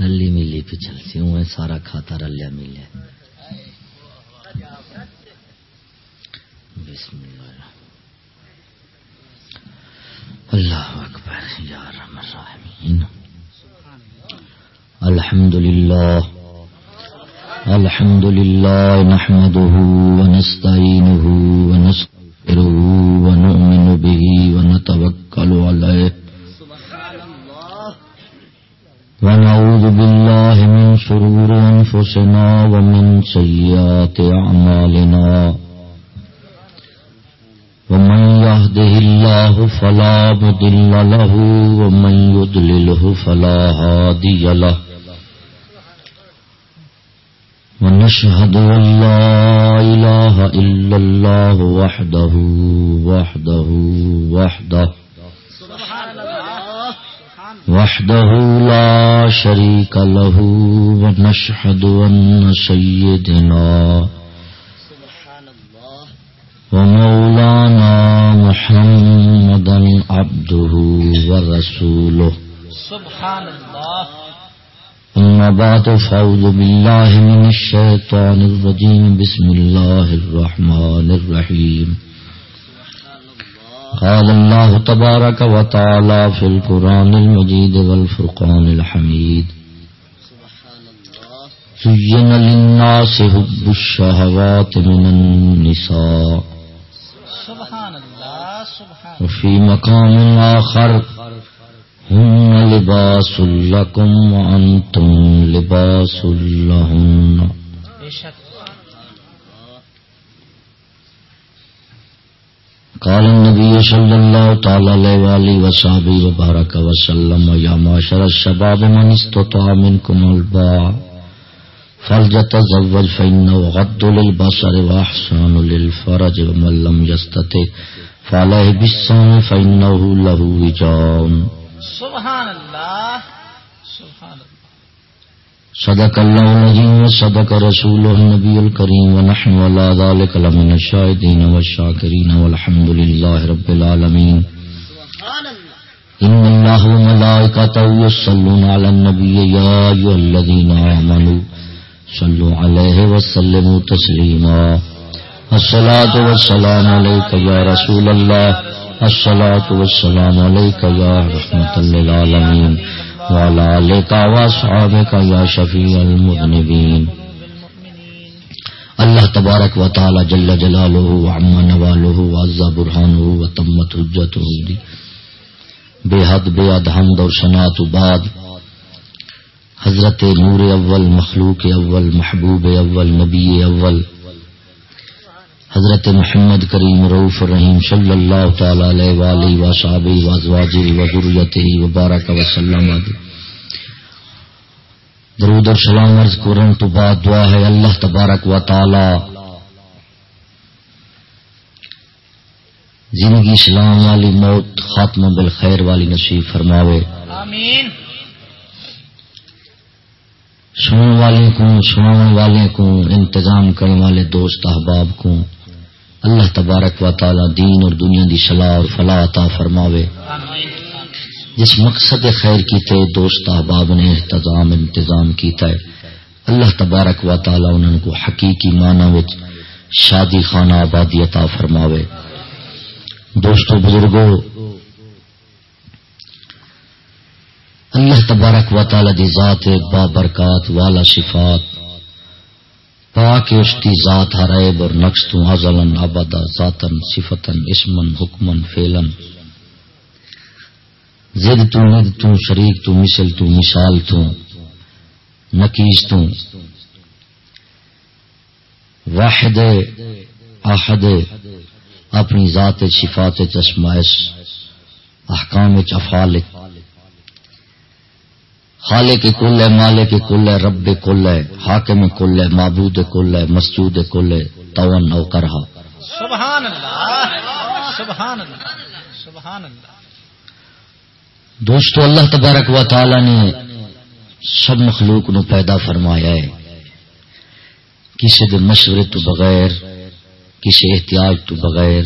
رلی ملی پچھل سی ہوں سارا کھاتا رلیا ملیا بسم اللہ۔ اللہ اکبر، یا رحم الرحمین۔ الحمد للہ الحمد لله نحمده ونستعينه ونستغفره ونؤمن به ونتوكل عليه ونعوذ بالله من شرور أنفسنا ومن سيئات أعمالنا ومن يهده الله فلا مضل له ومن يضلله فلا هادي له ونشهد أن لا إله إلا الله وحده وحده وحده سبحانه وحده لا شريك له، ونشهد أن سيدنا ومولانا محمدا عبده ورسوله. سبحان الله أما بعد، فأعوذ بالله من الشيطان الرجيم. بسم الله الرحمن الرحيم. قال الله تبارك وتعالى في القرآن المجيد والفرقان الحميد. زين للناس حب الشهوات من النساء. وفي مقام آخر، هن لباس لكم وأنتم لباس لهن. قال النبي صلى الله تعالى عليه وآله وصحبه وبارك وسلم يا معشر الشباب من استطاع منكم الباع فليتزوج فإنه غض للبصر وأحسن للفرج ومن لم يستطع فعليه بالصوم فإنه له وجاء. سبحان الله سبحان الله. صدق الله العظيم وصدق رسوله النبي الكريم ونحن على ذلك لمن الشاهدين والشاكرين والحمد لله رب العالمين. إن الله وملائكته يصلون على النبي يا أيها الذين آمنوا صلوا عليه وسلموا تسليما. الصلاة والسلام عليك يا رسول الله. الصلاة والسلام عليك يا رحمة للعالمين. وعلى آلك وأصحابك يا شفيع المذنبين اللہ تبارک و تعالی جل جلالہ وعم نوالہ وعز برحانہ وتمت حجتہ دی بے حد بے حد حمد و سنات بعد حضرت نور اول مخلوق اول محبوب اول نبی اول حضرت محمد کریم روف رحیم صلی اللہ تعالی علیہ وآلہ وصحابہ وازواجہ وذریتہ وبارک وسلم درود و سلام عرض کرن تو بعد دعا ہے اللہ تبارک و تعالی زندگی اسلام والی موت خاتمہ بالخیر والی نصیب فرماوے. آمین. سننے والے کو سنانے والے کو انتظام کرنے والے دوست احباب کو اللہ تبارک و تعالی دین اور دنیا دی صلاح اور فلاح عطا فرماوے۔ جس مقصد خیر کیتے دوست احباب نے احتجام انتظام کیتا ہے، اللہ تبارک و تعالی انہوں کو حقیقی معنی وچ شادی خانہ آبادی عطا فرماوے۔ دوستو بزرگو، اللہ تبارک و تعالی دی ذات بابرکات والا صفات پاک اشتی ذات حرائب اور نقص تو ازلن ابدا ذاتن صفتن اسمن حکمن فیلن زد تو ند تو، شریک تو، مثل تو، مثال تو نکیز تو۔ واحد احد اپنی ذات صفات چشمائش احکام چفالک خالے کے کل ہے مالے کے کل ہے رب کل ہے حاکم کل ہے معبود کل ہے مسجود کل ہے تون او کرہا سبحان اللہ سبحان اللہ سبحان اللہ۔ دوستو اللہ تبارک و تعالی نے سب مخلوق نو پیدا فرمایا ہے۔ کسی دے مشورے تو بغیر کسی احتیاج تو بغیر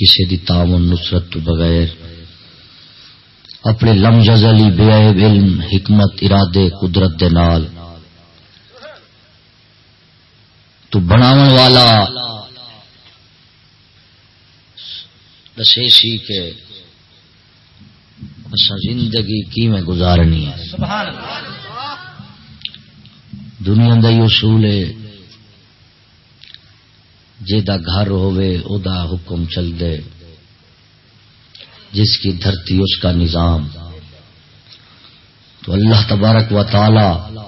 کسی دی تعاون نصرت تو بغیر۔ اپنے لمجلی بے علم، حکمت، ارادے، قدرت دے نال۔ تو بناون والا دسے سی کہ زندگی کی میں گزارنی ہے؟ دنیا کا ہی اصول ہے جا گھر ہوئے او دا حکم چل دے جس کی دھرتی اس کا نظام۔ تو اللہ تبارک و تعالی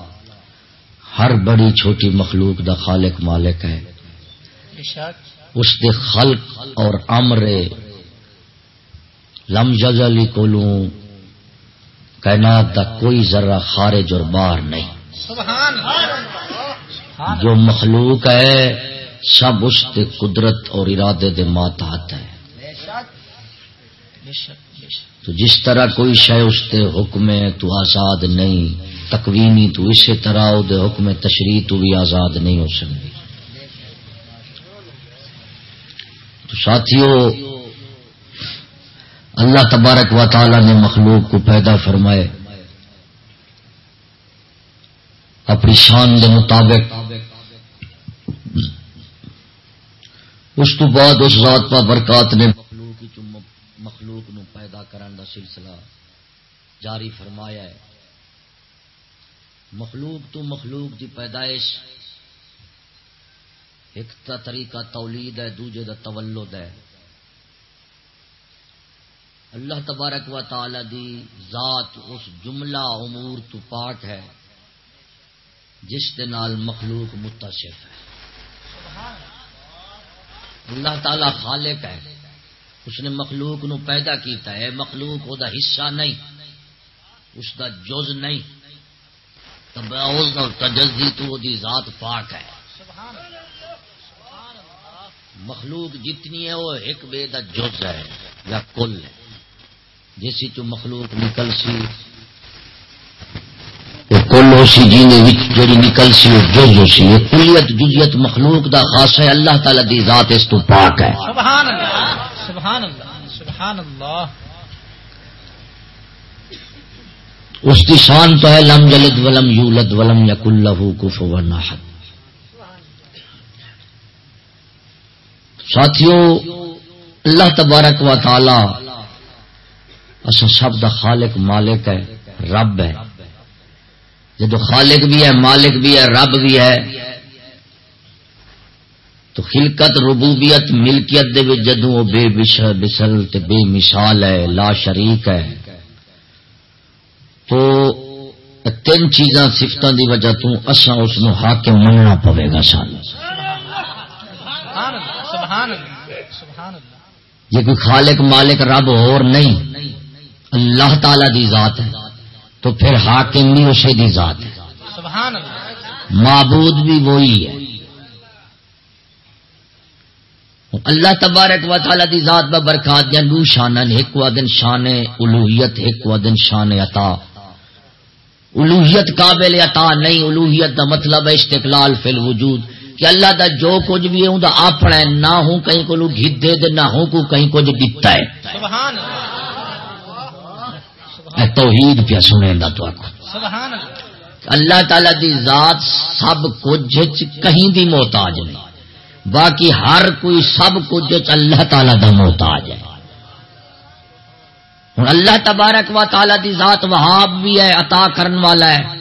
ہر بڑی چھوٹی مخلوق دا خالق مالک ہے۔ اس دے خلق اور امر لم جزلی کولوں کائنات دا کوئی ذرہ خارج اور باہر نہیں۔ جو مخلوق ہے، سب اس کے قدرت اور ارادے دے ماتحت ہے۔ تو جس طرح کوئی شے اس کے حکم تو آزاد نہیں تکوینی تو اسی طرح دے حکم تشریح تو بھی آزاد نہیں ہو سکتی۔ تو ساتھیوں اللہ تبارک و تعالی نے مخلوق کو پیدا فرمائے۔ اپنی شان کے مطابق۔ اس تو بعد اس ذات پا برکات نے مخلوق مخلوق نو پیدا کرن دا سلسلہ جاری فرمایا ہے۔ مخلوق تو مخلوق دی پیدائش ایک تا طریقہ تولید ہے، دوجے دا تولد ہے۔ اللہ تبارک و تعالی دی ذات اس جملہ امور تو پاک ہے، جس کے نال مخلوق متصف ہے۔ اللہ تعالی خالق ہے۔ اس نے مخلوق نو پیدا کیتا ہے، مخلوق وہ حصہ نہیں، اس کا جز نہیں۔ تبعوز اور تجزی تو دی ذات پاک ہے۔ مخلوق جتنی ہے، وہ ایک بے دا جز ہے یا کل ہے۔ جیسی تو مخلوق نکل سی کل ہو سی جی جی نکل سی، وہ جز ہو سی۔ کلیت جزیت مخلوق دا خاص ہے، اللہ تعالی دی ذات اس تو پاک ہے۔ سبحان اللہ۔ سبحان اللہ سبحان اللہ۔ اس کی شان تو ہے، لم جلد ولم یولد ولم یق اللہ کف وناحد ساتھیوں، اللہ تبارک و تعالی اصل سب دا خالق مالک ہے، رب ہے۔ جب خالق بھی ہے، مالک بھی ہے، رب بھی ہے تو خلقت ربوبیت ملکیت دے جدو وہ بے بسل بے مثال ہے لا شریک ہے۔ تو تین چیزاں سفتوں دی وجہ تو اسا اس حاکم مننا پوے گا سان یہ کوئی خالق مالک رب اور نہیں۔ اللہ تعالی دی ذات ہے۔ تو پھر حاکم بھی اسی کی ذات ہے۔ معبود بھی وہی ہے۔ اللہ تبارک و تعالی دی ذات با برکات یا دو شانن ایک ودن شان الوہیت ایک ودن شان عطا۔ الوہیت قابل عطا نہیں الوہیت دا مطلب ہے استقلال فی الوجود کہ اللہ دا جو کچھ بھی ہے دا اپنا ہے نہ ہوں کہیں کو لو گھدے دے نہ ہوں کو کہیں کچھ دتا ہے۔ سبحان اللہ۔ توحید پیا سنے دا تو آخو اللہ تعالی دی ذات سب کچھ کہیں دی محتاج نہیں۔ باقی ہر کوئی سب کچھ اللہ تعالی دا محتاج ہے۔ ہوں اللہ تبارک و تعالی دی ذات وہاب بھی ہے، عطا کرن والا ہے۔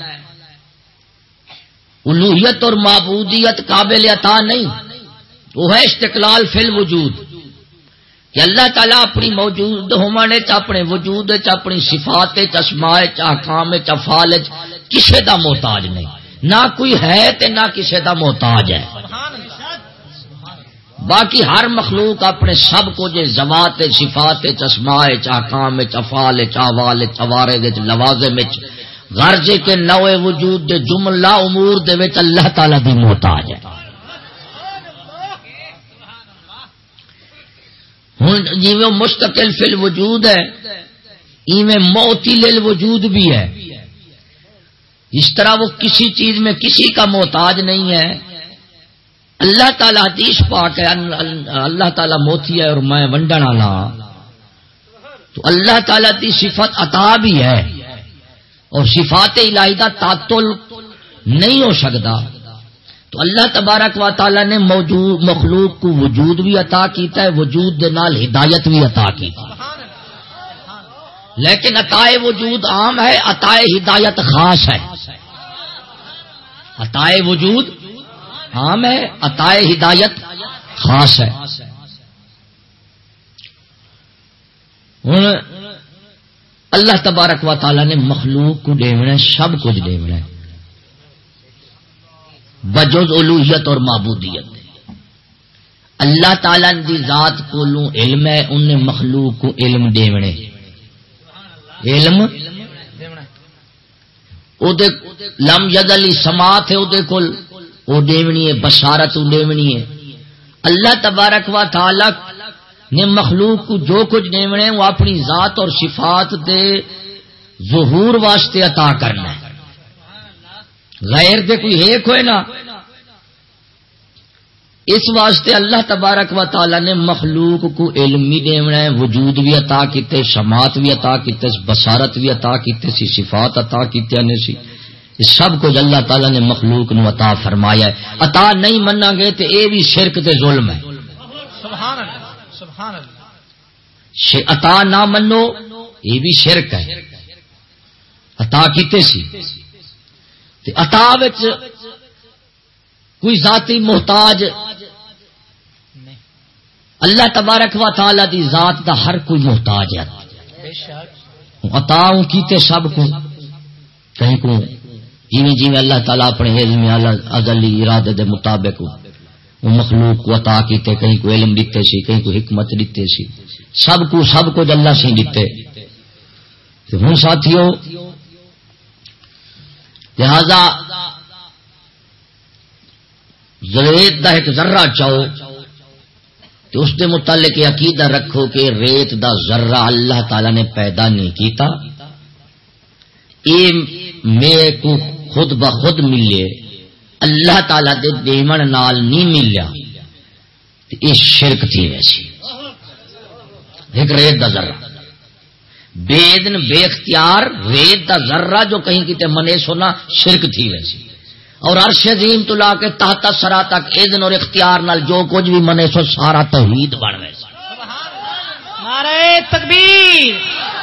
الوحیت اور معبودیت قابل عطا نہیں۔ وہ ہے استقلال فی الوجود۔ کہ اللہ تعالیٰ اپنی موجود ہونے اپنے وجود اپنی صفات چشمہ چاہکام چفال کسے دا محتاج نہیں۔ نہ کوئی ہے تے نہ کسے دا محتاج ہے۔ باقی ہر مخلوق اپنے سب کو جے زمات صفات چشمہ چاہکام چفال چاوال چوارے لوازے غرضے کے نوے وجود دے جملہ امور دے اللہ تعالیٰ دی محتاج ہے۔ ہوں جی مستقل فل وجود ہے، ایویں موتی لل وجود بھی ہے۔ اس طرح وہ کسی چیز میں کسی کا محتاج نہیں ہے۔ اللہ تعالیٰ حدیث پاک ہے اللہ تعالیٰ موتی ہے اور میں ونڈن والا ہاں۔ تو اللہ تعالی کی صفت عطا بھی ہے اور صفات الہی کا تعطل نہیں ہو سکتا۔ تو اللہ تبارک و تعالی نے موجود مخلوق کو وجود بھی عطا کیتا ہے، وجود دے نال ہدایت بھی عطا کی لیکن عطائے وجود عام ہے، عطائے ہدایت خاص ہے۔ عطائے وجود عام ہے عطائے ہدایت خاص ہے۔ ہوں اللہ تبارک و تعالی نے مخلوق کو ڈیونا سب کچھ ڈیونا بجوز الوحیت اور معبودیت۔ اللہ تعالی دی ذات کو علم ہے انہیں مخلوق کو علم ڈیونے علم؟ لم ید علی سماعت ہے وہ ڈیونی ہے، بشارت ڈیونی ہے۔ اللہ تبارک و تعالی نے مخلوق کو جو کچھ ڈیونے وہ اپنی ذات اور صفات دے ظہور واسطے عطا کرنا ہے۔ غیر دے کوئی ایک ہوئے نا۔ اس واسطے اللہ تبارک و تعالی نے مخلوق کو علم بھی دیونا ہے، وجود بھی عطا کیتے، شماعت بھی عطا کیتے بسارت بھی عطا کیتے، سی صفات عطا کیتے نے سی۔ سب کچھ اللہ تعالی نے مخلوق نو عطا فرمایا ہے۔ عطا نہیں منا گے تو اے بھی شرک تے ظلم ہے۔ سبحان اللہ سبحان اللہ۔ عطا نہ منو یہ بھی شرک ہے۔ عطا کیتے سی؟ عطا کوئی ذاتی محتاج اللہ تبارک و تعالی دی ذات دا ہر کوئی محتاج ہے۔ عطاؤں کیتے سب کو؟ کہیں کو؟ جی جی اللہ تعالیٰ اپنے علم ازلی ارادے دے مطابق وہ مخلوق کو عطا کیتے، کہیں کو علم دیتے سی، کہیں کو حکمت دیتے سی۔ سب کو سب کو اللہ سی دیتے۔ ہوں ساتھیوں لہذا ریت دا ایک ذرہ چاہو تو اس دے متعلق عقیدہ رکھو کہ ریت دا ذرہ اللہ تعالی نے پیدا نہیں کیتا۔ اے میں کو خود بخود ملے، اللہ تعالی دے دیمن نال نہیں ملیا۔ یہ شرک تھی ویسی۔ ایک ریت دا ذرہ۔ بے دن بے اختیار ریت دا ذرہ جو کہیں کتے منے سونا، شرک تھی ویسی۔ اور عرش عظیم تو لا کے تحت سرا تک اذن اور اختیار نال جو کچھ بھی منے سو، سارا توحید بن گئے نعرہ تکبیر،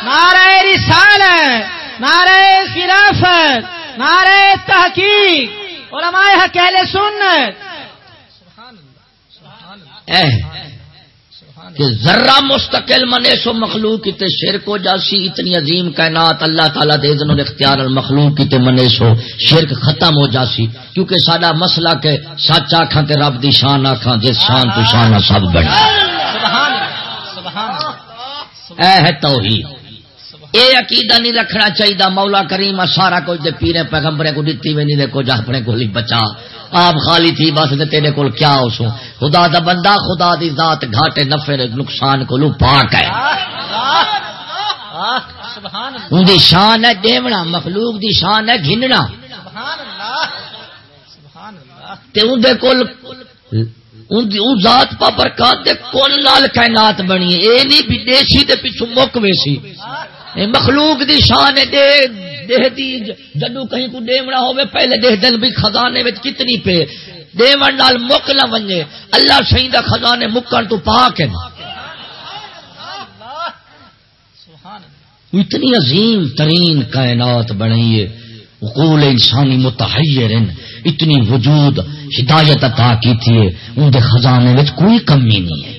نعرہ رسالت، نعرہ خلافت۔ نعرہ تحقیق علماء حق اہل سنت۔ سبحان اللہ کہ ذرہ مستقل منے سو مخلوق کتے شرک ہو جاسی اتنی عظیم کائنات اللہ تعالیٰ دے دن اختیار المخلوق کتے منے سو شرک ختم ہو جاسی۔ کیونکہ سڈا مسئلہ کہ سچ آخا تے رب دی شان آخا جس شان تو شان سب بڑی اے ہے توحید۔ اے عقیدہ نہیں رکھنا چاہیے مولا کریم سارا کچھ دے پیرے پیغمبرے کو دیتی میں نہیں دے کچھ اپنے کو بچا۔ آپ خالی تھی بس تیرے کول کیا ہو سو۔ خدا دا بندہ، خدا دی ذات گھاٹے نفے نقصان کو لو پاک ہے۔ ان دی شان ہے دیونا، مخلوق دی شان ہے گھننا۔ تے ان دے کول، ان ذات پا برکات دے کون لال کائنات بنی ہے۔ اے نہیں، بھی دیسی دے پیچھو مک ویسی۔ مخلوق دی شان دے، دہ دی، جدو کہیں کو دیونا ہوئے پہلے دہ دن بھی خزانے میں کتنی پہ دیون نال مک نہ ونجے، اللہ شہیدہ خزانے مکن تو پاک ہے۔ اتنی عظیم ترین کائنات بنی ہے۔ انسانی متحیر اتنی وجود، ہدایت عطا کی تھی ان دے خزانے میں کوئی کمی نہیں ہے۔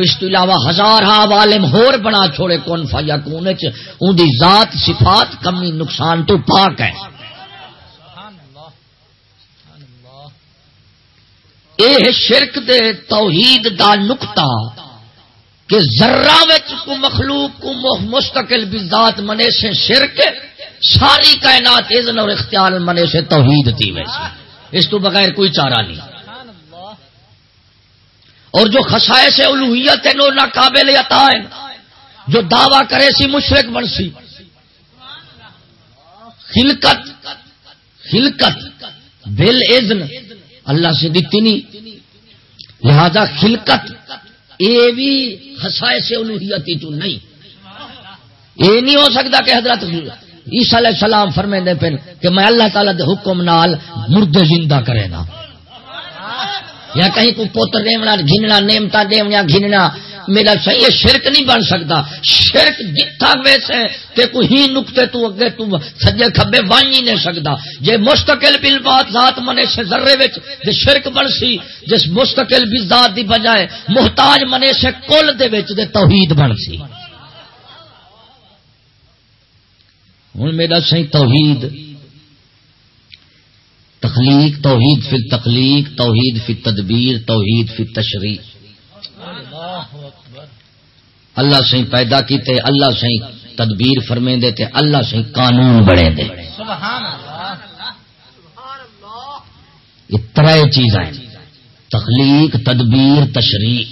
اس تو علاوہ ہزار عالم ہور بنا چھوڑے کون فایا کون ان دی ذات صفات کمی نقصان تو پاک ہے۔ اے شرک دے توحید دا نقطہ کہ ذرہ کو مخلوق کو مستقل بھی ذات منے سے شرک، ساری کائنات اذن اور اختیار منے سے توحید تھی ویسے اس تو بغیر کوئی چارہ نہیں۔ اور جو خسائے سے الوحیت ہے نو نہ قابل عطا ہے جو دعویٰ کرے سی، مشرق بن سی۔ خلقت خلقت، بل اذن۔ اللہ سے دیتی نہیں۔ لہذا خلقت، اے بھی خسائے سے الوحیت تو نہیں۔ یہ نہیں ہو سکتا کہ حضرت عیسیٰ علیہ السلام فرمے دے پن کہ میں اللہ تعالی دے حکم نال مردے زندہ کرے نا۔ یا کہیں کو پوتر دیونا گھننا، نیمتا دیونا گھننا، میرا صحیح شرک نہیں بن سکتا۔ شرک جتھا ویسے تے کو ہی نکتے تو اگے تو سجے کھبے بن ہی نہیں سکتا۔ جے مستقل بل بات ذات منے سے ذرے وچ جے شرک بن سی، جس مستقل بھی ذات دی بجائے محتاج منے سے کل دے وچ دے توحید بن سی۔ ہوں میرا سی توحید تخلیق توحید فی تخلیق، توحید فی تدبیر، توحید فی تشریح۔ اللہ سی پیدا کیتے، اللہ سی تدبیر فرمے دے تے، اللہ سی قانون بڑے دے یہ تر چیزیں تخلیق، تدبیر، تشریح۔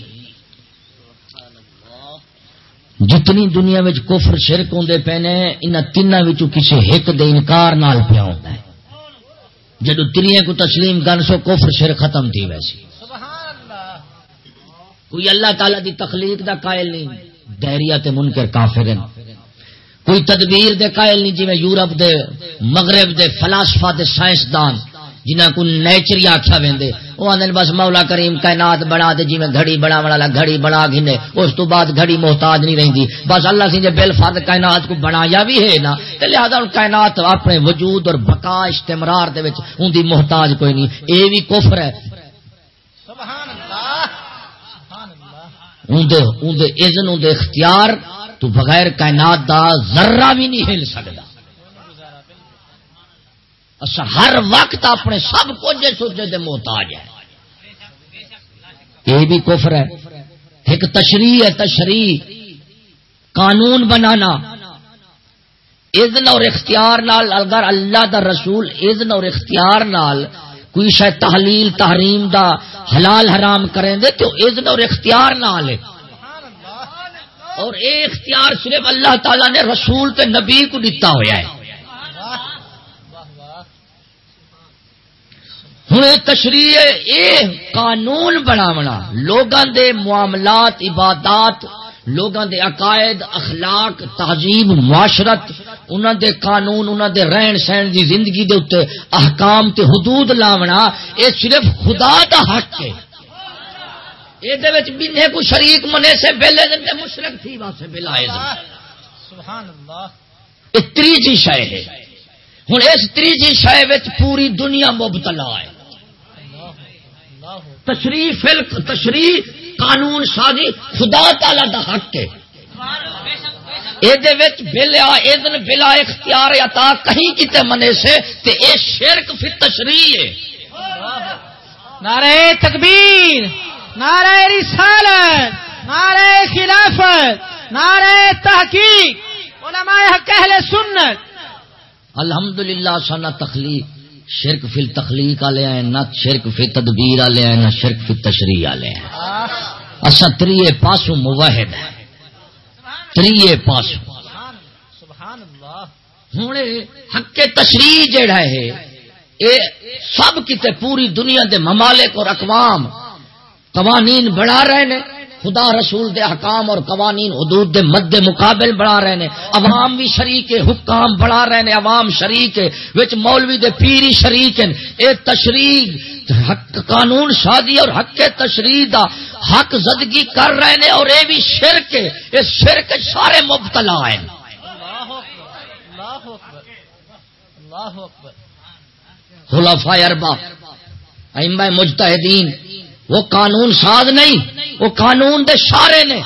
جتنی دنیا میں کفر شرک ہوں پے نے ان تین کسی ایک دے انکار نال پیا ہوتا ہے۔ جدو تری کو تسلیم کر سو کفر شرک ختم تھی ویسی۔ کوئی اللہ تعالی دی تخلیق دا قائل نہیں دہریا تے منکر کافر کوئی تدبیر دے قائل نہیں جی یورپ دے، مغرب دے، فلاسفہ دے سائنسدان جنہ کو نیچری آخیا وے وہ آدھے بس مولا کریم کائنات بنا دے جی میں گھڑی بنا والا گھڑی بنا گھنے اس تو بعد گھڑی محتاج نہیں رہی بس اللہ جی بل فرد کائنات کو بنایا بھی ہے نا تو لہٰذا کائنات اپنے وجود اور بقا اشتمرار دے وچ ان دی محتاج کوئی نہیں۔ اے بھی کفر ہے۔ سبحان اللہ۔ اذن اندر اختیار تو بغیر کائنات دا ذرہ بھی نہیں ہل سکتا اچھا ہر وقت اپنے سب کچھ سوچے دے محتاج ہے یہ بھی کفر ہے۔ ایک تشریح ہے، تشریح۔ قانون بنانا۔ اذن اور اختیار نال اگر اللہ دا رسول اذن اور اختیار نال کوئی شاید تحلیل، تحریم دا حلال حرام کریں دے تو اذن اور اختیار نہ لے اور اے اختیار صرف اللہ تعالی نے رسول تے نبی کو دیتا ہوا ہے۔ ہوں تشریح اے قانون بناونا لوگوں دے معاملات عبادات لوگوں دے عقائد اخلاق تہذیب معاشرت انہوں دے قانون انہوں دے رہن سہن دی زندگی دے اتنے احکام تے حدود لاونا اے صرف خدا دا حق ہے۔ یہ کو شریک منے سے بہلے دن مشرق تھی واسے بلا سبحان اللہ یہ تیجی شہ ہے۔ ہوں اس تیجی شہ پوری دنیا مبتلا ہے۔ تشریف تشریح قانون سازی خدا تعالی دا حق ہے۔ بلا ادن بلا اختیار عطا کہیں کتے منے سے تے اے شرک پھر تشریح ہے۔ نعرہ تکبیر نعرہ رسالت نعرہ خلافت نعرہ تحقیق علماء حق اہل سنت۔ الحمدللہ سنا تخلیق۔ شرک فی تخلیق والے ہیں، نہ شرک فی تدبیر والے ہیں، نہ شرک فی تشریح والے ہیں۔ اصا تریے پاسو مواحد ہے تریے پاسو ہوں حق تشریح جڑا ہے، اے سب کتے پوری دنیا دے ممالک اور اقوام قوانین بڑھا رہے ہیں خدا رسول دے حکام اور قوانین حدود دے مد مقابل بڑھا رہے ہیں عوام بھی شریک حکام بڑھا رہے ہیں عوام شریک وچ مولوی دے پیری شریک ہیں۔ اے تشریح، حق قانون شادی اور حق تشریح دا حق زدگی کر رہے ہیں اور اے بھی شرک ہے شرک سارے مبتلا ہیں۔ خلافہ اربا ائمہ مجتہدین۔ وہ قانون ساز نہیں، وہ قانون دے شارے نے۔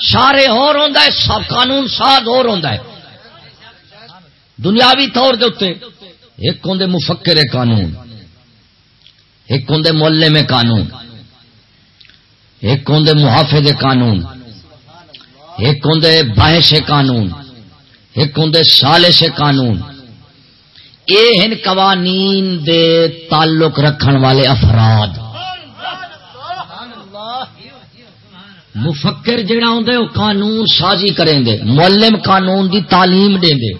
شارے اور ہوتا ہے سب قانون ساز اور ہوتا ہے۔ دنیاوی طور دے اتنے ایک ہوں مفکر قانون، ایک ہوں محلے میں قانون، ایک ہوں محافظ قانون، ایک ہوں باعث قانون، ایک ہوں سالش قانون۔ یہ قوانین دے تعلق رکھن والے افراد۔ مفکر جڑا ہوں وہ قانون سازی کریں دے۔ معلم قانون دی تعلیم دیں دے۔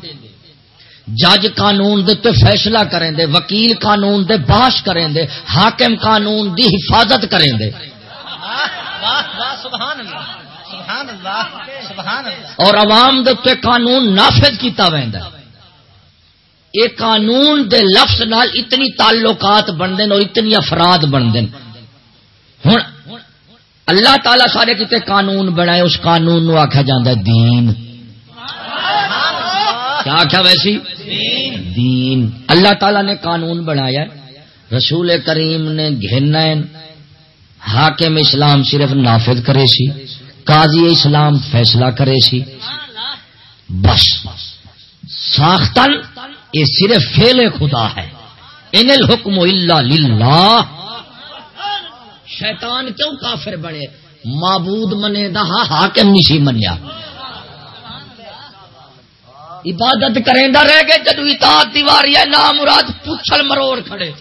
جج قانون دے تے فیصلہ کریں دے۔ وکیل قانون دے باش کریں دے۔ حاکم قانون دی حفاظت کریں دے۔ اور عوام دے قانون نافذ کیتا ویندا یہ قانون دے لفظ نال اتنی تعلقات بنتے اور اتنی افراد بنتے ہوں اللہ تعالی سارے کتے قانون بنائے، اس قانون نو آخیا جا دین۔ کیا آخیا ویسی؟ دین۔ اللہ تعالی نے قانون بنایا رسول کریم نے گھرنا حاکم اسلام صرف نافذ کرے سی، قاضی اسلام فیصلہ کرے سی۔ بس۔ ساختن یہ صرف فیل خدا ہے۔ ان الحکم اللہ للہ۔ شیطان کیوں کافر بنے؟ معبود منے دا حاکم نہیں منیا؟ عبادت کریں دا رہ گئے جدو اطاعت دیواری ہے نام مراد پوچھل مروڑ کھڑے۔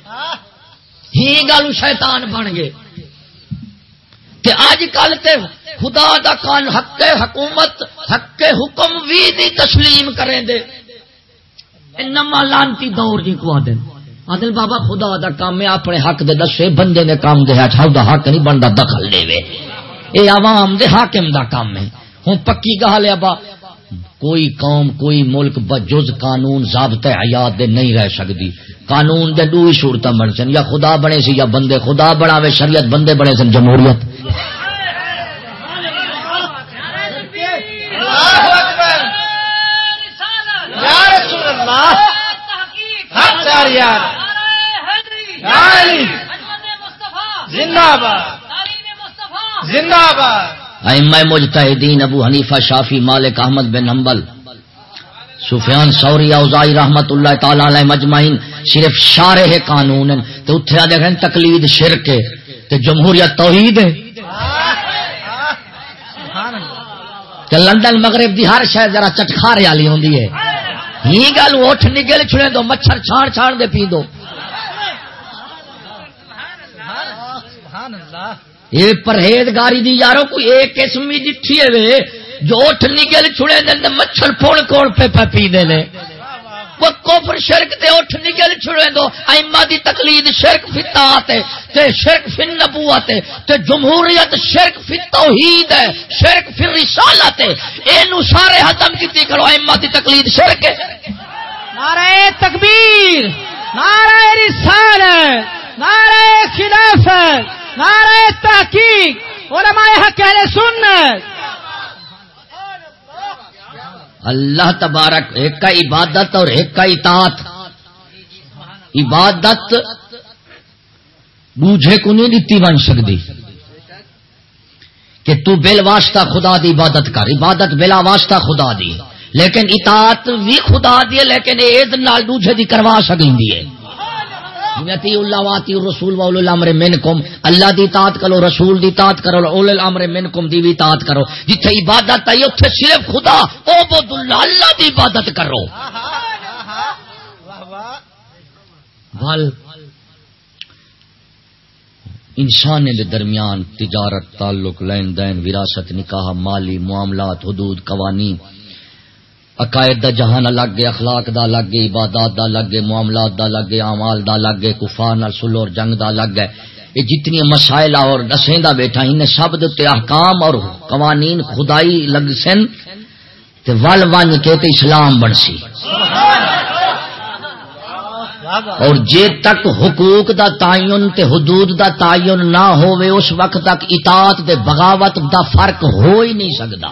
ہی گل شیطان بن گئے۔ کہ آج کل تے خدا دا کان حق حکومت، حق حکم بھی دی تسلیم کریں دے۔ نما لانتی دور جی کو دن آدل بابا خدا دا کام ہے، اپنے حق دے دسے، بندے نے کام دے چھاؤ دا حق نہیں بنتا دخل دے وے۔ اے عوام دے حاکم دا کام ہے۔ ہوں پکی گال ہے با کوئی قوم، کوئی ملک بجز قانون ضابطہ حیات دے نہیں رہ سکتی قانون دے دو ہی صورت بن سن، یا خدا بنے سی یا بندے، خدا بناوے، شریعت بندے بنے سن، جمہوریت۔ مجتہدین ابو حنیفہ شافی مالک احمد بن حنبل سفیان سوری اوزائی رحمت اللہ تعالی علیہ مجمعین صرف شارح قانون تو اتھے دیکھیں تقلید شرک ہے تو جمہوریت توحید ہے۔ کہ لندن مغرب دی ہر شہر ذرا چٹکھارے والی ہوندی ہے۔ ہی گل اٹھ نکل چھڑے دو مچھر چھان چھان دے پی دو۔ یہ پرہیزگاری دی یارو، کوئی ایک قسم بھی جٹھی ہے جو اٹھ نکل چھڑے دے مچھر پھوڑ کوڑ پہ پہ پی دے لے وہ کفر شرک تے اٹھ نکل چھڑے دو، ائمہ دی تقلید شرک فی طاعت ہے، تے شرک فی نبوت ہے، تے جمہوریت شرک فی توحید ہے، شرک فی رسالت ہے۔ اینو سارے ختم کیتی کرو، ائمہ دی تقلید شرک ہے۔ نعرہ تکبیر، نعرہ رسالت، نعرہ خلافت، نعرہ تحقیق، علماء حق اہل سنت۔ اللہ تبارک ایک کا عبادت اور ایک کا اطاعت۔ عبادت بوجھے کو نہیں دیتی بن سکتی۔ کہ تو بل واسطہ خدا دی عبادت کر، عبادت بلا واسطہ خدا دی۔ لیکن اطاعت بھی خدا دی لیکن عید نال دوجھے دی کروا سکیں ہے۔ یتی اللہ واتی رسول واول الامر منکم. اللہ دی اطاعت کرو، رسول دی اطاعت کرو اول الامر منکم دی بھی اطاعت کرو۔ جتھے عبادت آئی اوتھے صرف خدا، او بود اللہ اللہ دی عبادت کرو۔ بل انسان دے درمیان تجارت، تعلق، لین دین، وراثت، نکاح، مالی معاملات، حدود، قوانین عقائد دا جہان الگ گے اخلاق دا الگ گے عبادات دا الگ گے معاملات دا الگ گے اعمال دا الگ گے کفار نال سلو اور جنگ دا الگ ہے یہ جتنی مسائل اور دسیں دا بیٹھا انہیں سب دے احکام اور قوانین خدائی لگ سن۔ تے ول ون کے تے اسلام بن سی۔ اور جے تک حقوق دا تعین تے حدود دا تعین نہ ہوئے اس وقت تک اطاعت دے بغاوت دا فرق ہو ہی نہیں سکتا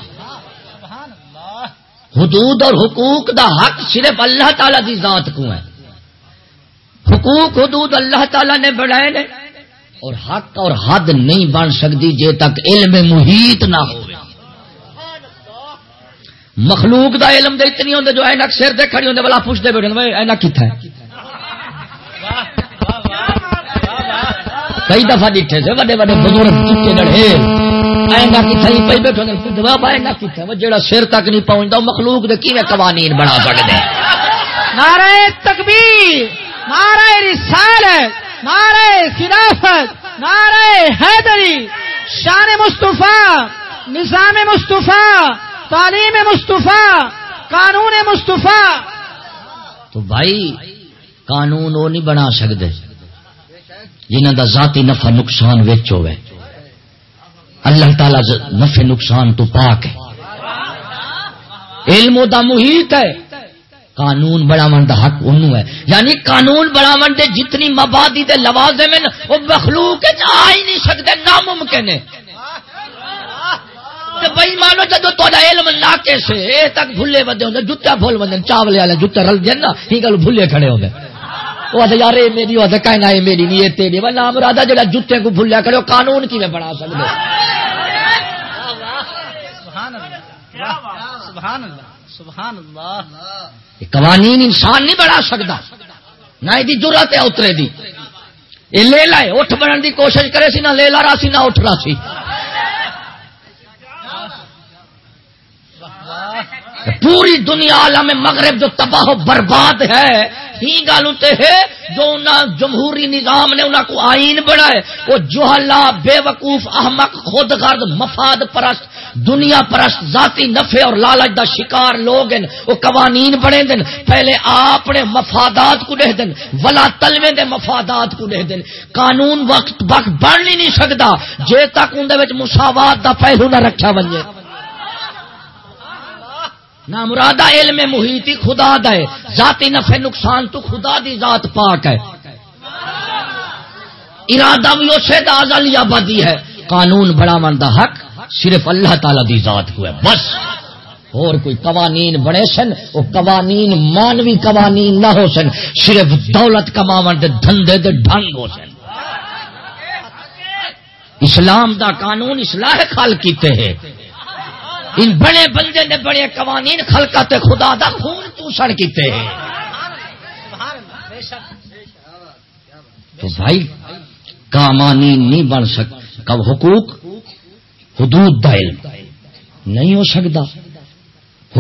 حدود اور حقوق دا حق صرف اللہ تعالی دی ذات کو ہے۔ حقوق، حدود اللہ تعالی نے بڑھائے نے۔ اور حق اور حد نہیں بن سکتی جے تک علم محیط نہ ہو مخلوق دا علم دے اتنی ہوندے جو اینک سر دے کھڑی ہوندے، بلا پوچھتے بیٹھے اینک کتنا ہے؟ کئی دفعہ ڈٹھے سے، وڈے وڈے بزرگ جڑا سر تک نہیں پہنچتا مخلوق دے کیویں قوانین بنا سکتے نعرہ تکبیر نعرہ رسالت نعرہ خلافت نعرہ حیدری شان مصطفیٰ نظام مصطفیٰ تعلیم مصطفیٰ قانون مصطفیٰ۔ تو بھائی قانون وہ نہیں بنا سکتے جنہ دا ذاتی نفع نقصان وچ ہوئے اللہ تعالی نفع نقصان تو پاک ہے۔ علم دا محیط ہے۔ قانون بڑھاون دا حق انہوں ہے۔ یعنی قانون بڑھاون دے جتنی مبادی دے لوازم ہیں وہ مخلوق آ ہی نہیں سکتے، ناممکن ہے بھائی مانو، جدو تا علم لاکے سے اے تک بھلے ودے ہوں جتا بھول ودے چاولے والے جتا رل جائے نا ہی گل بھلے کھڑے ہو گئے وہ یار میری وہ کہنا ہے میری نہیں یہ تیری وہ نام رادا جڑا جتے کو بھلیا کرے قانون کی میں بنا سکتے۔ سبحان اللہ سبحان اللہ۔ قوانین انسان نہیں بڑھا سکتا، نہ یہ ضرورت ہے، اترے دی۔ یہ لے لائے، اٹھ بننے دی کوشش کرے سی، نہ لے لا رہا سی، نہ اٹھ رہا سی۔ پوری دنیا عالم مغرب جو تباہ و برباد ہے، ہی گالوں تے ہے، جو جمہوری نظام نے انہوں کو آئین بنائے، وہ جوہلا بے وقوف احمق خود غرد مفاد پرست، دنیا پرست، ذاتی نفع اور لالچ دا شکار لوگ ہیں، وہ قوانین بنے دن پہلے اپنے مفادات کو دے دن ولا تلوے دے مفادات کو دے دن قانون وقت وقت بن ہی نہیں سکتا، جے تک اندر مساوات دا پہلو نہ رکھا بنے نہ مرادہ علم محیطی خدا دے ذاتی نفع نقصان تو خدا دی ذات پاک ہے۔ ارادہ بھی اسے دازل یا بدی ہے۔ قانون بڑا مندہ حق صرف اللہ تعالی دی ذات کو ہے۔ بس۔ اور کوئی قوانین بڑے سن، وہ قوانین مانوی قوانین نہ ہو سن، صرف دولت کماون دے دھندے دے ڈھنگ ہو سن۔ اسلام دا قانون اصلاح خال کیتے ہیں۔ ان بڑے بندے نے بڑے قوانین خلقت خدا دا خون چوسن کیتے ہیں۔ تو بھائی، قوانین نہیں بن سک، کب حقوق؟ حدود دا علم۔ نہیں ہو سکتا۔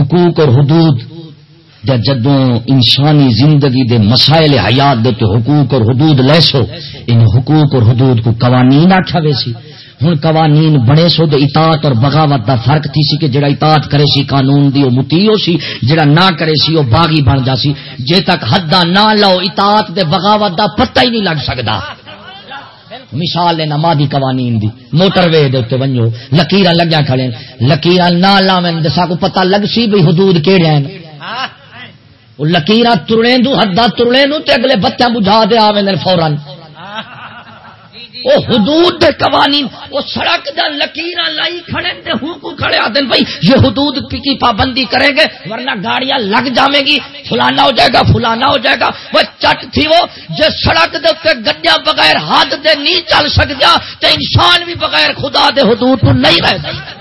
حقوق اور حدود جدوں انسانی زندگی دے مسائل حیات دے تو حقوق اور حدود لے سو، ان حقوق اور حدود کو قوانین آٹھا ویسی ہوں قوانین بنے سو دے اطاعت اور بغاوت دا فرق تھی سی کہ جڑا اطاعت کرے سی قانون دی وہ متی سی، جڑا نہ کرے سی وہ باغی بن جا سی۔ جے تک حداں نہ لو اطاعت دے بغاوت دا پتہ ہی نہیں لگ سکدا۔ مثال لینا مادی قوانین دی۔ موٹر وے دے تے ونجو۔ لکیراں لگیا کھڑے لکیراں نہ لاویں دسا کو پتہ لگ سی بھی حدود کیڑے ہیں۔ وہ لکیراں ترڑیں دو حداں ترڑیں دو تے اگلے بچہ بجھا دے آویں فورن وہ حدود دے قوانین، وہ سڑک دا لکیر لائی کھڑے دے ہوں کو کھڑے آدن بھائی، یہ حدود کی پابندی کریں گے، ورنہ گاڑیاں لگ جائیں گی، فلانا ہو جائے گا، فلانا ہو جائے گا، وہ چٹ تھی وہ جو سڑک دے اتنے گڈیا بغیر ہاتھ دے نہیں چل سکتا تو انسان بھی بغیر خدا دے حدود تو نہیں رہ سکتا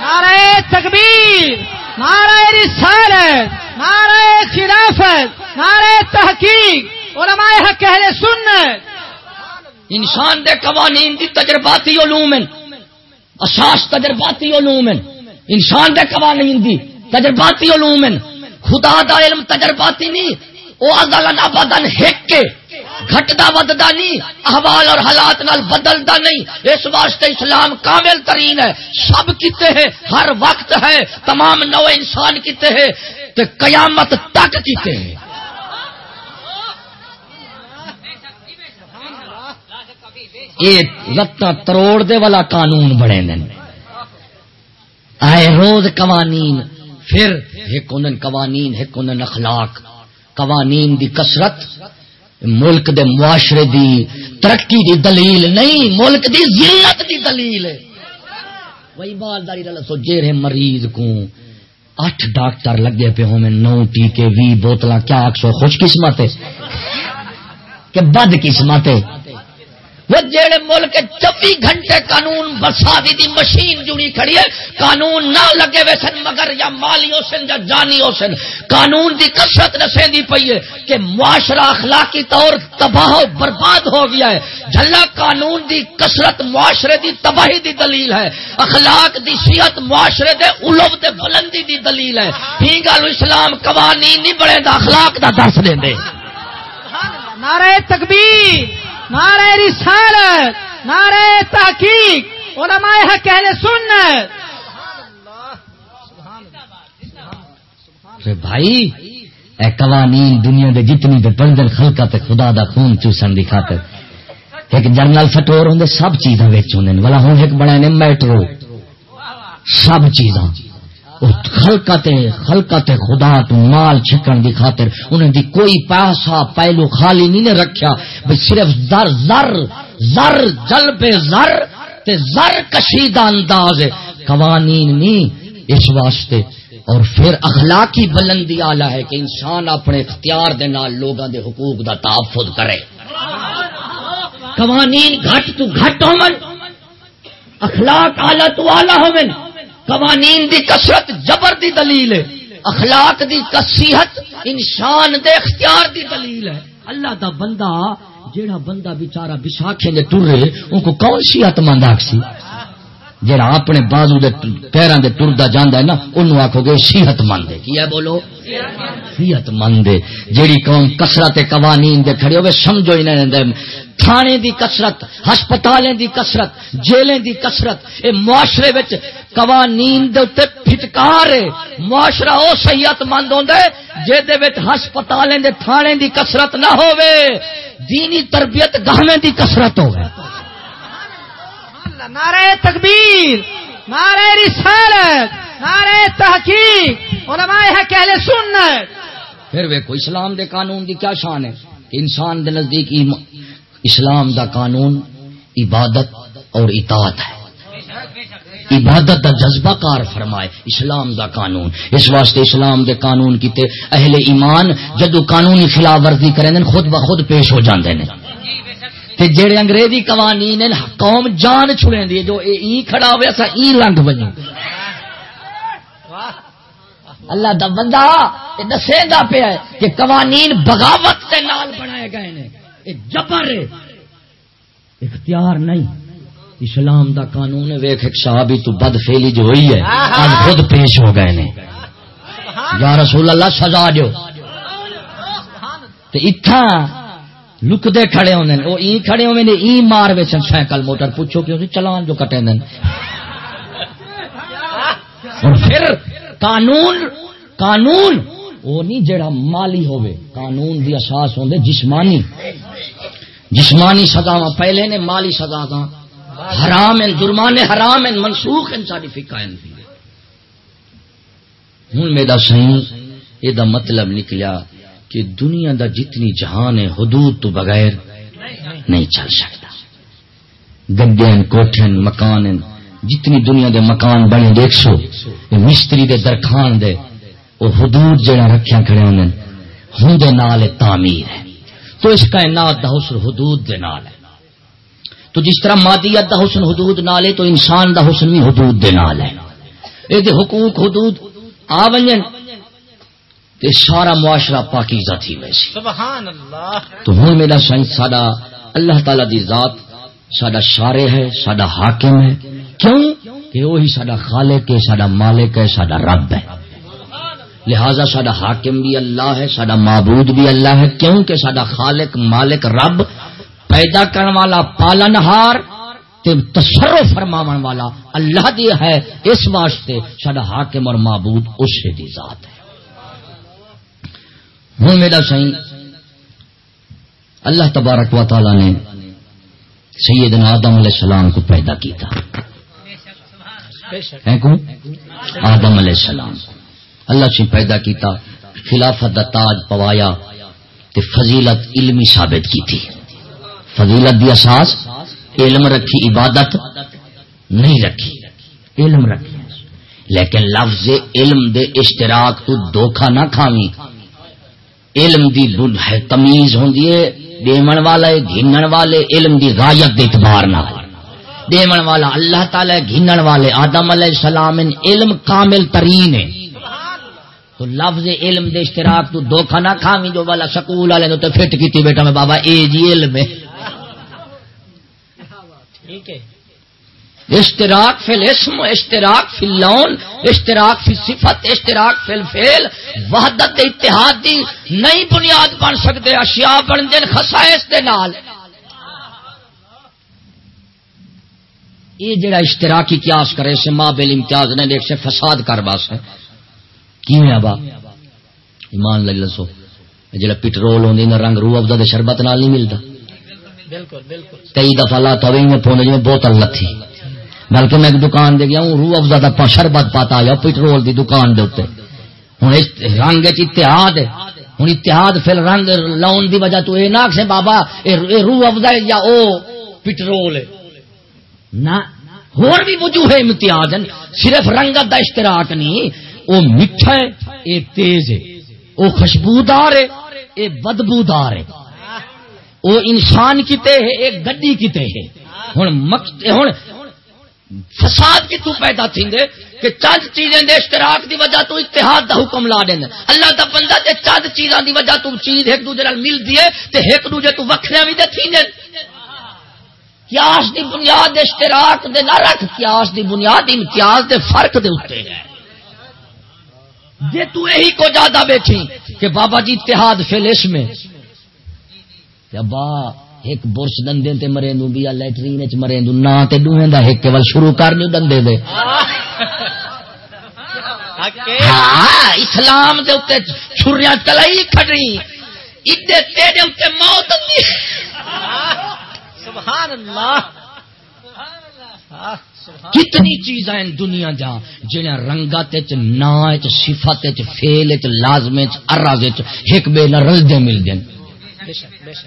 نعرہ تکبیر، نعرہ رسالت، نعرہ خلافت، نعرہ تحقیق، علماء حق اہل سنت۔ انسان دے قوانین دی تجرباتی علوم ہیں۔ اساس تجرباتی علوم ہیں۔ انسان دے قوانین دی تجرباتی علوم ہیں۔ خدا دا علم تجرباتی نہیں او ازلن ابدن ہک کے گھٹدا وددا نہیں احوال اور حالات نال بدلدا نہیں اس واسطے اسلام کامل ترین ہے۔ سب کیتے ہیں، ہر وقت ہے۔ تمام نو انسان کیتے ہیں۔ کہ قیامت تک کتے کیتے ہیں لتا تروڑ دے والا قانون بڑے دن۔ آئے روز قوانین، پھر ایک انن قوانین، ایک انن اخلاق۔ قوانین دی کسرت ملک دے معاشرے دی ترقی دی دلیل نہیں، ملک دی ذلت دی دلیل۔ ہے وہی مالداری سو جیرے مریض کو اٹھ ڈاکٹر لگے پہ ہوں نو ٹیکے وی بوتل کیا آخسو خوش قسمت ہے؟ کہ بد قسمت ہے؟ وہ جڑے ملک چوبی گھنٹے قانون برساتی دی مشین جڑی کھڑی ہے، قانون نہ لگے وے سن مگر یا مالی ہو سن یا جانی ہو سن۔ قانون دی کثرت نسے دی پئی ہے کہ معاشرہ اخلاقی طور تباہ و برباد ہو گیا ہے۔ جھلا قانون دی کثرت معاشرے دی تباہی دی دلیل ہے۔ اخلاق دی صحت معاشرے دے علو دے بلندی دی دلیل ہے۔ ہی گل اسلام قوانین نہیں بڑے دا، اخلاق دا درس دے دے۔ نعرہ تکبیر۔ نعرہ رسالت، نعرہ تحقیق، علماء حق، اہل سنت۔ بھائی، اے قوانین دنیا دے جتنی دے بندر خلقہ تے خدا دا خون چوسن دی خاطر، ایک جنرل فٹور ہوں سب چیزاں ہوں والا ہوں ایک بنے میٹرو۔ سب چیزاں۔ خلقت خلقت خدا تو مال چھکن دی خاطر۔ انہیں دی کوئی پیسہ پہلو خالی نہیں نے رکھیا بھئی صرف زر زر زر جل پہ زر تے زر کشیدہ انداز قوانین نہیں اس واسطے۔ اور پھر اخلاقی بلندی آلہ ہے کہ انسان اپنے اختیار دے نال لوگاں دے حقوق دا تحفظ کرے۔ قوانین گھٹ تو گھٹ ہومن اخلاق آلہ تو آلہ ہومن قوانین دی کسرت جبر دی دلیل ہے، اخلاق دی کسیحت انسان دے اختیار دی دلیل ہے۔ اللہ دا بندہ، جیڑا بندہ بیچارہ بساکھے نے ٹرے ان کو کون سی آتما داخ سی؟ جڑا اپنے بازو دے پیروں دے ٹردا جانا ہے نا انہوں آخو گے صحت مند ہے۔ کی ہے بولو؟ صحت مند ہے۔ جیڑی قوم کسرت قوانین دے کھڑے ہوئے سمجھو ہی نہیں تھانے دی کسرت ہسپتالیں دی کسرت جیلیں دی کسرت اے معاشرے وچ قوانین دے تے پھٹکار ہے۔ معاشرہ او صحت مند ہوندا ہے جے دے وچ ہسپتالیں دے تھانے دی کسرت نہ ہووے۔ دینی تربیت گہویں دی کسرت ہوے نعرہ تکبیر، نعرہ رسالت، نعرہ تحقیق، علماء ہے کہلے سنت۔ پھر ویکو اسلام دے قانون دی کیا شان ہے؟ کہ انسان دے نزدیک اسلام دا قانون عبادت اور اطاعت ہے۔ عبادت دا جذبہ کار فرمائے، اسلام دا قانون۔ اس واسطے اسلام دے قانون کیتے اہل ایمان جدو قانونی خلاف ورزی کریں خود بخود پیش ہو جاندے ہیں تے جڑے انگریزی قوانین قوم جان چھڑیں دی جو اے ای کھڑا ہوئے، اسا ای لنگ بنی۔ اللہ دا بندہ دسے گا پیا کہ قوانین بغاوت کے نال بنائے گئے نے۔ اے جبر اختیار نہیں۔ اسلام دا قانون ویخ ایک صحابی تو بد فیلی جو ہوئی ہے، آج خود پیش ہو گئے نے۔ یا رسول اللہ، سزا دو۔ اتھا لکدے کھڑے ہونے وہ ای کھڑے ہونے نے ای مار ویچن سائیکل، موٹر، پوچھو کہ چلان جو کٹے دن اور پھر قانون قانون، وہ نہیں جڑا مالی ہوئے قانون دی اساس ہوندے جسمانی۔ جسمانی سزا پہلے نے مالی سزا کا حرام ہیں، جرمانے حرام ہیں، منسوخ ہیں، ساری فکا ہوں میرا صحیح یہ مطلب نکلیا۔ کہ دنیا دا جتنی جہان ہے حدود تو بغیر نہیں چل سکتا۔ گڈے کوٹھن مکان جتنی دنیا دے مکان بنے دیکھ سو مستری دے درخان دے، وہ حدود جڑا رکھیا کھڑے ہونے ہوں دے نال تعمیر ہے۔ تو اس کا دا حسن حدود دے نال ہے۔ تو جس طرح مادیت دا حسن حدود نال ہے، تو انسان دا حسن بھی حدود دے نال ہے۔ اے دے حقوق حدود آ ونجن۔ تے سارا معاشرہ پاکیزہ تھی ویسی سبحان اللہ۔ تو ہوں میرا سائنس ساڈا اللہ تعالی دی ذات ساڈا شارع ہے ساڈا حاکم ہے۔ کیوں؟ کہ وہی ساڈا خالق ہے ساڈا مالک ہے ساڈا رب ہے۔ لہذا سڈا حاکم بھی اللہ ہے سڈا معبود بھی اللہ ہے۔ کیوں؟ کہ سڈا خالق مالک رب پیدا کرنے والا پالن ہار تصرف فرما والا اللہ دی ہے۔ اس واسطے سڈا حاکم اور معبود اس سے دی ذات ہے۔ ہوں میرا سی اللہ تبارک و تعالی نے سیدنا آدم علیہ السلام کو پیدا کیا آدم علیہ السلام اللہ سے پیدا کیتا، خلافت دا تاج پوایا تے فضیلت علمی ثابت کی تھی فضیلت دی اساس علم رکھی، عبادت نہیں رکھی۔ علم رکھی۔ لیکن لفظ علم دے اشتراک تو دھوکھا نہ کھاوی علم دی ہے تمیز ہوندی ہے، دیمن والا گھنن والے، علم دی غایت دے اعتبار نہ دیمن والا اللہ تعالی گھنن والے آدم علیہ السلام ان علم کامل ترین ہے۔ تو لفظ علم دے اشتراک تو دھوکھا نہ کھاوی جو والا سکول والے نو تو فٹ کی بیٹا میں بابا، اے جی علم ہے؟ ٹھیک ہے۔ اشتراک فی الاسم اشتراک فی اللون اشتراک فی صفت اشتراک فی الفیل وحدت اتحاد دی نئی بنیاد بن سکتے اشیاء بن دین خصائص دے نال۔ یہ جڑا اشتراکی قیاس کرے سے ماں بل امتیاز نے دیکھ سے فساد کر باس ہے با ایمان لگ لسو۔ جا پٹرول ہوں رنگ رو ابدا شربت نال نہیں ملتا بالکل بالکل۔ کئی دفعہ لاتا ہوئی میں پونے جی میں بوتل لتھی بلکہ میں ایک دکان دے گیا ہوں، روح افزا دا شربت پاتا آیا، پیٹرول دی دکان دے اتنے ہوں رنگ اتحاد ہوں اتحاد پھر رنگ لاؤن دی وجہ تو یہ نہ سے بابا، اے روح افزا یا او پیٹرول نہ اور بھی وجوہ امتیاز ہیں۔ صرف رنگت دا اشتراک نہیں، او میٹھا ہے، اے تیز ہے۔ او خوشبودار ہے، اے بدبودار ہے۔ او انسان کتے ہے ایک گڈی کتے ہے۔ ہن مقصد ہن فساد کی تو پیدا تھی دے کہ چند چیزیں دے اشتراک دی وجہ تو اتحاد دا حکم لا دیں اللہ دا بندہ تے چند چیزاں دی وجہ تو چیز ایک دوسرے نال مل دیے تے ایک دوسرے تو وکھریاں وی دے تھی دے۔ قیاس دی بنیاد اشتراک دے نہ رکھ قیاس دی بنیاد امتیاز دے فرق دے اوتے ہے۔ جے تو یہی کو زیادہ بیٹھی کہ بابا جی اتحاد فیل اس میں۔ با ایک برش دندے تے مرے دوں بھی لیٹرین چ مرے دوں نہ تے دوہیں دا ایک ول شروع کر نہیں دندے دے۔ ہاں اسلام دے اوتے چھریاں کلائی کھڑی ایڈے تیرے اوتے موت دی سبحان اللہ کتنی چیزاں ہیں دنیا جا جنہیں رنگت نا صفت فیل لازم ارز ایک بے نہ رلدے مل دیں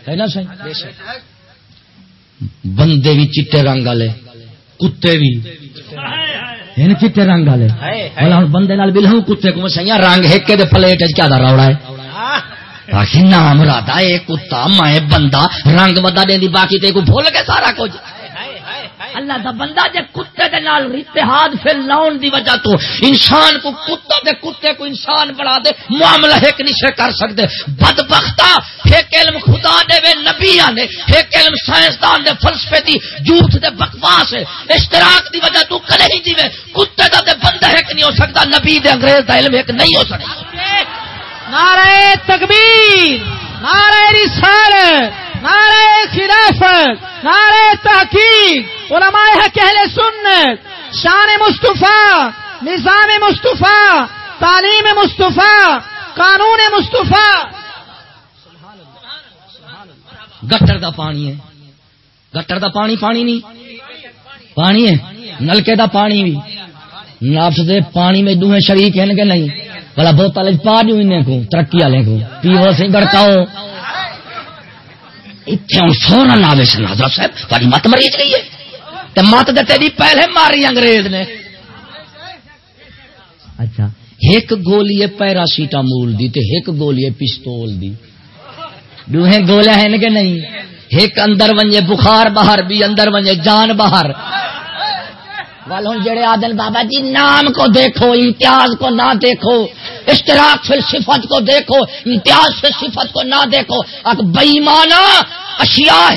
ہے نا صحیح بندے بھی چٹے رنگ والے کتے بھی۔ چٹے رنگ والے؟ بندے بلو کتے کو سہی رنگ ایک پلیٹ کیا روڑا ہے۔ نام رادا یہ کتا میں بندہ رنگ بدا دیں باقی تے کو بھول کے سارا کچھ۔ اللہ دا بندہ جے کتے دے نال اتحاد پھر لاؤن دی وجہ تو انسان کو کتا دے کتے کو انسان بنا دے، معاملہ ایک نہیں کر سکتے بدبختا ایک علم خدا دے وے نبی آنے ایک علم سائنسدان دے فلسفے دی جھوٹ دے بکواس ہے۔ اشتراک دی وجہ تو کرے ہی دیوے کتے دا دے بندہ ایک نہیں ہو سکتا، نبی دے انگریز دا علم ایک نہیں ہو سکتا۔ نعرہ تکبیر، نعرہ رسالت۔ نعرہ خلافت، نعرہ تحقیق، علماء ہے کہلے سنت، شان مصطفیٰ، نظام مصطفیٰ، تعلیم مصطفیٰ، قانون مصطفیٰ۔ گٹر دا پانی ہے۔ گٹر دا پانی پانی نہیں۔ پانی ہے۔ نلکے دا پانی بھی۔ نفس دے پانی میں دوہیں شریک ہیں کہ نہیں؟ بلا بوتل پا دیوں کو، ترقی والے کو۔ پیو سی گڑکاؤ اتنے ہوں فورن آوے سن حضرت صاحب تاری مت مریض گئی ہے۔ مت دے تیری پہلے ماری انگریز نے۔ اچھا۔ ایک گولی ہے پیراسیٹامول دی تے ایک گولی ہے پستول دی۔ دوہیں گولیاں ہیں کہ نہیں؟ ایک اندر ونجے بخار باہر بھی اندر ونجے جان باہر والوں جڑے آدن بابا جی نام کو دیکھو، امتیاز کو نہ دیکھو، اشتراک پھر صفت کو دیکھو، امتیاز پھر صفت کو نہ دیکھو اب بئیمانا اشیاء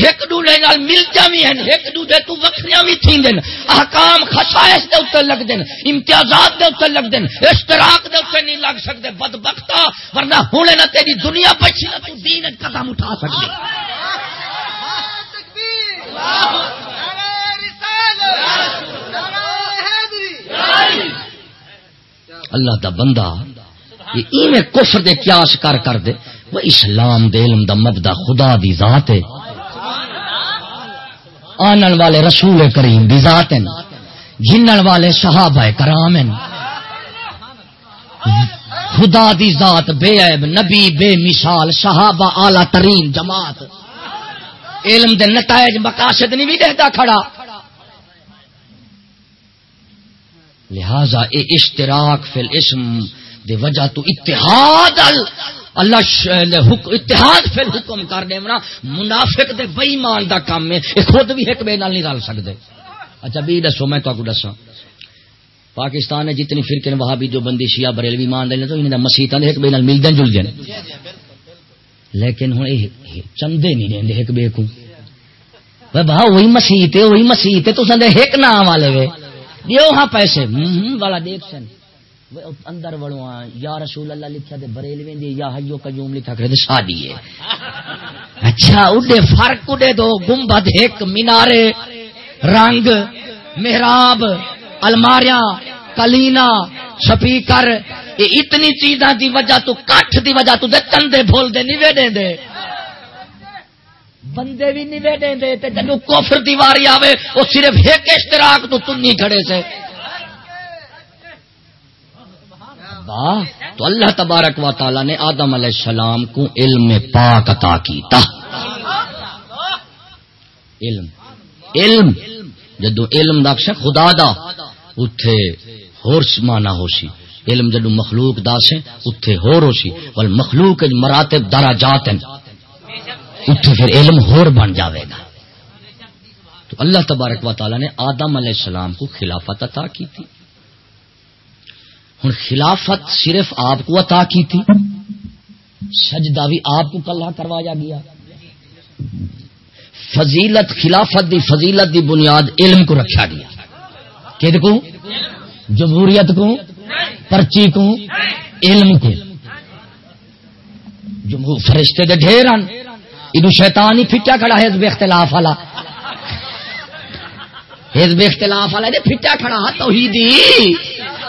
ایک دوسرے نال مل جاوی ہیں ایک دوسرے تو وکھریاں بھی تھیں دن۔ احکام، خصائص دے اوپر لگ دین امتیازات دے اوپر لگ دین اشتراک دے اوپر نہیں لگ سکتے بدبختا، ورنہ ہونے نہ تیری دنیا بچی نہ تو دین قدم اٹھا سکتے اللہ اللہ دا بندہ یہ ایویں کفر دے قیاس کر کر دے، وہ اسلام دے علم دا مبدا خدا دی ذات ہے۔ آنن والے رسول کریم دی ذات ہیں، جنن والے صحابہ کرام ہیں۔ خدا دی ذات بے عیب، نبی بے مثال، صحابہ اعلی ترین جماعت۔ علم دے نتائج مقاصد نہیں بھی دیتا کھڑا۔ لہذا اے اشتراک فی الاسم دے وجہ تو اتحاد اللہ اتحاد فی الحکم کر دے منا منافق دے بئیمان دا کام ہے، اے خود بھی ایک بے نال نہیں رل سکدے۔ اچھا بھی دسو، میں تو دسا پاکستان نے جتنی فرقے وہاں بھی جو بندی شیعہ بریلوی مان دے تو انہاں مسیتاں دے ایک بے نال ملدے جلدے لیکن ہن چندے نہیں دیندے ایک بے کو۔ بھا وہی مسیت ہے، وہی مسیت ہے، تو سندے ایک نام والے وے۔ دیو ہاں پیسے۔ والا دیکھ سن۔ اندر وڑو یا رسول اللہ لکھا دے بریلوی دی، یا حیو قیوم لکھا کرے شادی ہے۔ اچھا اڈے فرق اڈے دو گنبد، ایک مینارے، رنگ، محراب، الماریاں، کلینا، سپیکر۔ یہ اتنی چیزاں دی وجہ تو، کٹھ دی وجہ تو دے تندے بھول دے نہیں دے دے۔ بندے بھی نہیں وے دے تے جدو کوفر دیواری آوے وہ صرف ایک اشتراک تو تنی کھڑے سے تو اللہ تبارک و تعالی نے آدم علیہ السلام کو علم پاک عطا کیتا۔ علم علم جدو علم دا خدا دا اتے ہورس مانا ہو سی علم جدو مخلوق دا سے اتے ہور ہو سی ول مخلوق مراتب درجات ہیں اتنے پھر علم ہور بن جاوے گا۔ تو اللہ تبارک و تعالی نے آدم علیہ السلام کو خلافت عطا کی تھی۔ ہوں خلافت صرف آپ کو عطا کی تھی۔ سجدہ بھی آپ کو کلہ کروایا گیا۔ فضیلت خلافت دی فضیلت دی بنیاد علم کو رکھا گیا۔ کہ کو؟ جمہوریت کو؟ پرچی کو؟ علم کو۔ فرشتے دے ڈھیر ہیں ادو شیطان ہی پھٹیا کھڑا ہے، حزب اختلاف والا۔ حزب اختلاف والا پھٹیا کھڑا توحیدی۔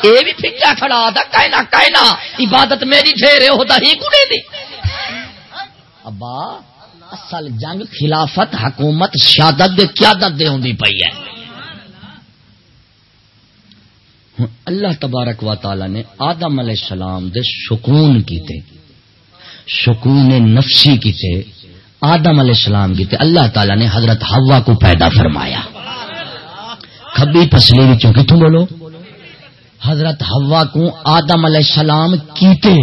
اے بھی پھٹیا کھڑا تھا کہنا کہنا عبادت میری ٹھہرے ہوتا ہی کڑے دی۔ ابا، اصل جنگ خلافت، حکومت شادت دے قیادت دے ہوندی پئی ہے۔ اللہ تبارک و تعالی نے آدم علیہ السلام دے سکون کیتے، سکون نفسی کیتے آدم علیہ السلام کی اللہ تعالیٰ نے حضرت ہوا کو پیدا فرمایا۔ کبھی پسلی بھی کتوں بولو؟ حضرت ہوا کو آدم علیہ السلام کیتے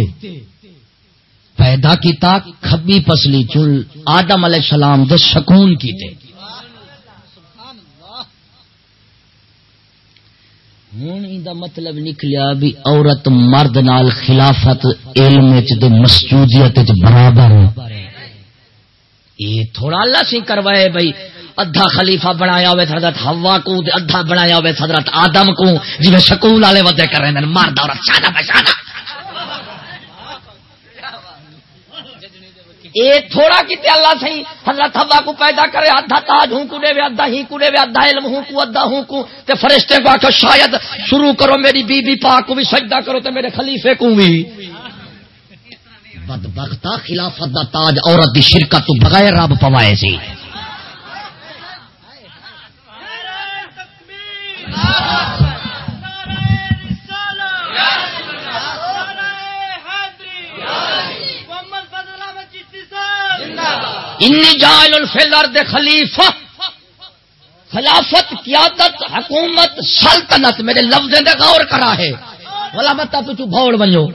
پیدا کیتا کبھی پسلی چل آدم علیہ السلام دے سکون کیتے۔ ہوں دا مطلب نکلیا بھی عورت مرد نال خلافت علم مسجودیت برابر۔ ہے یہ تھوڑا اللہ سی کروائے بھائی۔ ادھا خلیفہ بنایا ہوئے حضرت ہوا کو، ادھا بنایا ہوئے حضرت آدم کو۔ جی میں سکول والے ودے کر رہے ہیں مرد عورت، شادہ بشادہ اے تھوڑا کتے اللہ سی حضرت ہوا کو پیدا کرے، ادھا تاج ہوں کو دے وے، ادھا ہی کو دے وے، ادھا علم ہوں کو، ادھا ہوں کو۔ تے فرشتے کو آکھو شاید شروع کرو میری بی بی پاک کو بھی، سجدہ کرو تے میرے خلیفے کو بھی۔ بدبختا خلافت دا تاج عورت دی شرکت تو بغیر رب پوائے سی۔ انی جائل الفلر دے خلیفہ۔ خلافت، قیادت، حکومت، سلطنت میرے لفظ دے غور کرا ہے۔ والا مت تو بھوڑ بنو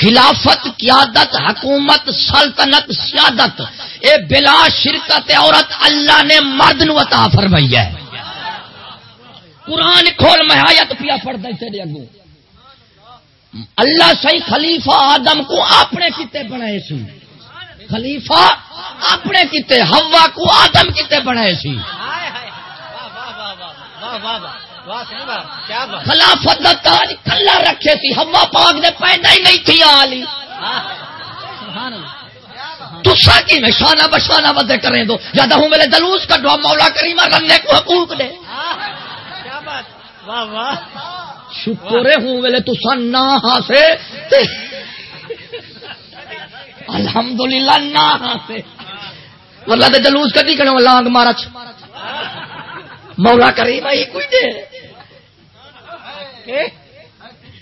خلافت، قیادت، حکومت، سلطنت، سیادت، اے بلا شرکت عورت اللہ نے مرد نو عطا فرمائی ہے۔ قرآن کھول محایت پیا پڑتا تیرے اگو اللہ صحیح خلیفہ آدم کو اپنے کتے بنائے سی۔ خلیفہ اپنے کتے ہوا کو آدم کتے بنائے سی۔ خلافت کا تاج کلا رکھے سی ہوا پاک نے پیدا ہی نہیں تھی آلی۔ تسا کی میں شانہ بشانہ بدے کریں دو۔ زیادہ ہوں میرے دلوس کا ڈوا مولا کریمہ رننے کو حقوق دے۔ شکرے ہوں میرے تسا نہ ہاسے۔ الحمدللہ نہ ہاسے۔ واللہ دے دلوس کدی کریں لانگ مارا مولا کریمہ ہی کوئی دے۔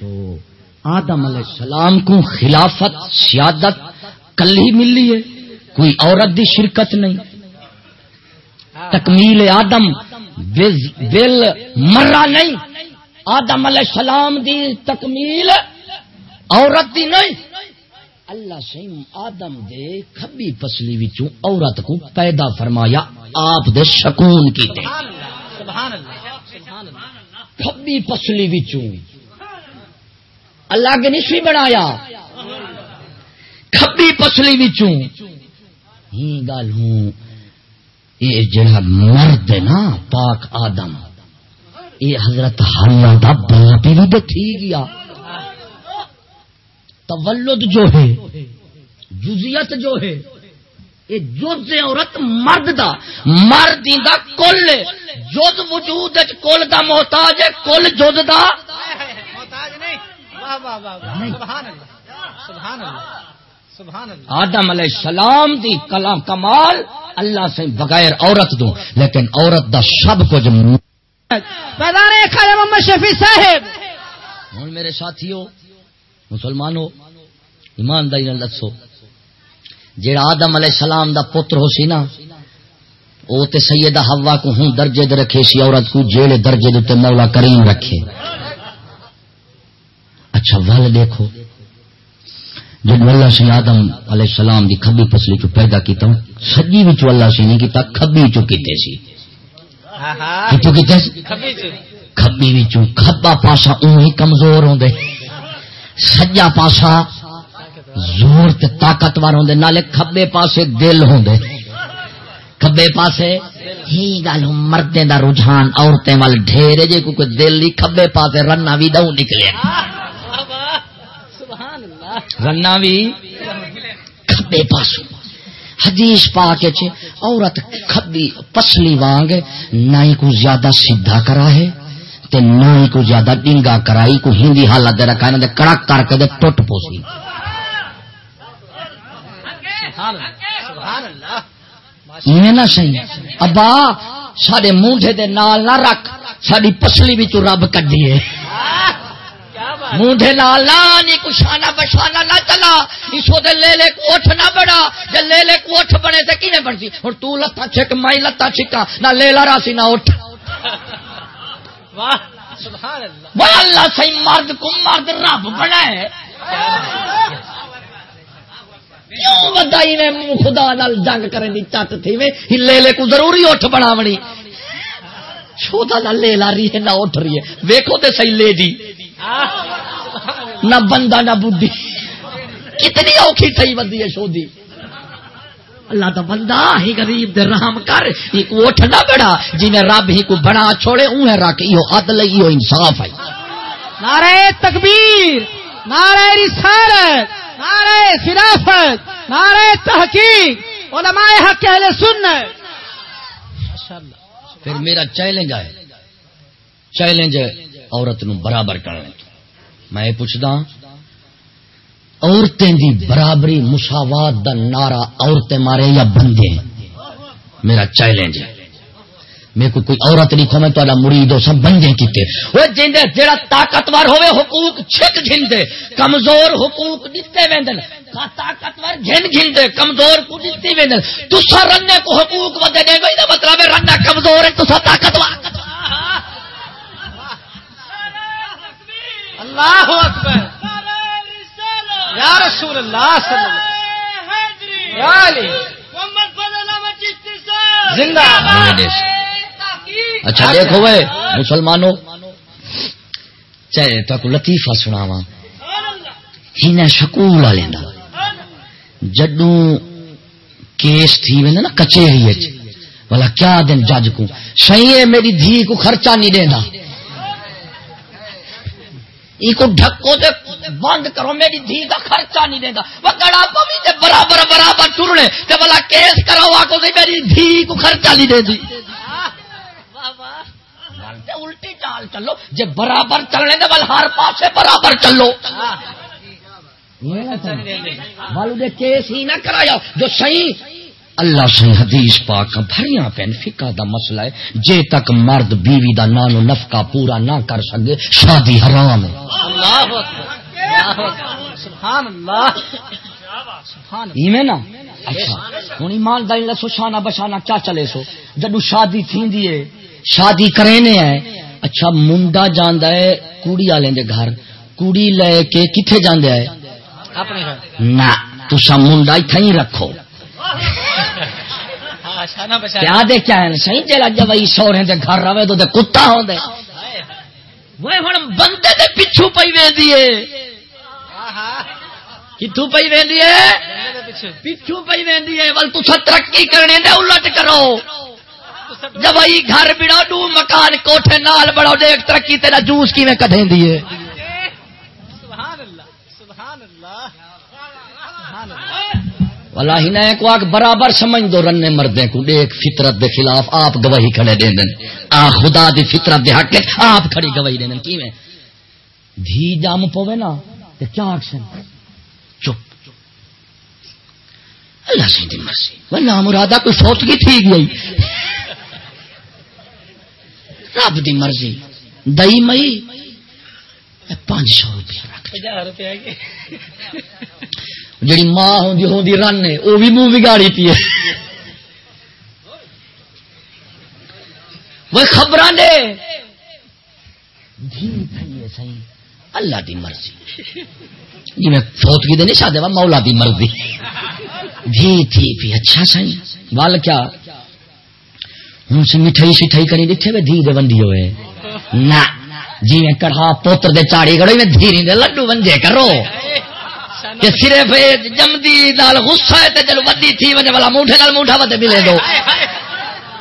تو آدم علیہ السلام کو خلافت سیادت کل ہی ملی ہے کوئی عورت دی شرکت نہیں۔ تکمیل آدم بل مرا نہیں۔ آدم علیہ السلام دی تکمیل عورت دی نہیں۔ اللہ سیم آدم دے کبھی پسلی وچوں عورت کو پیدا فرمایا آپ دے شکون کی دے سبحان اللہ۔ کبھی پسلی بچوں اللہ کے نشی بنایا۔ کبھی پسلی بچوں ہی گل ہوں۔ یہ جڑا مرد نا، پاک آدم۔ یہ حضرت ہلا دا باپ بھی تو تھی گیا۔ تولد جو ہے، جزیت جو ہے۔ یہ جز عورت مرد دا مرد دا کل جز وجود کل دا محتاج ہے کل جز دا۔ آدم علیہ السلام دی کلام کمال اللہ سے بغیر عورت دوں۔ لیکن عورت دا سب کچھ محمد شفیع صاحب۔ ہوں میرے ساتھیو مسلمانو ایمانداری نہ دسو۔ جیڑا آدم علیہ السلام دا پتر ہو سی نا او تے سیدہ ہوا کو ہوں درجے دے رکھے سی عورت کو جیڑے درجے دے مولا کریم رکھے۔ اچھا ول دیکھو۔ جب اللہ سی آدم علیہ السلام دی کھبی پسلی چو پیدا کیتا سجی بھی چو اللہ سی نہیں کیتا کھبی چو کیتے سی۔ کیتو کیتے سی؟ کھبی بھی چو کھبا پاسا انہی کمزور ہوں دے سجا پاسا زور تے طاقتور ہوں نالے کھبے پاسے دل ہوں کھبے پاسے ہی گل مردیں دا رجحان عورتیں وال ڈھیرے جے کو دل نہیں کھبے پاسے رنا بھی دوں نکلے۔ رنا بھی کھبے پاسو حدیث پا کے عورت کھبی، پسلی وانگ، نہ ہی کو زیادہ سیدھا کرا ہے تے نہ ہی کو زیادہ ڈنگا کرائی کو ہندی حالت دے رکھا ہے، نہ دے کڑک کر کے دے ٹوٹ پوسی۔ نہ صحیح ابا سارے منڈے دے نال نہ رکھ۔ ساری پسلی بھی رب کڈیے مونڈے نال نہ کشانا بشانا نہ چلا۔ اسو دے لے لے کوٹھ نہ بڑا جے لے لے کوٹھ بنے تے کینے بنسی؟ ہن تو لتا چھک مائی لتا چھکا۔ نہ لے لا راسی نہ اٹھ۔ واہ سبحان اللہ۔ واہ اللہ صحیح مرد کو مرد رب بنا ہے کیوں ودائی نے منہ خدا نال جنگ کرن دی چت تھی وے۔ لے لے کو ضروری اٹھ بناونی۔ چھوٹا نہ لے لا رہی ہے نہ اٹھ رہی ہے ویکھو تے صحیح لیڈی۔ نہ بندہ نہ بدھی کتنی اوکھی تھی بندی ہے شودی۔ اللہ تو بندہ ہی غریب دے رحم کر۔ ایک اٹھ نہ بڑا جنہیں رب ہی کو بنا چھوڑے انہیں رکھ۔ یہ عدل یہ انصاف ہے۔ نعرہ تکبیر، نعرہ رسالت۔ نعرہ خلافت، نعرہ تحقیق، علماء حق اہل سنت۔ پھر میرا چیلنج ہے چیلنج عورت نو برابر کرنے میں پوچھتا عورتیں دی برابری، مساوات دا نعرہ عورتیں مارے یا بندے میرا چیلنج ہے۔ میرے کو کوئی عورت نہیں کھو میں تو مرید ہو سب بندے کیتے۔ وہ جیندے جیڑا طاقتور ہوئے حقوق چھک گھندے کمزور حقوق دیتے ویندن۔ طاقتور گھن گھندے کمزور کو دیتے ویندن۔ تسا رننے کو حقوق ودے دے گئی مطلب رننا کمزور ہے تسا طاقتور۔ اللہ اکبر۔ یا رسول اللہ صلی اللہ زندہ۔ اچھا دیکھو بھائی، مسلمانوں چاہے تو لطیفہ سناوا ہن سکول والے جدو کیس تھی وے نا کچہری والا کیا دن جج کو صحیح میری دھی کو خرچہ نہیں دینا ڈھکو دے بند کرو، میری دھی کا خرچہ نہیں دینا وہ پوی دے برابر برابر ٹرنے تے بلا کیس کرو آ کو میری دھی کو خرچہ نہیں دے دی۔ الٹی چال چلو۔ جے برابر چلنے دے بل ہر پاسے برابر چلو۔ کیس ہی نہ کرایا۔ جو صحیح۔ اللہ سے حدیث پاک بھریاں پین۔ فکا دا مسئلہ ہے۔ جے تک مرد بیوی دا نان و نفقہ پورا نہ کر سکے شادی حرام ہے۔ نا؟ اچھا۔ ہوں ایمانداری لسو شانہ بشانہ کیا چلے سو؟ جدو شادی تھی دیئے شادی کرینے ہے اچھا منڈا جاندہ ہے کوڑی آلیں دے گھر۔ کوڑی لے کے کتھے جاندے ہے نہ تو سا منڈا ہی رکھو۔ کیا دے کیا ہے؟ صحیح چلا جب وہی سورے دے گھر رہے تو کتا ہو دے۔ وہ ہوں بندے دے پچھو پی وے دیے کتوں پی وے پی وے ترقی کرنے دے الٹ کرو۔ وہی گھر بڑا ڈو مکان کوٹھے نال بڑا دیکھ ترقی تیرا جوس کی میں کٹیں دیے سبحان اللہ سبحان اللہ سبحان اللہ۔ والا ہی نہ کو آگ برابر سمجھ دو رنے مردے کو۔ دیکھ فطرت دے خلاف آپ گواہی کھڑے دیں دن۔ آ خدا دی فطرت دے حق آپ کھڑی گواہی دیں دن۔ کی میں دھی جام پوے نا تے کیا آکشن چپ اللہ سی دی مرضی وہ نام مرادہ کوئی فوت کی تھی گئی رب دی مرضی۔ دئی مئی پانچ سو روپیہ رکھ جی ماں ہوں ہوں رن ہے وہ بھی منہ بگاڑی پی وہ خبر نے اللہ دی مرضی۔ جی میں فوتگی دے نہیں سادے مولا دی مرضی۔ بھی تھی بھی اچھا سی وال کیا؟ مٹھائی شٹھائی کری دیتے وے دھی دے بندی ہوئے۔ نہ جی میں کڑھا پوتر دے چاڑی کڑو میں دھیری دے لڈو بنجے کرو۔ کہ صرف جمدی نال غصہ ہے تے چلو ودی تھی ونے والا موٹھے نال موٹھا ودے ملے دو۔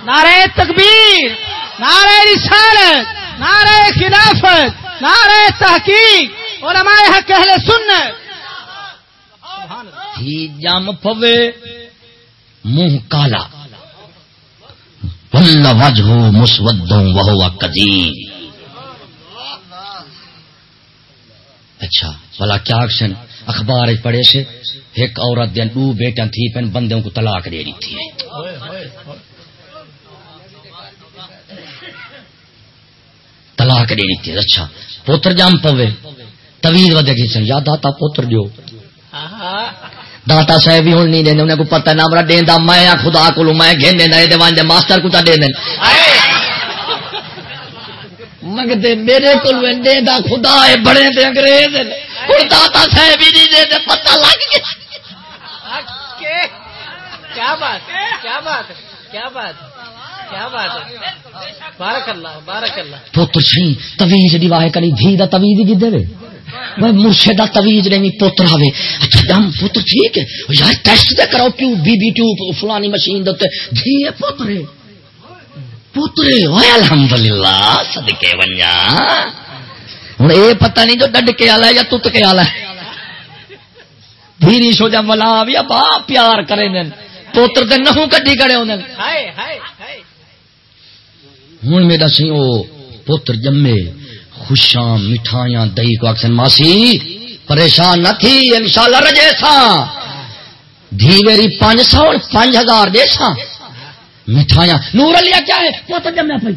نعرہ تکبیر نعرہ رسالت نعرہ خلافت نعرہ تحقیق علماء حق اہل سنت۔ ہی جم پوے منہ کالا۔ ول وجہ مسودوں وہ قدیم اچھا بلا کیا اکشن؟ اخبار پڑھے سے ایک عورت دن دو بیٹا تھی پن بندوں کو طلاق دے رہی تھی۔ طلاق دے رہی تھی۔ اچھا پوتر جام پوے۔ تویل ودے گی سن یا داتا پوتر دیو داتا صاحب بھی ہوں نہیں دیں انہیں کو پتہ نہ مرا دیں دا میں خدا کو میں گھن دینا یہ دیوان دے ماسٹر کو دیں منگتے میرے کو دے دا خدا ہے بڑے دے انگریز ہوں داتا صاحب ہی نہیں دے پتہ لگ گیا کیا بات کیا بات کیا بات کیا بات بارک اللہ بارک اللہ پوتر سی تویز دی واہ کری دھی دا تویز کی دے میں مرشد تویز نہیں پوتر آئے اچھا دم پوتر ٹھیک ہے؟ یار ٹیسٹ دے کرو کیوں بی بی ٹیوب فلانی مشین دے دھی ہے۔ پوترے پوترے ہوئے الحمدللہ صدقے ونجا۔ ہوں یہ پتہ نہیں جو ڈڈ کے آلا یا تت کے آلا دھیری سو جا ملا بھی با پیار کرے دن پوتر دے نہوں کڈی کڑے ہوندے ہوں میرا سی او پوتر جمے۔ خوشاں مٹھائیاں، دہی کو اکثر ماسی، پریشان نہ تھی، انشاءاللہ رجے سا دھی میری پانچ سو پانچ ہزار دے سا مٹھائیاں۔ نور لیا کیا ہے؟ پوتر جمیا پئی۔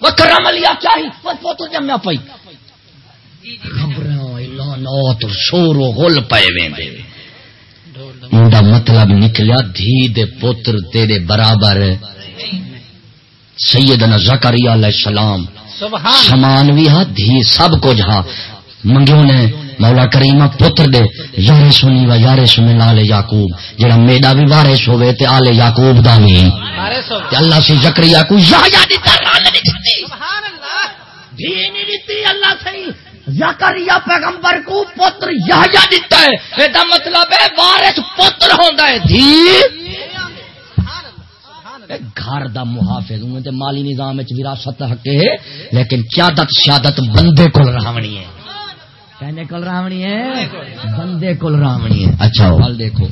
وہ کرم لیا کیا ہے وہ پوتر جمیا پئی۔ خبراں اعلانات شور و غل پے ویندے ان مطلب نکلیا، دھی دے پوتر تیرے برابر۔ سیدنا زکریا علیہ السلام۔ سمان بھی ہا دھی سب کچھ ہا۔ منگیو نے مولا کریمہ پتر دے یارے سنی و یارے سنی لال یاقوب جڑا میڈا بھی وارث ہوے تے آل یاقوب دا وی۔ تے اللہ سی زکریا کو یا یا دیتا رال نہیں دتی سبحان اللہ۔ دھی نہیں دتی اللہ سی زکریا پیغمبر کو پتر یحییٰ دیتا ہے اے دا مطلب ہے وارث پتر ہوندا ہے۔ دھی گھر دا محافظ ہوں تے مالی نظام وچ وراثت حق ہے، لیکن قیادت شہادت بندے کول راونی ہے۔ کہنے کول راونی ہے؟ بندے کول راونی ہے۔ اچھا حال دیکھو۔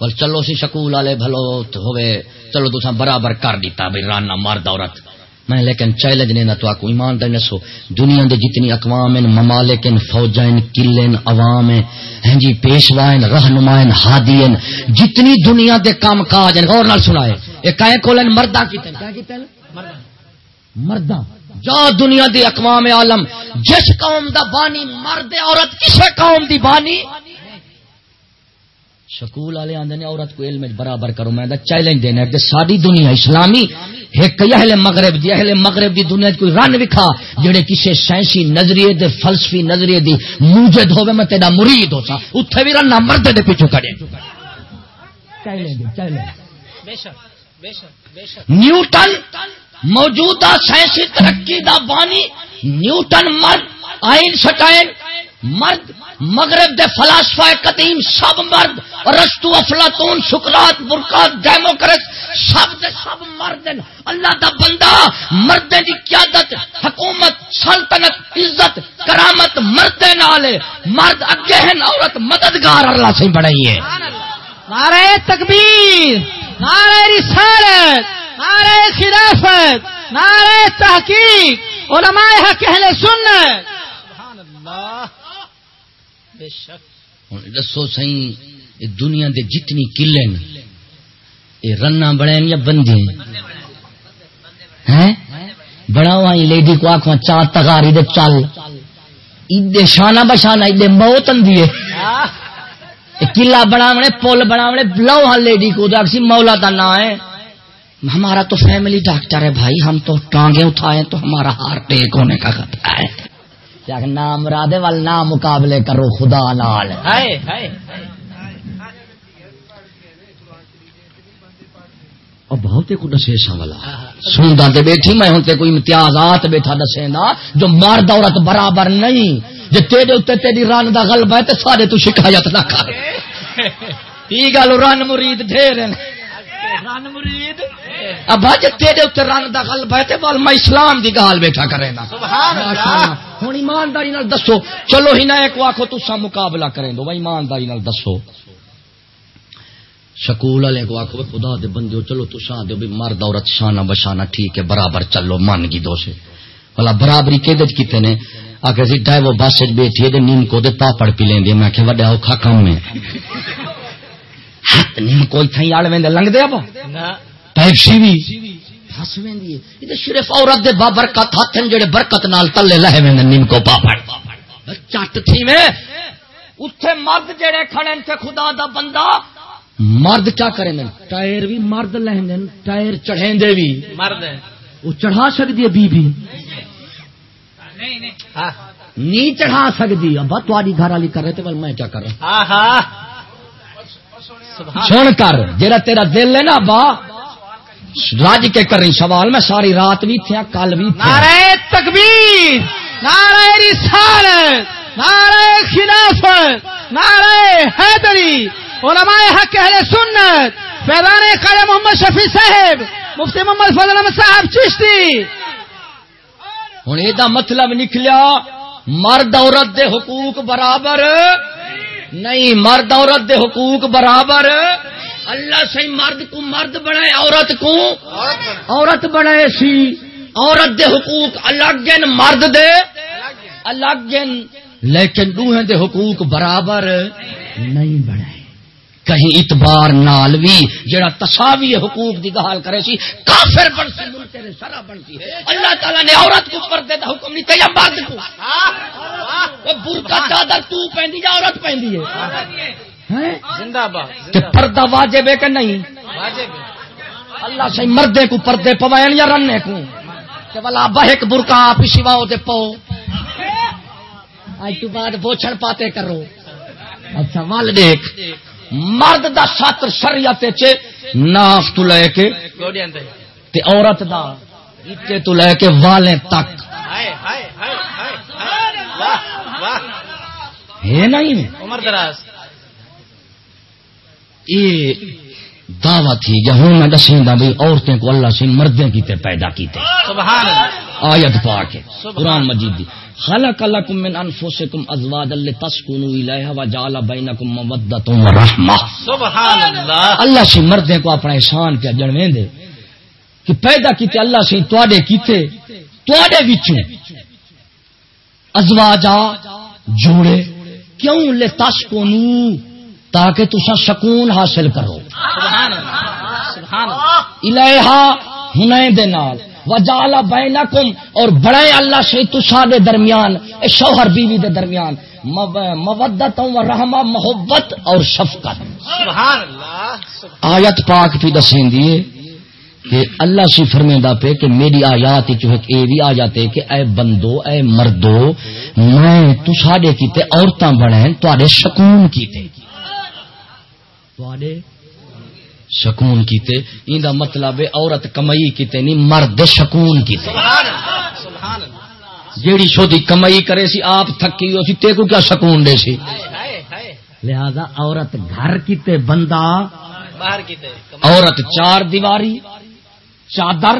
ول چلو سی شکول والے بھلو ہوئے چلو تساں برابر کر دیتا بھائی رانا مرد عورت۔ میں لیکن چیلنج نہیں تو آپ ایمان دے نسو دنیا دے جتنی اقوام ہیں ممالک ہیں فوجیں ہیں قلعے عوام ہیں ہیں جی پیشوا ہیں رہنما ہیں ہادی ہیں جتنی دنیا دے کام کاج ہیں، غور نال سنائے۔ یہ کہیں کولن مردہ کیتے ہیں مردہ جا دنیا دی اقوام عالم، جس قوم دا بانی مرد عورت، کسے قوم دی بانی؟ سکول والے آدھے نے، عورت کو علم برابر کرو۔ میں چیلنج دینا کہ ساری دنیا اسلامی ایک اہل مغرب دی اہل مغرب دی دنیا کوئی رن وکھا جڑے کسی سائنسی نظریے دے فلسفی نظریے دی موجد ہوے میں تیرا مرید ہوتا۔ اتنے بھی رن مرد دے پیچھو کرے نیوٹن موجودہ سائنسی ترقی دا بانی نیوٹن مرد آئن سٹائن مرد مغرب دے فلاسفہ قدیم سب مرد رستو افلاطون سکرات برکات ڈیموکریس سب دے سب مرد اللہ دا بندہ مرد دی قیادت حکومت سلطنت عزت کرامت مرد نالے مرد اگے ہیں عورت مددگار اللہ سے بڑھائی ہے۔ نعرہ تکبیر نعرہ رسالت نعرہ خلافت نعرہ تحقیق علماء حق اہل سنت۔ سبحان اللہ۔ دسو سی دنیا دے جتنی کلے یہ رنا بڑے یا بندے بڑا وہاں لیڈی کو آخو چار تگاری دے چل ادے شانہ بشانہ ادے موت اندی کلا بناونے پل بناونے لو ہاں لیڈی کو سی مولا کا نام ہے۔ ہمارا تو فیملی ڈاکٹر ہے بھائی، ہم تو ٹانگیں اٹھائے تو ہمارا ہارٹ ٹیک ہونے کا خطرہ ہے۔ نام رادے وال نام مقابلے کرو خدا نال۔ بہت کو دسے سا والا سندا تے بیٹھی میں ہوں کوئی امتیازات بیٹھا دسے نا جو مرد عورت برابر نہیں۔ جی تیرے اتنے تیری رن کا غلبہ ہے تو سارے تو شکایت نہ کر۔ گل رن مرید ڈھیر رن مرید؟ ابا جی تیرے اتنے رن کا غلبہ ہے تو میں اسلام کی گال بیٹھا کرے نا۔ ہوں ایمانداری دسو۔ چلو ہی نہ ایک آخو تسا مقابلہ کریں دو ایمانداری دسو۔ سکول والے کو آخو خدا دے بندے چلو تو سا دو بھی مرد عورت شانہ بشانہ ٹھیک ہے برابر چلو مان گی دو سے۔ بلا برابری کہ کتنے نے؟ آ کے ڈائی وہ بس بیٹھی ہے نیم کو دے پاپڑ پی لیں میں کہ وڈا اوکھا کم ہے۔ نیم کو اتنا آڑ وے لنگ دیا پیپسی بھی۔ صرف عورت دے برکت ہاتھ جڑے برکت نال تلے لہ وے نیم کو پاپڑ چٹ تھی میں۔ اتنے مرد جڑے کھڑے تھے خدا دا بندہ۔ مرد کیا کریں ٹائر بھی مرد لیں ٹائر چڑھیں دے بھی مرد وہ چڑھا سکتی ہے بی بی نہیں۔ چڑھا سکتی ابا تاری گھر والی کر رہے تھے میں کیا کر رہا سن کر جا تیرا دل ہے نا ابا راج کے کر رہی سوال میں ساری رات بھی تھیا کل بھی نعرہ تکبیر نعرہ رسالت نعرہ خلافت نعرہ حیدری علماء حق اہل سنت فیضان قال محمد شفیع صاحب مفتی محمد فضل احمد صاحب چشتی۔ ہوں یہ مطلب نکلیا مرد عورت دے حقوق برابر نہیں مرد عورت دے حقوق برابر۔ اللہ سے مرد کو مرد بنائے عورت کو عورت بنائے سی۔ عورت دے حقوق الگ مرد دے۔ الگ لیکن دوہیں دے حقوق برابر نہیں بنائے۔ کہیں اتبار نال بھی جڑا تصاوی حقوق دی گال کرے سی کافر بن سی تیرے سرا بن سی۔ اللہ تعالی نے عورت کو پردے دا حکم نہیں کیا مرد کو۔ برقع چادر تو پہندی یا عورت پہندی ہے؟ کہ پردہ واجب ہے کہ نہیں؟ اللہ سے مردے کو پردے پوائن یا رننے کو؟ کہ والا بہک برقع آپ سواؤ دے پو. آج تو بعد بوچھن پاتے کرو. اچھا وال دیکھ. مرد دا سات شریعت ناف تو لے کے تے. عورت دا اتے تو لے کے والے تک. ہے نہیں؟ عمر دراز. یہ دعوت تھی جہاں میں دسیں دا بھی عورتیں کو اللہ سے مردیں کیتے پیدا کیتے۔ سبحان آیت پاک ہے قرآن مجید دی۔ خلق لکم من انفسکم ازواج اللہ تسکنو الیہ و جعل بینکم مودت و رحمہ سبحان اللہ۔ اللہ سے مردیں کو اپنا احسان پہ جنویں دے کہ پیدا کیتے اللہ سے تواڈے کیتے تواڈے وچوں۔ ازواجا جوڑے کیوں لے تسکنو تاکہ تسا سکون حاصل کرو۔ سبحان اللہ سبحان اللہ الہا نال۔ وجالا بینکم، اور بڑے اللہ سے تسا دے درمیان، اے شوہر بیوی دے درمیان۔ مودت و رحمہ، محبت اور شفقت۔ سبحان اللہ آیت پاک بھی دسیں دیے کہ اللہ سے فرمیندہ پہ کہ میری آیات جو ایک اے بھی آ جاتے کہ اے بندو، اے مردو، میں تو کیتے عورتاں بڑے تواڈے سکون کیتے۔ تواڈے سکون کیتے دا مطلب ہے عورت کمائی کیتے نہیں مرد سکون کیتے۔ جیڑی شودی کمائی کرے سی آپ تھکی ہو سی تے کو کیا سکون دے سی؟ لہذا عورت گھر کیتے بندہ باہر کیتے۔ عورت چار دیواری چادر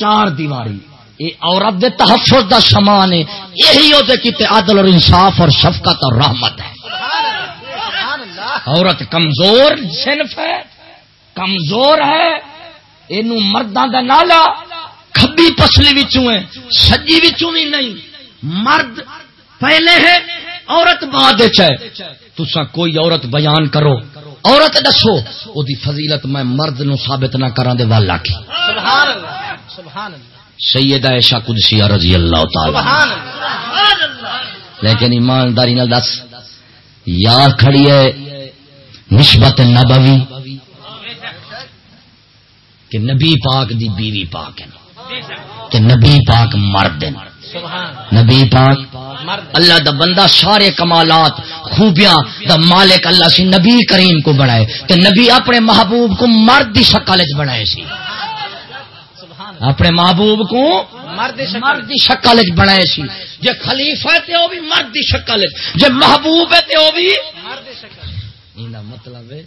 چار دیواری۔ یہ عورت دے تحفظ دا سامان ہے یہی ہوتے کیتے عدل اور انصاف اور شفقت اور رحمت ہے۔ عورت کمزور صنف ہے، کمزور ہے یہ مردوں کا نالا کبھی پسلی ہے، سجی بھی نہیں۔ مرد پہلے ہے، عورت بعد تسا کوئی عورت بیان کرو، عورت دسو، او دی فضیلت میں مرد نو ثابت نہ کرا دے والا کی۔ سبحان اللہ سبحان اللہ عائشہ قدسیہ رضی اللہ تعالی سبحان اللہ لیکن ایمانداری نال دس یا کھڑی ہے نسبت نبوی کہ نبی پاک دی بیوی پاک ہے کہ نبی پاک مرد نبی پاک اللہ دا بندہ سارے کمالات، خوبیاں دا مالک اللہ سی نبی کریم کو بنائے کہ نبی اپنے محبوب کو مرد دی شکل بنائے سی۔ اپنے محبوب کو مرد دی شکل بنائے سی۔ جے خلیفہ تے وہ بھی مرد دی شکل جے محبوب ہے تے وہ بھی مرد دی شکل مطلب ہے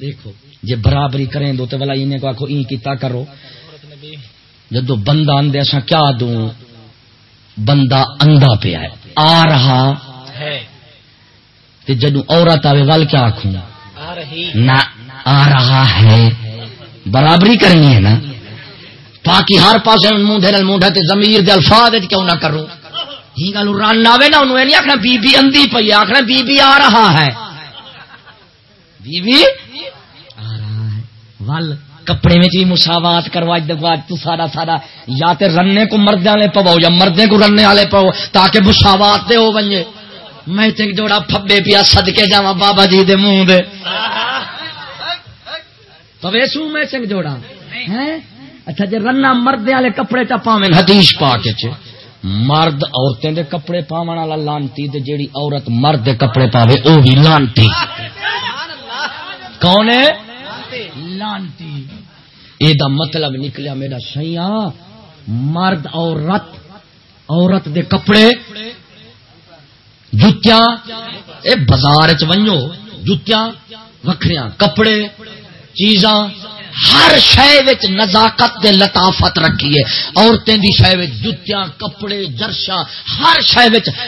دیکھو جے برابری کریں دو تے والا انہیں کو آخو این کیتا کرو۔ جدو بندہ اندے اسا کیا دوں؟ بندہ اندھا پہ ہے، آ رہا ہے۔ جدو عورت آئے ول کیا آخوں نہ، آ رہا ہے۔ برابری کرنی ہے نا۔ تاکہ ہر پاس منہ منہ ڈے زمیر دے الفاظ کیوں نہ کروں۔ ہی گل رن آئے نا، انہوں نہیں آخنا بی بی اندھی پی آخنا بی بی آ رہا ہے۔ بی بی آ رہا ہے ول کپڑے میں بھی مساوات کروا تو سارا سارا، یا تے رنے کو مردے والے پو یا مردے کو رنے والے پو تاکہ مساوات دے ہو بنجے۔ میں تے جوڑا پھبے پیا سدکے جا بابا جی دے منہ دے۔ پوے سو میں چنگ جوڑا۔ اچھا جی رنا مردے والے کپڑے چا پاویں حدیث پا کے چ مرد عورتیں دے کپڑے پاون والا لانتی تے جیڑی عورت مرد دے کپڑے پاوے، او بھی لانتی۔ کون ہے؟ لانتی۔ یہ مطلب نکلیا میرا سیا مرد عورت عورت دے کپڑے۔ جتیاں اے بازار چنو جتیاں وکھریاں کپڑے چیزاں۔ ہر شہ نزاکت دے لطافت رکھیے عورتیں دی شہ جتیاں، کپڑے جرشا ہر شہ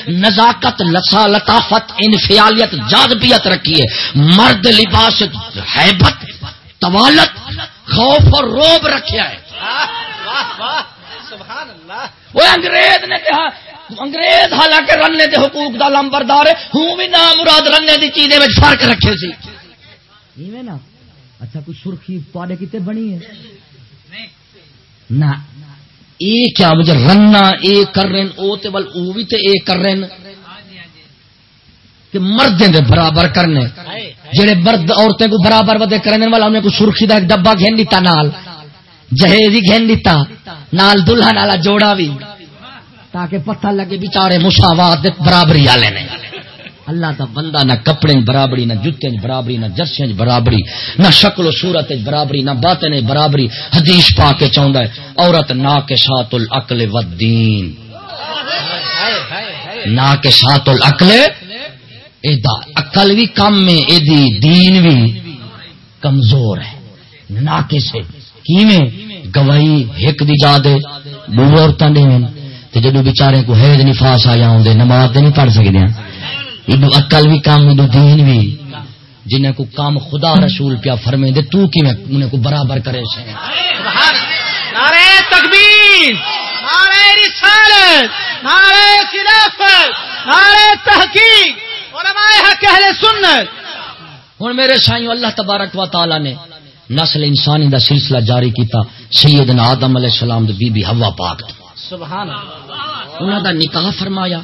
نزاکت لسا لطافت انفیالیت جاذبیت رکھیے مرد لباس حیبت، طوالت، خوف اور روب رکھیا ہے۔ وہ انگریز نے کہا، انگریز حالانکہ رننے دے حقوق دا لمبردار ہے، ہوں بھی نام مراد رننے دی چیزیں میں فرق رکھے سی۔ نا؟ اچھا کوئی سرخی پاڑے کتنے بنی ہے نہ، اے کیا مجھے رننا، اے کر رہے او تے بل او بھی تے اے کر رہے کہ مردیں دے برابر کرنے، جڑے مرد عورتیں کو برابر ودے کرنے والا انہیں کو سرخی دا ایک ڈبا گھن دیتا نال، جہیزی گھن دیتا نال دلہن والا جوڑا بھی تاکہ پتہ لگے بیچارے مساوات برابری والے نے۔ اللہ دا بندہ نہ کپڑے برابری، نہ جتے برابری، نہ جرسیں برابری، نہ شکل و صورت برابری، نہ باطن برابری، حدیث پا کے چاہتا ہے، عورت نا کے ساتھ العقل و دین نا کے ساتھ العقل اقل بھی کم ہے یہ دین بھی کمزور ہے۔ نہ کسے کیویں؟ گواہی ایک دی جا دے دو عورتیں دے جدو بیچارے کو حید نفاس آ جاؤں دے، نماز تے نہیں پڑھ سکتے ہیں ادو اقل بھی کام ادو دین بھی جنہیں کو کام خدا رسول پیا فرمے دے تو کی انہیں کو برابر کرے سے نعرہ تکبیر نعرہ رسالت نعرہ خلافت نعرہ تحقیق علماء حق اہل سنت۔ ہن میرے سائیں اللہ تبارک و تعالی نے نسل انسانی دا سلسلہ جاری کیتا سیدنا آدم علیہ السلام دی بی بی حوا پاک سبحان اللہ۔ انہاں دا نکاح فرمایا۔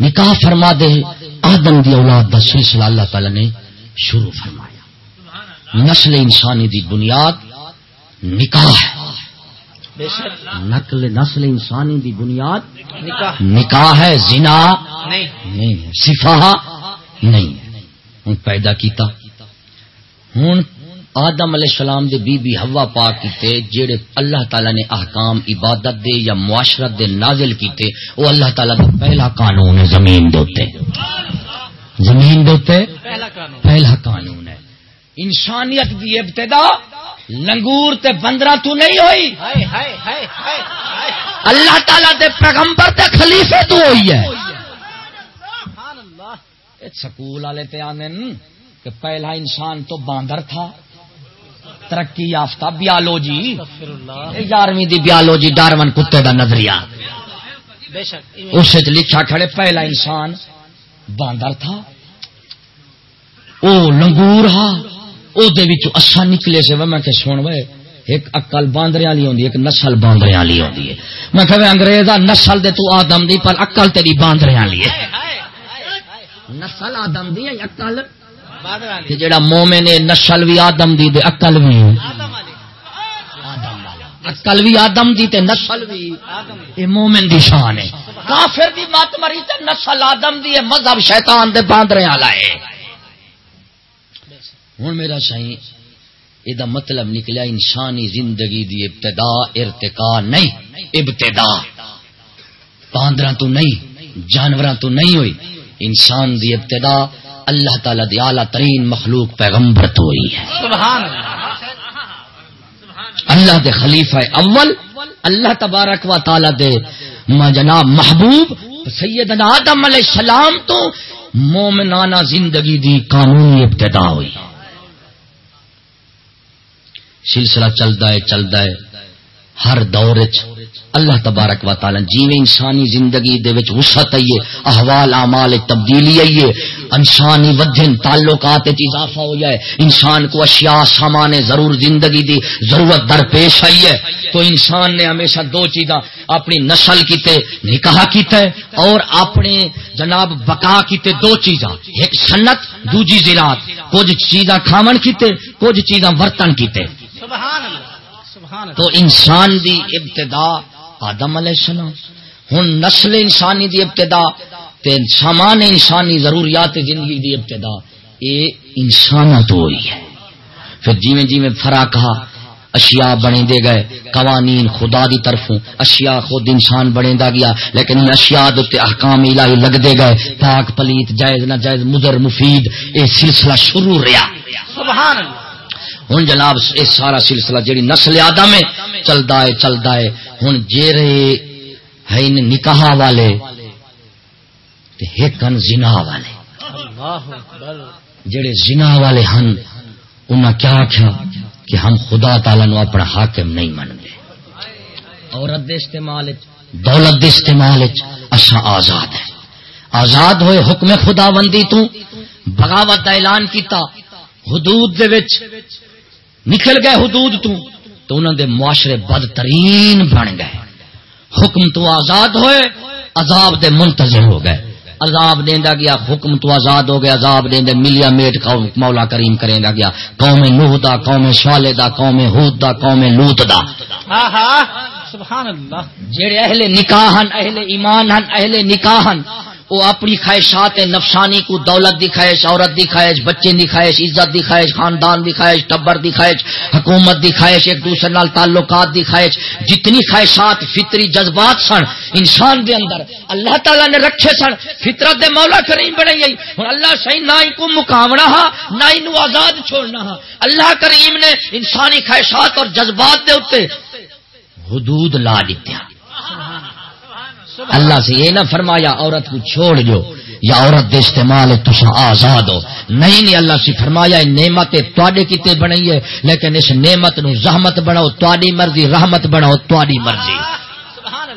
نکاح فرما دے، آدم دی اولاد دا سلسلہ اللہ تعالی نے شروع فرمایا۔ نسل انسانی دی بنیاد نکاح ہے۔ نقل نسل انسانی دی بنیاد نکاح ہے، زنا نہیں صفا نہیں۔ پیدا کیتا۔ ہوں آدم علیہ السلام دے بی بی ہوا پا کیتے جڑے اللہ تعالی نے احکام عبادت دے یا معاشرت دے نازل کیتے وہ اللہ تعالی دا پہلا قانون ہے زمین دوتے زمین دوتے پہلا قانون۔ ہے۔ انسانیت دی ابتدا لنگور تے بندرا تو نہیں ہوئی۔ اللہ تعالی دے پیغمبر تے خلیفے تو ہوئی ہے۔ سکول والے تے آنے کہ پہلا انسان تو باندر تھا۔ ترقی یافتہ بیالوجی یارویں دی بیالوجی ڈارون کتے دا نظریہ۔ اس لکھا کھڑے پہلا انسان باندر تھا۔ او لنگور ہا او دے وچ اسا نکلے سے۔ میں کہ سن وے ایک اکل باندرے والی ہوندی ایک نسل باندرے والی ہوندی ہے۔ میں کہ انگریزا نسل دے تو آدم دی پر اکل تیری باندرے والی ہے۔ نسل آدم دی ہے اکل کہ جڑا مومن ہے نسل بھی آدم دی دے اکل بھی اکل بھی آدم دی تے نسل بھی مومن دی شان ہے کافر دی مات مری تے نسل آدم دی ہے مذہب شیطان دے باندرے والا ہے ہوں میرا سائیں یہ مطلب نکلیا انسانی زندگی دی ابتدا ارتقا نہیں ابتدا باندر تو نہیں جانور تو نہیں ہوئی انسان دی ابتدا اللہ تعالی دی اعلی ترین مخلوق پیغمبر تو ہوئی ہے۔ سبحان اللہ دے خلیفہ اول اللہ تبارک و تعالی دے ما جناب محبوب سیدنا آدم علیہ السلام تو مومنانہ زندگی دی قانونی ابتدا ہوئی۔ سلسلہ چلتا ہے چلتا ہے۔ ہر دور اللہ تبارک و تعالی جیویں انسانی زندگی دے وچ وسعت آئیے، احوال، اعمال، تبدیلی آئیے، انسانی ودھن، تعلقات اضافہ ہو جائے، انسان کو اشیاء، سامان ضرور زندگی دی ضرورت درپیش آئی ہے تو انسان نے ہمیشہ دو چیزاں اپنی نسل کیتے نکاح کیتے اور اپنے جناب بقا کیتے دو چیزاں، ایک سنت، دوجی زراعت کچھ چیزاں کھاون کیتے، کچھ چیزاں ورتن کیتے۔ تو انسان دی ابتدا آدم علیہ السلام. ہوں نسل انسانی دی ابتدا تے سامان انسانی ضروریات زندگی دی ابتدا. یہ انسان تو ہوئی ہے. پھر جیویں جیویں فرق کہا اشیاء بنے دے گئے قوانین خدا دی طرفوں اشیاء خود انسان بنے دا گیا لیکن ان اشیاء دے احکام الہی لگ دے گئے۔ پاک پلیت جائز نہ جائز مضر مفید اے سلسلہ شروع رہا سبحان اللہ. ہوں جناب یہ سارا سلسلہ جیڑی نسل آدم ہے چلتا ہے چلتا ہے ہوں جیڑے ہے نکاح والے ہن زنا والے۔ جڑے زنا والے ہن انہیں کیا آخیا کہ ہم خدا تعالی نو اپنا حاکم نہیں منگے عورت دے استعمال دولت دے استعمال اچھا آزاد ہے آزاد ہوئے حکم خدا بندی تو بغاوت کا اعلان کیتا حدود دے وچ نکل گئے حدود تو تو انہوں دے معاشرے بدترین بن گئے۔ حکم تو آزاد ہوئے عذاب دے منتظر ہو گئے۔ عذاب دیندا گیا حکم تو آزاد ہو گیا عذاب دیندے ملیا میٹ مولا کریم کریں گیا۔ قوم نوح دا قوم صالح دا قوم ہود دا قوم لوط دا۔ سبحان اللہ۔ جڑے اہل نکاح اہل ایمان اہل نکاح وہ اپنی خواہشات نفسانی کو دولت دی خواہش، عورت دی خواہش، بچے دی خواہش، عزت دی خواہش، خاندان دی خواہش، ٹبر دی خواہش، حکومت دی خواہش، ایک دوسرے نال تعلقات دی خواہش۔ جتنی خواہشات فطری جذبات سن، انسان دے اندر، اللہ تعالی نے رکھے سن، فطرت دے مولا کریم بنائی گئی۔ ہوں اللہ صحیح نہ ہی کو مقامنا ہا، نہ ہی نو آزاد چھوڑنا ہا۔ اللہ کریم نے انسانی خواہشات اور جذبات دے اتنے حدود لا دیتے اللہ سے یہ نہ فرمایا، عورت کو چھوڑ جو. یا عورت دے استعمال تسا آزاد ہو. نہیں نہیں، اللہ سے فرمایا نعمت تے کتے بنائی ہے، لیکن اس نعمت نو زحمت بناؤ تاری مرضی رحمت بناؤ تاری مرضی.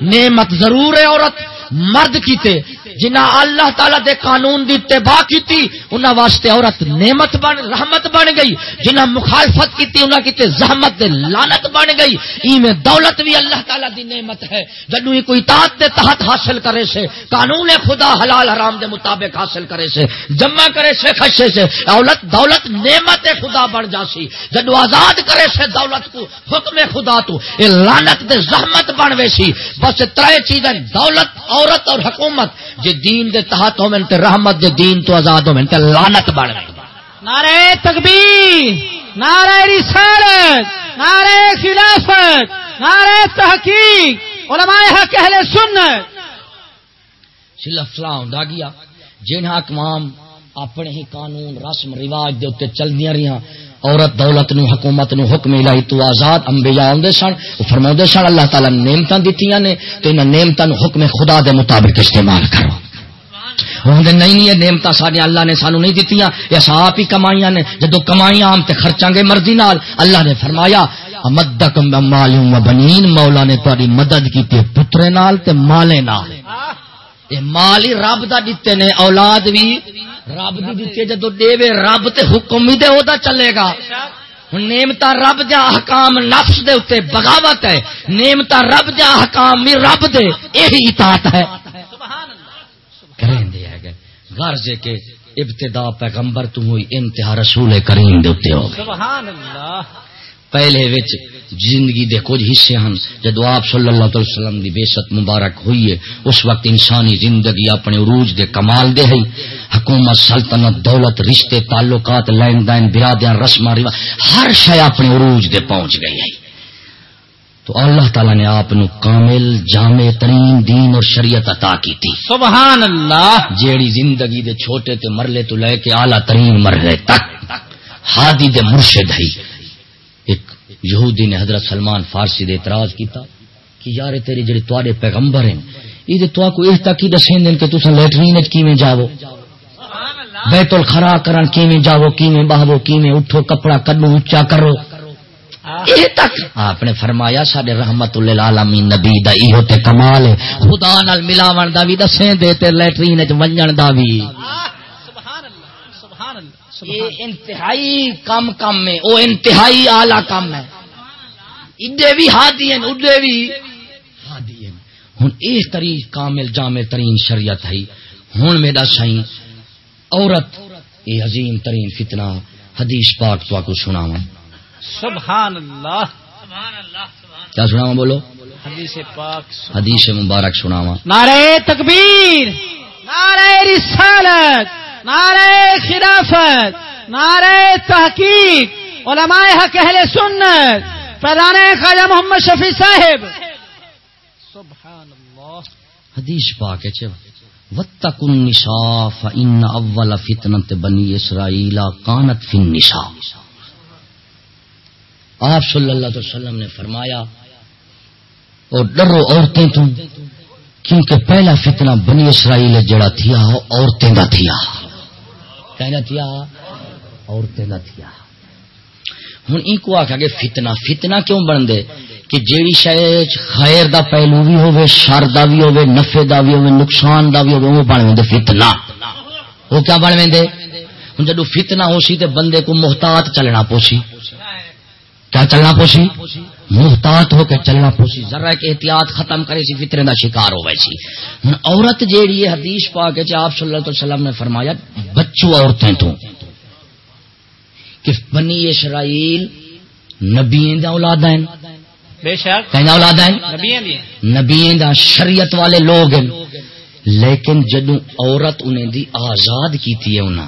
نعمت ضرور ہے عورت، مرد کیتے جنہ اللہ تعالی دے قانون دی اتباع کیتی، انہاں واسطے عورت نعمت بن، رحمت بن گئی۔ جنہ مخالفت کیتی، انہاں کیتے زحمت دے لعنت بن گئی۔ ایویں دولت بھی اللہ تعالی دی نعمت ہے۔ جدوں ہی کوئی اطاعت دے تحت حاصل کرے سے، قانون خدا حلال حرام دے مطابق حاصل کرے سے، جمع کرے سے خشے سے دولت دولت نعمت خدا بن جاسی۔ جدو آزاد کرے سے دولت کو، حکم خدا تو، اے لعنت دے زحمت بن ویسی۔ بس ترے چیزیں، دولت، عورت اور حکومت۔ جی دین دے تحت ہو تے رحمت دے دین تو آزاد ہو تے لانت بڑھ گئی۔ نعرہ تکبیر نعرہ رسالت نعرہ خلافت نعرہ تحقیق علماء حق اہل سنت۔ سلف ہوندا گیا۔ جن اقوام اپنے ہی قانون رسم رواج دے اوتے چلدیاں رہیاں عورت دولت نو، حکومت نو حکم الہی تو آزاد، انبیاء ہوندے سن او فرماوندے سن، اللہ تعالی نے نعمتاں دتیاں نے تے انہاں نعمتاں نو حکم خدا دے مطابق استعمال کرو۔ نہیں، یہ نعمت ساری اللہ نے سانو نہیں دتیاں، یہ سا آپ ہی کمائیاں نے۔ جدو کمائیاں ہم تے خرچاں گے مرضی نال، اللہ نے فرمایا، امدکم بمالم و بنین مولا نے تاری مدد کی تے پترے نال تے مالے نال۔ مال ہی رب دا دیتے نے اولاد بھی رب دی دیتے جدو دے رب تے حکم ہی دے چلے گا۔ نیمتا رب دیا حکام نفس دے اتے بغاوت ہے۔ نیمتا رب دیا حکام بھی رب دے یہی اطاعت ہے۔ کریں ہے غرض کہ ابتدا پیغمبر تم ہوئی انتہا رسول کریم دے ہو پہلے وچ زندگی دے کچھ حصے ہیں جدو آپ صلی اللہ علیہ وسلم دی بیست مبارک ہوئی ہے اس وقت انسانی زندگی اپنے عروج دے کمال دے ہے۔ حکومت سلطنت دولت رشتے تعلقات لین دین برادیاں رسم رواج ہر شے اپنے عروج دے پہنچ گئی ہے۔ تو اللہ تعالی نے آپ کامل جامع ترین دین اور شریعت عطا کی تھی۔ سبحان اللہ! جیڑی زندگی دے چھوٹے تے مرلے تو لے کے اعلی ترین مرلے تک ہادی دے مرشد ہے۔ یہودی نے حضرت سلمان فارسی دے اعتراض کیتا کہ یار تیرے جڑے تواڈے پیغمبر ہیں یہ تو کو اس تک ہی دسیں دین کہ تساں لیٹرین وچ کیویں جاؤ بیت الخلا کرن کیویں جاؤ کیویں بہو کیویں اٹھو کپڑا کڈو اونچا کرو۔ اے تک۔ آپ نے فرمایا ساڈے رحمت للعالمین نبی دا ایہو تے کمال ہے۔ خدا نال ملاون دا وی دسیں دے تے لیٹرین وچ ونجن دا وی۔ یہ انتہائی کم کم ہے وہ انتہائی آلہ کم ہے۔ اڈے بھی ہادی ہیں اڈے بھی ہادی ہیں ہوں اس طریق کامل جامع ترین شریعت ہے۔ ہوں میرا سائی عورت یہ عظیم ترین فتنہ۔ حدیث پاک تو کو سنا سبحان اللہ کیا سنا بولو؟ حدیث پاک۔ حدیث مبارک سنا نعرہ تکبیر نعرہ رسالت نعرہ خلافت نعرہ تحقیق علماء حق اہل سنت۔ فیضان خواجہ محمد شفیع صاحب۔ سبحان اللہ حدیث پاک ہے وَتَّقُ النِّسَاءَ فَإِنَّ أَوَّلَ فِتْنَةِ بَنِي إِسْرَائِيلَ كَانَتْ فِي النِّسَاءِ۔ آپ صلی اللہ علیہ وسلم نے فرمایا اور ڈرو عورتیں تم کیونکہ پہلا فتنہ بنی اسرائیل جڑا تھیا عورتیں دا تھیا۔ کہنا تھیا عورتیں دا تھیا۔ ہوں ان کو آخا کہ فتنہ فتنہ کیوں بن دے؟ کہ جیڑی شاید خیر دا پہلو بھی ہوے شر دا بھی ہوے نفے دا بھی ہوے نقصان دا بھی ہوے وہ بن ویندے فتنہ۔ وہ کیا بن ویندے؟ ہوں جدو فتنہ ہو سی تے بندے کو محتاط چلنا پوسی۔ کیا چلنا پوسی؟ محتاط ہو کے چلنا پوسی۔ ذرا کہ احتیاط ختم کرے سی فطرے دا شکار ہو ویسی ہوں عورت جیڑی ہے، حدیث پا کے آپ صلی اللہ علیہ وسلم نے فرمایا، بچوں عورتیں تو۔ کہ بنی اسرائیل نبی اولاد ہیں۔ بے شک۔ کہیں اولاد ہیں؟ نبی شریعت والے لوگ ہیں۔ لیکن جدو عورت انہیں دی آزاد کی تھی انہاں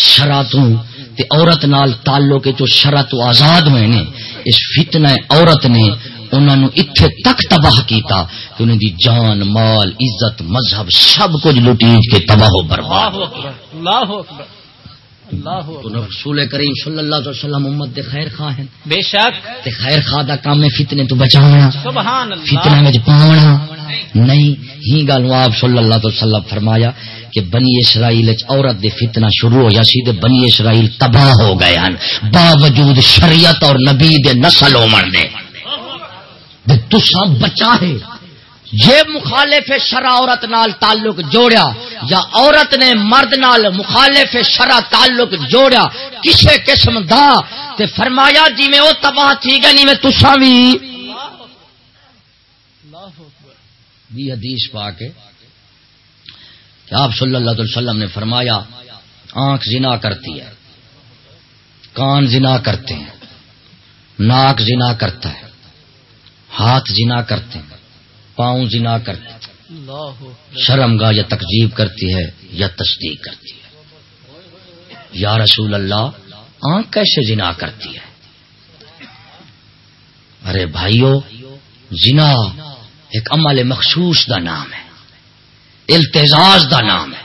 شراتوں تے عورت نال تعلق جو شرط آزاد ہوئے نے اس فتنہ عورت نے انہوں نے اتھے تک تباہ کیتا کہ انہیں دی جان مال عزت مذہب سب کچھ لٹیج کے تباہ و برباد۔ اللہ اکبر۔ رسول کریم صلی اللہ علیہ وسلم امت دے خیر خواہ ہیں۔ بے شک۔ تے خیر خواہ دا کام میں فتنے تو بچانا۔ سبحان اللہ۔ فتنہ میں پاونا۔ نہیں ہی گل آپ صلی اللہ علیہ وسلم فرمایا کہ بنی اسرائیل عورت دے فتنہ شروع ہو یا سی بنی اسرائیل تباہ ہو گئے ہیں باوجود شریعت اور نبی دے نسل امن دے تسا بچا ہے۔ یہ مخالف شرع عورت نال تعلق جوڑیا یا عورت نے مرد نال مخالف شرع تعلق جوڑیا کسے قسم دا، تے فرمایا جی میں او تباہ تھی گا نہیں میں تسا بھی بھی حدیث پا کے کہ آپ صلی اللہ علیہ وسلم نے فرمایا، آنکھ زنا کرتی ہے، کان زنا کرتے ہیں، ناک زنا کرتا ہے، ہاتھ زنا کرتے ہیں۔ پاؤں زنا کرتی شرم گاہ یا تقجیب کرتی ہے یا تصدیق کرتی ہے۔ یا رسول اللہ آنکھ کیسے زنا کرتی ہے؟ ارے بھائیو زنا ایک عمل مخصوص دا نام ہے۔ التزاز دا نام ہے۔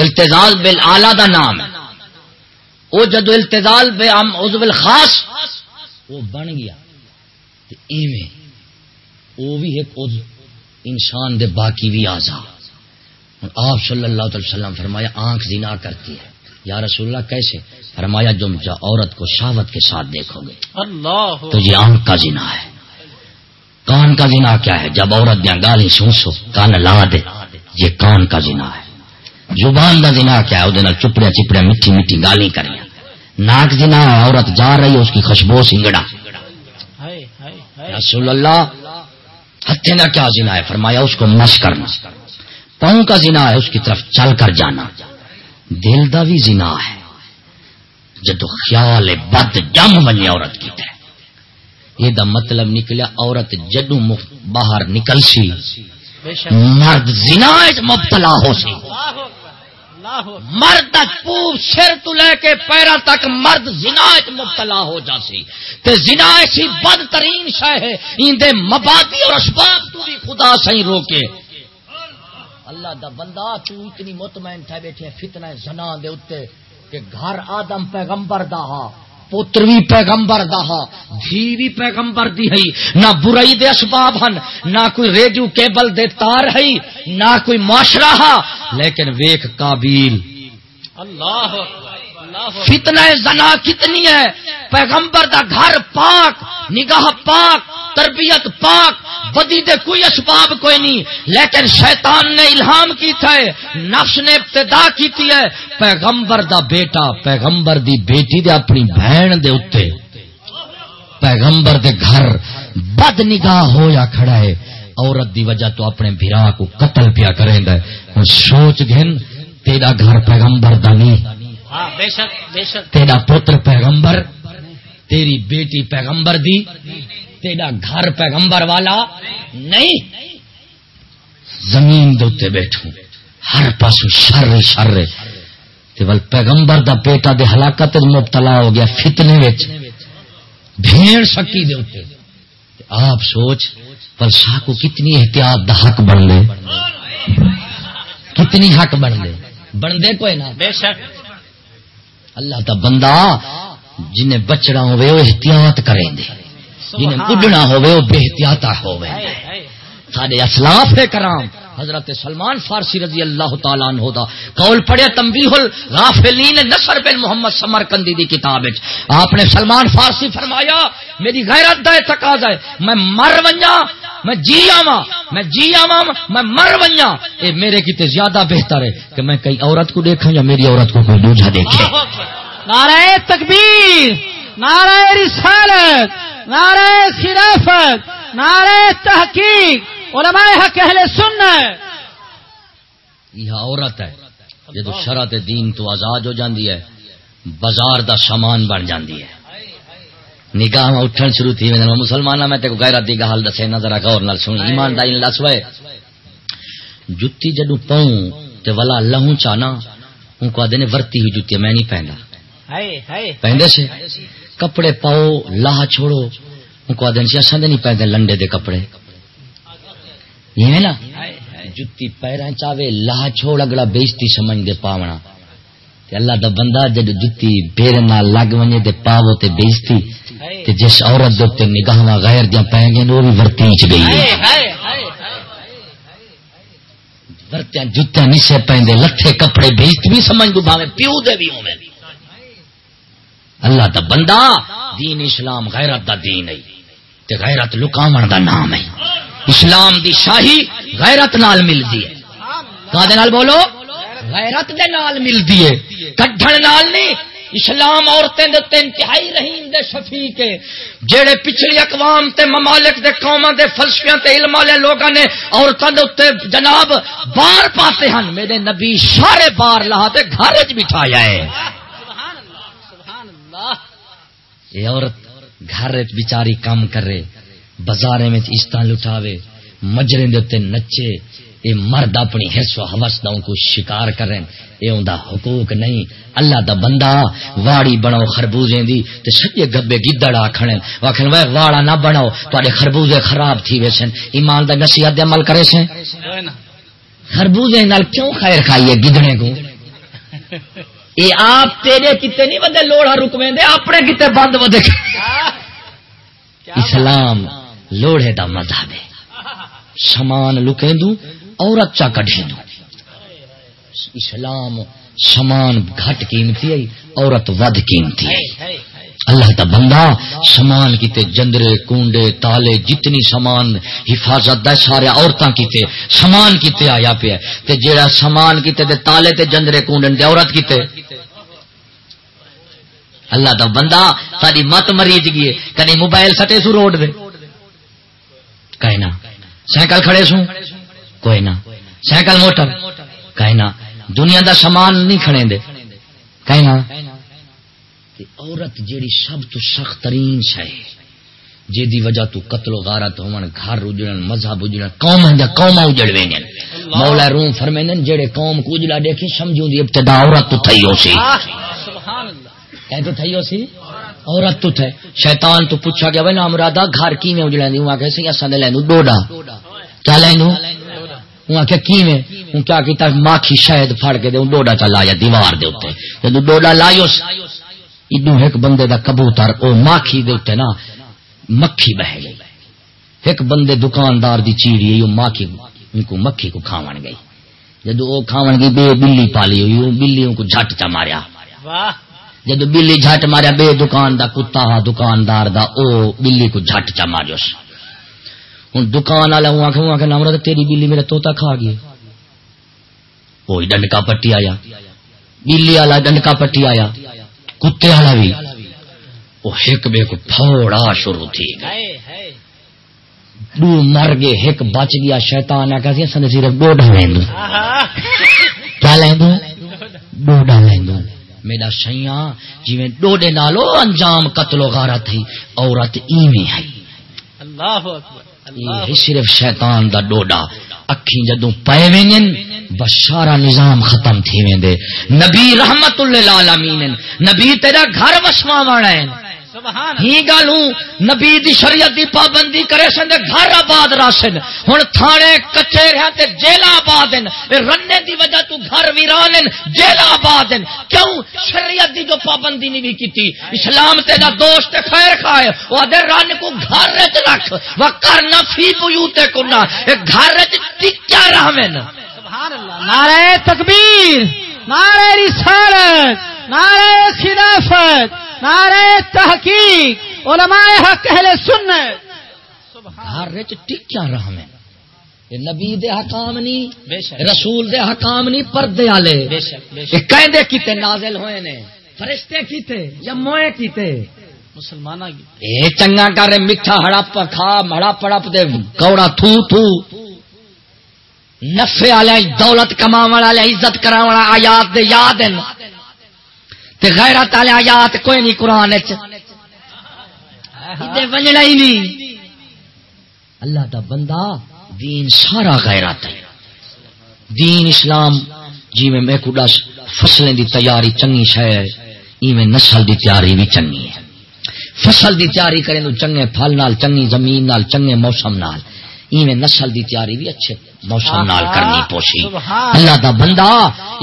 التزاز بل آلہ دا نام ہے۔ وہ جدو التزال بے عزب الخاص وہ بن گیا۔ ایویں وہ بھی ایک انسان دے باقی بھی آزاد آپ صلی اللہ علیہ وسلم فرمایا آنکھ زنا کرتی ہے۔ یا رسول اللہ کیسے؟ فرمایا جو عورت کو شاوت کے ساتھ دیکھو گے۔ اللہ۔ تو یہ آنکھ کا زنا ہے۔ کان کا زنا کیا ہے؟ جب عورت دیا گالی سو سو کان لا دے۔ یہ کان کا زنا ہے۔ زبان کا زنا کیا ہے؟ وہ چپڑیا چپڑیا میٹھی میٹھی گالی کری ناک زنا ہے عورت جا رہی ہے اس کی خوشبو سنگڑا۔ رسول اللہ ہتھے کا کیا زنا ہے؟ فرمایا اس کو مش کرنا۔ پاؤں کا زنا ہے اس کی طرف چل کر جانا۔ دل کا بھی زنا ہے۔ جدو خیال بد جم بنی عورت کی طرح یہ دا مطلب نکلیا عورت جدو باہر نکل سی مرد زنا مبتلا ہو سی۔ مرد پوب سر تو لے کے پیرا تک مرد زنا مبتلا ہو جا سی۔ تے زنا ایسی بدترین شہ ہے۔ اندے مبادی اور اسباب تو بھی خدا سہی روکے۔ اللہ دا بندہ تو اتنی مطمئن تھا بیٹھے، فتنہ زنا دے اتے کہ گھر آدم پیغمبر دا ہاں پتر بھی پیغمبر دا ہا، دھی بھی پیغمبر دی ہے نہ برائی دے اسباب ہن، نہ کوئی ریڈیو کیبل دے تار ہے نہ کوئی معاشرہ ہا۔ لیکن ویک قابیل۔ اللہ فتنہ زنا کتنی ہے؟ پیغمبر دا گھر پاک، نگاہ پاک، تربیت پاک بدی دے کوئی اسباب کوئی نہیں، لیکن شیطان نے الہام کی تھے نفس نے ابتدا کی تھی ہے، پیغمبر دا بیٹا، پیغمبر دی بیٹی دے اپنی بہن دے اتے، پیغمبر دے گھر بد نگاہ ہو یا کھڑا ہے، عورت دی وجہ تو اپنے بھرا کو قتل پیا کریں دے سوچ گھن، تیرا گھر پیغمبر دا نہیں۔ ہاں، تیرا پتر پیغمبر تیری بیٹی پیغمبر دی تیرا گھر پیغمبر والا نہیں۔ زمین دے بیٹھوں ہر پاسو شر شر۔ ول پیغمبر دا بیٹا دے ہلاکت مبتلا ہو گیا فتنے بھیڑ سکی دے آپ سوچ پر شاہ کو کتنی احتیاط دا حق بن لے۔ کتنی حق بن لے۔ بن دے کوئی نہ۔ بے شک۔ اللہ دا بندہ جنہیں بچنا ہوئے وہ احتیاط کریں دے۔ جنہیں اڈنا ہوئے وہ بے احتیاطا ہوئے۔ سارے اسلاف کرام۔ حضرت سلمان فارسی رضی اللہ تعالیٰ عنہ دا قول پڑھے تنبیہ الغافلین نصر بن محمد سمر کندی دی کتاب آپ نے سلمان فارسی فرمایا، میری غیرت دا تقاضا ہے، میں مر ونجا میں جی آوا میں جی آوا میں مر ونجا اے میرے کتے زیادہ بہتر ہے کہ میں کئی عورت کو دیکھا یا میری عورت کو کوئی دوجا دیکھے۔ نعرہ تکبیر، نعرہ رسالت، نعرہ خلافت، نعرہ تحقیق۔ علماء حق اہل سنت یہ عورت ہے۔ جدو شرط دین تو آزاد ہو جاندی ہے بازار دا سامان بن جاندی ہے۔ نگاہ اٹھن شروع تھی میں مسلمان میں تے کو غیرت دی گل دسے نہ ذرا غور نال سنی ایمان دا ان لسوے جُتی جدو پاؤں تے ولا لہوں چانا ان کو آدھے نے ورتی ہوئی جُتی میں نہیں پہندا۔ پہندے سے؟ کپڑے پاؤ لاہ چھوڑو۔ ان کو آدھے اساں دے نہیں پہندے لنڈے دے کپڑے۔ یہ نا؟ جتی پیرا چاہے لاہ چھوڑ اگلا بےزتی سمجھ دے پاونا۔ اللہ دا بندہ جد جتی پیر نہ لگ ونے تے پاو تے بےزتی، تے جس عورت دے تے نگاہ غیر دیاں پے گئے وہ بھی ورتی چ گئی ہے۔ ورتیاں جتیاں نشے پیندے لٹھے کپڑے بےزتی بھی سمجھ دو بھاوے پیو دے بھی ہوے اللہ دا بندہ دین اسلام، غیرت دا دین ہے۔ تے غیرت لکامن دا نام ہے۔ اسلام دی شاہی غیرت نال ملتی ہے۔ کا بولو؟ غیرت دے نال ملتی ہے۔ کڈن نال نہیں اسلام عورتیں دے انتہائی رحیم دے شفیق جڑے پچھلی اقوام تے ممالک دے قوماں دے فلسفیاں تے علم والے لوگاں نے عورتاں دے اوتے جناب بار پاتے ہیں میرے نبی سارے بار لا تے گھر وچ بٹھایا ہے۔ سبحان اللہ سبحان اللہ۔ یہ عورت گھر وچ بیچاری کام کرے۔ بازار میں عشت لٹاوے مجرے دے نچے اے مرد اپنی حرس و حوس دا کو شکار کریں۔ اے اوندا حقوق نہیں۔ اللہ دا بندہ واڑی بناو خربوزیں دی تے سچے گبے گدڑ آکھن واکھن وے واڑا نہ بناو تواڈے خربوزے خراب تھی ویسن ایمان دا نصیحت عمل کرے سن خربوزے نال کیوں خیر کھائیے گدڑے کو؟ اے آپ تیرے کتے نہیں ودے لوڑا رکویں دے اپنے کتے بند ودے۔ اسلام لوڑے دا مذہب ہے۔ سمان لکے دوں عورت چا کٹے دوں اسلام سمان گھٹ قیمتی ہے، عورت ود قیمتی ہے۔ اللہ کا بندہ سامان کیتے جندرے کنڈے تالے، جتنی سامان حفاظت دا سارے عورتوں کیتے سامان کیتے آیا پیا تے جیڑا سامان کیتے تے تالے تے جندرے کنڈے تے عورت کیتے۔ اللہ دا بندہ ساری مت مریض گئی کدی موبائل سٹے سو روڈ دے۔ نہ سائیکل کھڑے سو کوئی نہ سائیکل موٹر؟ نہ دنیا دا سامان نہیں کھڑے دے۔ نہ عورت جیڑی سب تو سخت ترین شہ جی دی وجہ تو قتل و غارت ہون گھر اجڑن مذہب اجڑن قوم ہندا قوم اجڑ وینن مولا روم فرمینن جڑے قوم کو اجڑا دیکھے سمجھوں دی ابتدا عورت تو تھئی ہو سی۔ سبحان اللہ۔ کہ تو تھئی ہو سی؟ عورت تو تھے۔ شیطان تو پوچھا گیا بھائی نامرادا گھر کیویں اجڑن دی؟ وا کیسے اساں دے لینو ڈوڈا۔ کیا لینو وہ کہ کیویں؟ ہوں کیا کیتا، ماکھی شہد پھڑ کے دے ڈوڈا چلا یا دیوار دے اوتے جدوں ڈوڈا لایو ادو ایک بندے دا کبوتر، او ماکھی دے اوتے نا، مکھی بہ گئی۔ ایک بندے دکاندار دی چیڑی ہے ماکھی، ان کو مکھی کو کھاون گئی۔ جدو او کھاون گئی، بے بلی پالی ہوئی، او بلی ان کو جھٹ چا ماریا۔ واہ! جدو بلی جھٹ ماریا بے دکان دا کتا ہا دکاندار دا او بلی کو جھٹ چا ماریوس ہن دکان والا ہوں تیری بلی میرا توتا کھا گئی۔ وہی ڈنڈکا پٹی آیا۔ بلی والا ڈنڈکا پٹی آیا۔ کتے والا بھی۔ وہ ایک بے کو پھوڑا شروع تھی۔ دو مر گئے ایک بچ گیا۔ شیطان آ کہ سن صرف ڈوڈا دو۔ کیا دو؟ ڈوڈا دو۔ میرا سیاں جی ڈوڈے نالو انجام قتل و غارت تھی عورت ایویں ہے۔ اللہ یہ صرف شیطان دا ڈوڈا۔ اکھی جدوں پے وین بس سارا نظام ختم تھی ویندے نبی رحمت للعالمین نبی تیرا گھر وسوا والا ہے۔ ہی نبی دی شریعت دی پابندی کرے سن گھر آباد راشن ہوں تھانے کچے رہا تے جیل آباد رنے دی وجہ تو گھر ویران جیل آباد کیوں؟ شریعت دی جو پابندی نہیں بھی کی اسلام تیرا دوست خیر کھائے وہ آدھے رن کو گھر رکھ۔ وہ کرنا فی بوتے کو نہ گھر ٹکیا رہن نعرہ تکبیر نعرہ رسالت۔ نعرہ خلافت نعرہ تحقیق علماء حق اہل سنت۔ گھر رچ ٹکیا رہن نبی دے حکام نہیں رسول دے حکام نہیں پردے والے۔ کہندے کیتے نازل ہوئے نے۔ فرشتے کیتے یا موئے کیتے؟ مسلمان اے چنگا کر میٹھا ہڑپ کھا ہڑپ ہڑپ دے کوڑا تھو تھو۔ نفے والے دولت کما والے عزت کرا آیات دے یاد تے غیرت والے آیات کوئی نہیں قرآن بننا ہی نہیں۔ اللہ دا بندہ دین سارا غیرت ہے۔ دین اسلام جی میں میں کو دس فصلیں دی تیاری چنگی شہ ایویں نسل دی تیاری بھی چنگی ہے۔ فصل دی تیاری کریں تو چنگے پھل نال، چنگی زمین نال، چنگے موسم نال۔ ایویں نسل دی تیاری بھی اچھے۔ موسم نال کرنی پوسی اللہ دا بندہ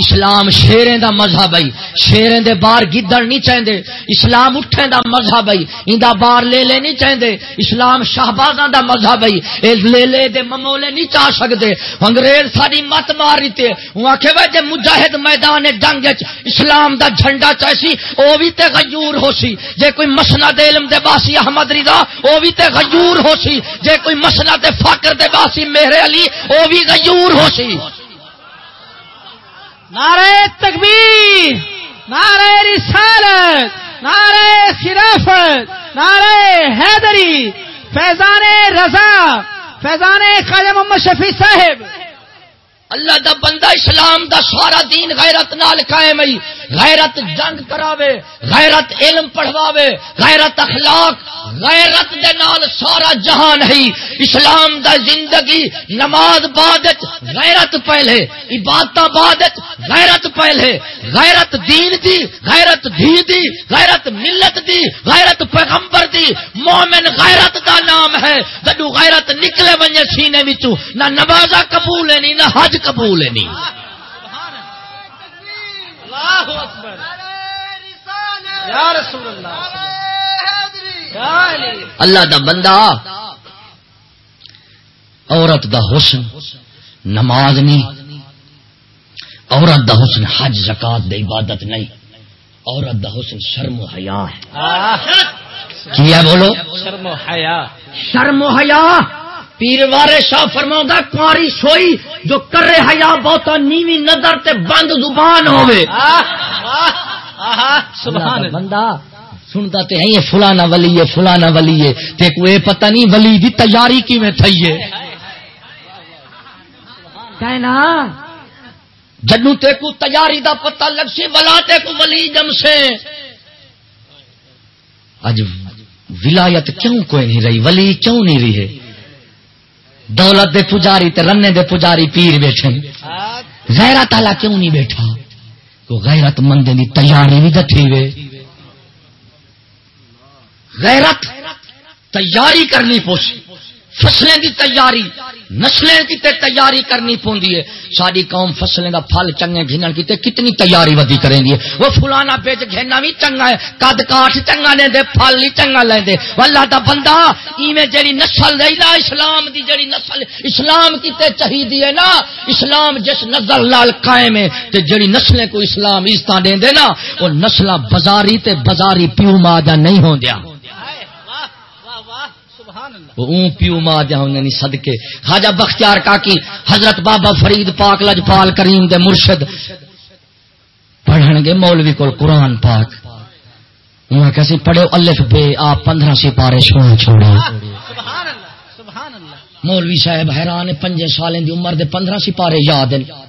اسلام شیریں دا مذہب ہے شیریں دے بار گدڑ نہیں چاہندے۔ اسلام اٹھیں دا مذہب ہے ایندا بار لے لے نہیں چاہندے۔ اسلام شہبازاں دا مذہب ہے اے لے لے دے ممولے نہیں چاہ سکدے۔ انگریز ساری مت مار دیتے ہوں آکھے وے جے مجاہد میدان جنگ وچ اسلام دا جھنڈا چاہسی او وی تے غیور ہوسی جے کوئی مسند علم دے باسی احمد رضا او وی تے غیور ہوسی جے کوئی مسند فقر دے باسی میرے علی او بھی غیور ہو سی نعرہ تکبیر، نعرہ رسالت، نعرہ خلافت نعرہ حیدری، فیضان رضا، فیضان خاجہ محمد شفیع صاحب۔ اللہ دا بندہ اسلام دا سارا دین غیرت نال قائم ہے۔ غیرت جنگ کراوے، غیرت علم پڑھواوے، غیرت اخلاق، غیرت دے نال سارا جہان ہے۔ اسلام دا زندگی نماز بعد غیرت پہلے عبادت بعد غیرت پہلے غیرت دین دی، غیرت دھی دی، غیرت ملت دی، غیرت پیغمبر دی۔ مومن غیرت دا نام ہے۔ جدو غیرت نکلے ونجے سینے وچوں، نہ نمازا قبول نہیں نہ حج قبول نہیں۔ اللہ دا بندہ عورت دا حسن نماز نہیں۔ عورت دا حسن حج زکات دے عبادت نہیں۔ عورت دا حسن شرم و حیا ہے۔ کیا بولو؟ شرم و حیا۔ شرم و حیا۔ پیر وارے شاہ فرماؤں گا کاری سوئی جو کرے حیا بہتا نیوی نظر تے بند زبان اللہ۔ بندہ سنتا تے یہ فلانا ولی ہے فلانا ولی ہے۔ تے کوئی پتہ نہیں ولی دی تیاری کی میں تھئی ہے۔ کہنا جدو تے کو تیاری دا پتہ لگ سی ولا تے کو ولی جم سے اج ولایت کیوں کوئی نہیں رہی؟ ولی کیوں نہیں رہی ہے؟ دولت دے پجاری تے رنے دے پجاری پیر بیٹھے۔ غیرت والا کیوں نہیں بیٹھا؟ کو غیرت مندے دی تیاری بھی دھی وے۔ غیرت تیاری کرنی پوسی فصلیں دی تیاری، نسلیں کی تے تیاری کرنی پوندی ہے۔ ساری قوم فصلیں دا پھل چنگے گھنن کی تے کتنی تیاری ودی کریں دی وہ فلانا بیچ گھنا بھی چنگا ہے، قد کاٹ چنگا لیں دے، پھل نہیں چنگا لیں دے۔ واللہ دا بندہ ایویں جڑی نسل دے نا، اسلام دی جڑی نسل، اسلام کی تے چاہیے ہے نا، اسلام جس نظر لال قائم ہے تے جڑی نسلیں کو اسلام عزت دیں دے نا، وہ نسل بازاری تے بازاری پیو ماں دا نہیں ہوندیا اون پیو ماں جہاں انہیں صدقے۔ خواجہ بختیار کا کی حضرت بابا فرید پاک، لجپال کریم دے مرشد۔ پڑھن گے مولوی کو قرآن پاک۔ انہوں کیسے پڑھے الف بے، آپ پندرہ سپارے چھوڑ چھوڑے۔ مولوی صاحب حیران، پنجے سالیں دی عمر دے پندرہ سپارے یاد ہیں۔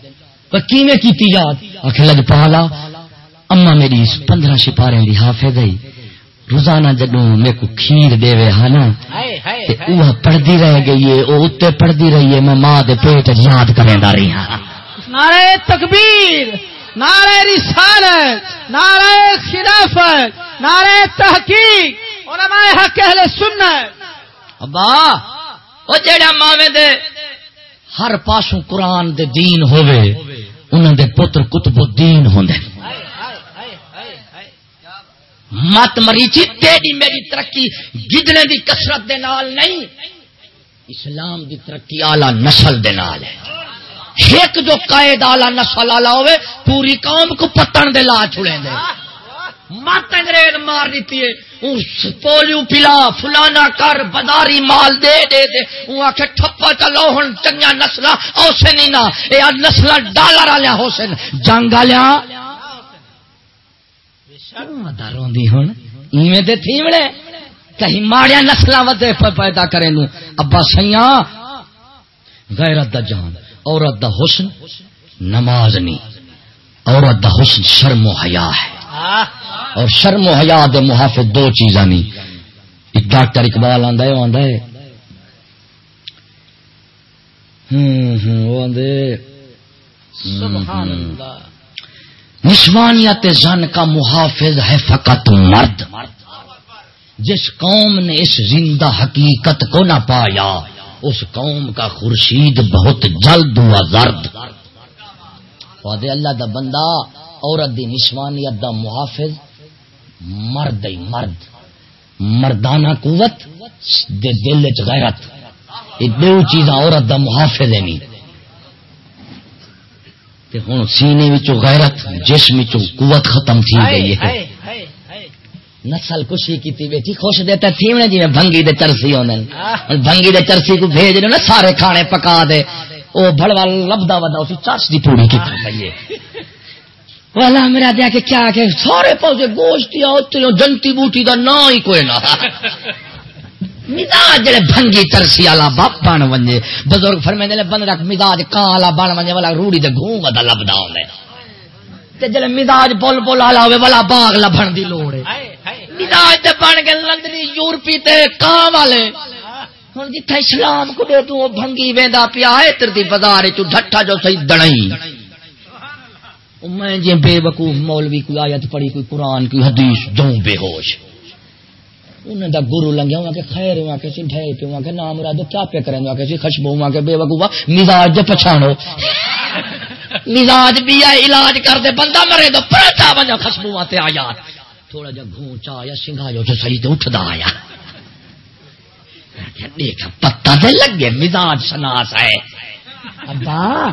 کیویں کیتی یاد؟ آخ لجپالا اما میری پندرہ سپارے دی حافظ ہے۔ روزانہ جدو میرے کو کھیر دے ہاں نا وہ پڑھتی رہ گئی ہے وہ اتنے پڑھتی رہی ہے میں ماں دے پیٹ یاد کریں رہی ہاں نعرہ تکبیر نعرہ رسالت نعرہ خلافت نعرہ تحقیق علماء حق اہل سنت۔ ابا ماوے دے ہر پاسوں قرآن دے دین ہوئے انہوں دے پتر کتب الدین مت مریچی تیری میری ترقی گدنے دی کسرت دے نال نہیں، اسلام دی ترقی آلہ نسل دے نال ہے۔ ایک جو قائد آلہ نسل آلہ ہوئے، پوری قوم کو پتن دے لا چھڑیں دے۔ مت انگریز مار دیتی ہے پولیو پلا، فلانا کر، بداری مال دے دے دے۔ وہ آخ ٹھپا چلو ہوں چنگا نسل اوسے نہیں نا۔ یہ نسل ڈالر والیا حسن جنگ والیا کہیں ماڑیا نسل ودے پیدا کرے نو ابا سیا غیرت دا جان عورت دا حسن، نماز نہیں عورت دا حسن شرم و حیا ہے۔ اور شرم و حیا دے محافظ دو چیزاں نہیں ڈاکٹر اقبال آندا ہے وہ آندا ہے، ہوں ہوں وہ آندے سبحان اللہ۔ نسوانیت زن کا محافظ ہے فقط مرد۔ جس قوم نے اس زندہ حقیقت کو نہ پایا، اس قوم کا خورشید بہت جلد ہوا زرد۔ وعدے اللہ دا بندہ، عورت دی نسوانیت دا محافظ مرد مرد۔ مردانہ قوت، دے دل چ غیرت۔ یہ دو چیزاں عورت دا محافظ ہے نہیں۔ ہوں سینے غیرت جسم قوت ختم تھی گئی ہے۔ نسل خوشی کی بیٹھی خوش دیتا تھیونے جی بنگی دے چرسی ہونے بنگی دے چرسی کو بھیج دے نا سارے کھانے پکا دے۔ او بڑوا لبدا ودا اسی چرس دی پوری کی پئی والا میرا دیا کہ کیا کہ سارے پوسے گوشت یا جنتی بوٹی دا نا ہی کوئی نہ۔ مزاج جڑے بھنگی ترسی والا باپ بن ونجے۔ بزرگ فرمے دے بند رکھ مزاج کان والا بن ونجے والا روڑی دے گھوم ودا لبدا ہوندا تے جڑے مزاج بول بول والا ہوے والا باغ لبھن دی لوڑ ہے۔ مزاج تے بن گئے لندنی یورپی تے کان والے۔ ہن جتھے اسلام کو دے تو بھنگی ویندا پیا ہے تر دی بازار چ ڈھٹا جو صحیح دڑئی میں جی بے وقوف مولوی کوئی آیت پڑھی کوئی قرآن کوئی حدیث جو بے ہوش۔ انہیں دا گرو لنگیا وہاں کے خیر وہاں کے ڈھے پہ وہاں کے نام مراد کیا پہ کریں وہاں کے خشبو وہاں کے بے وقوفا مزاج دے پچھانو۔ مزاج بھی ہے، علاج کر دے، بندہ مرے تو پڑتا بنجا خشبو وہاں تے آیا تھوڑا جا گھونچا یا سنگھا جو صحیح تے اٹھدا آیا۔ دیکھ پتہ دے لگے، مزاج شناس ہے۔ ابا!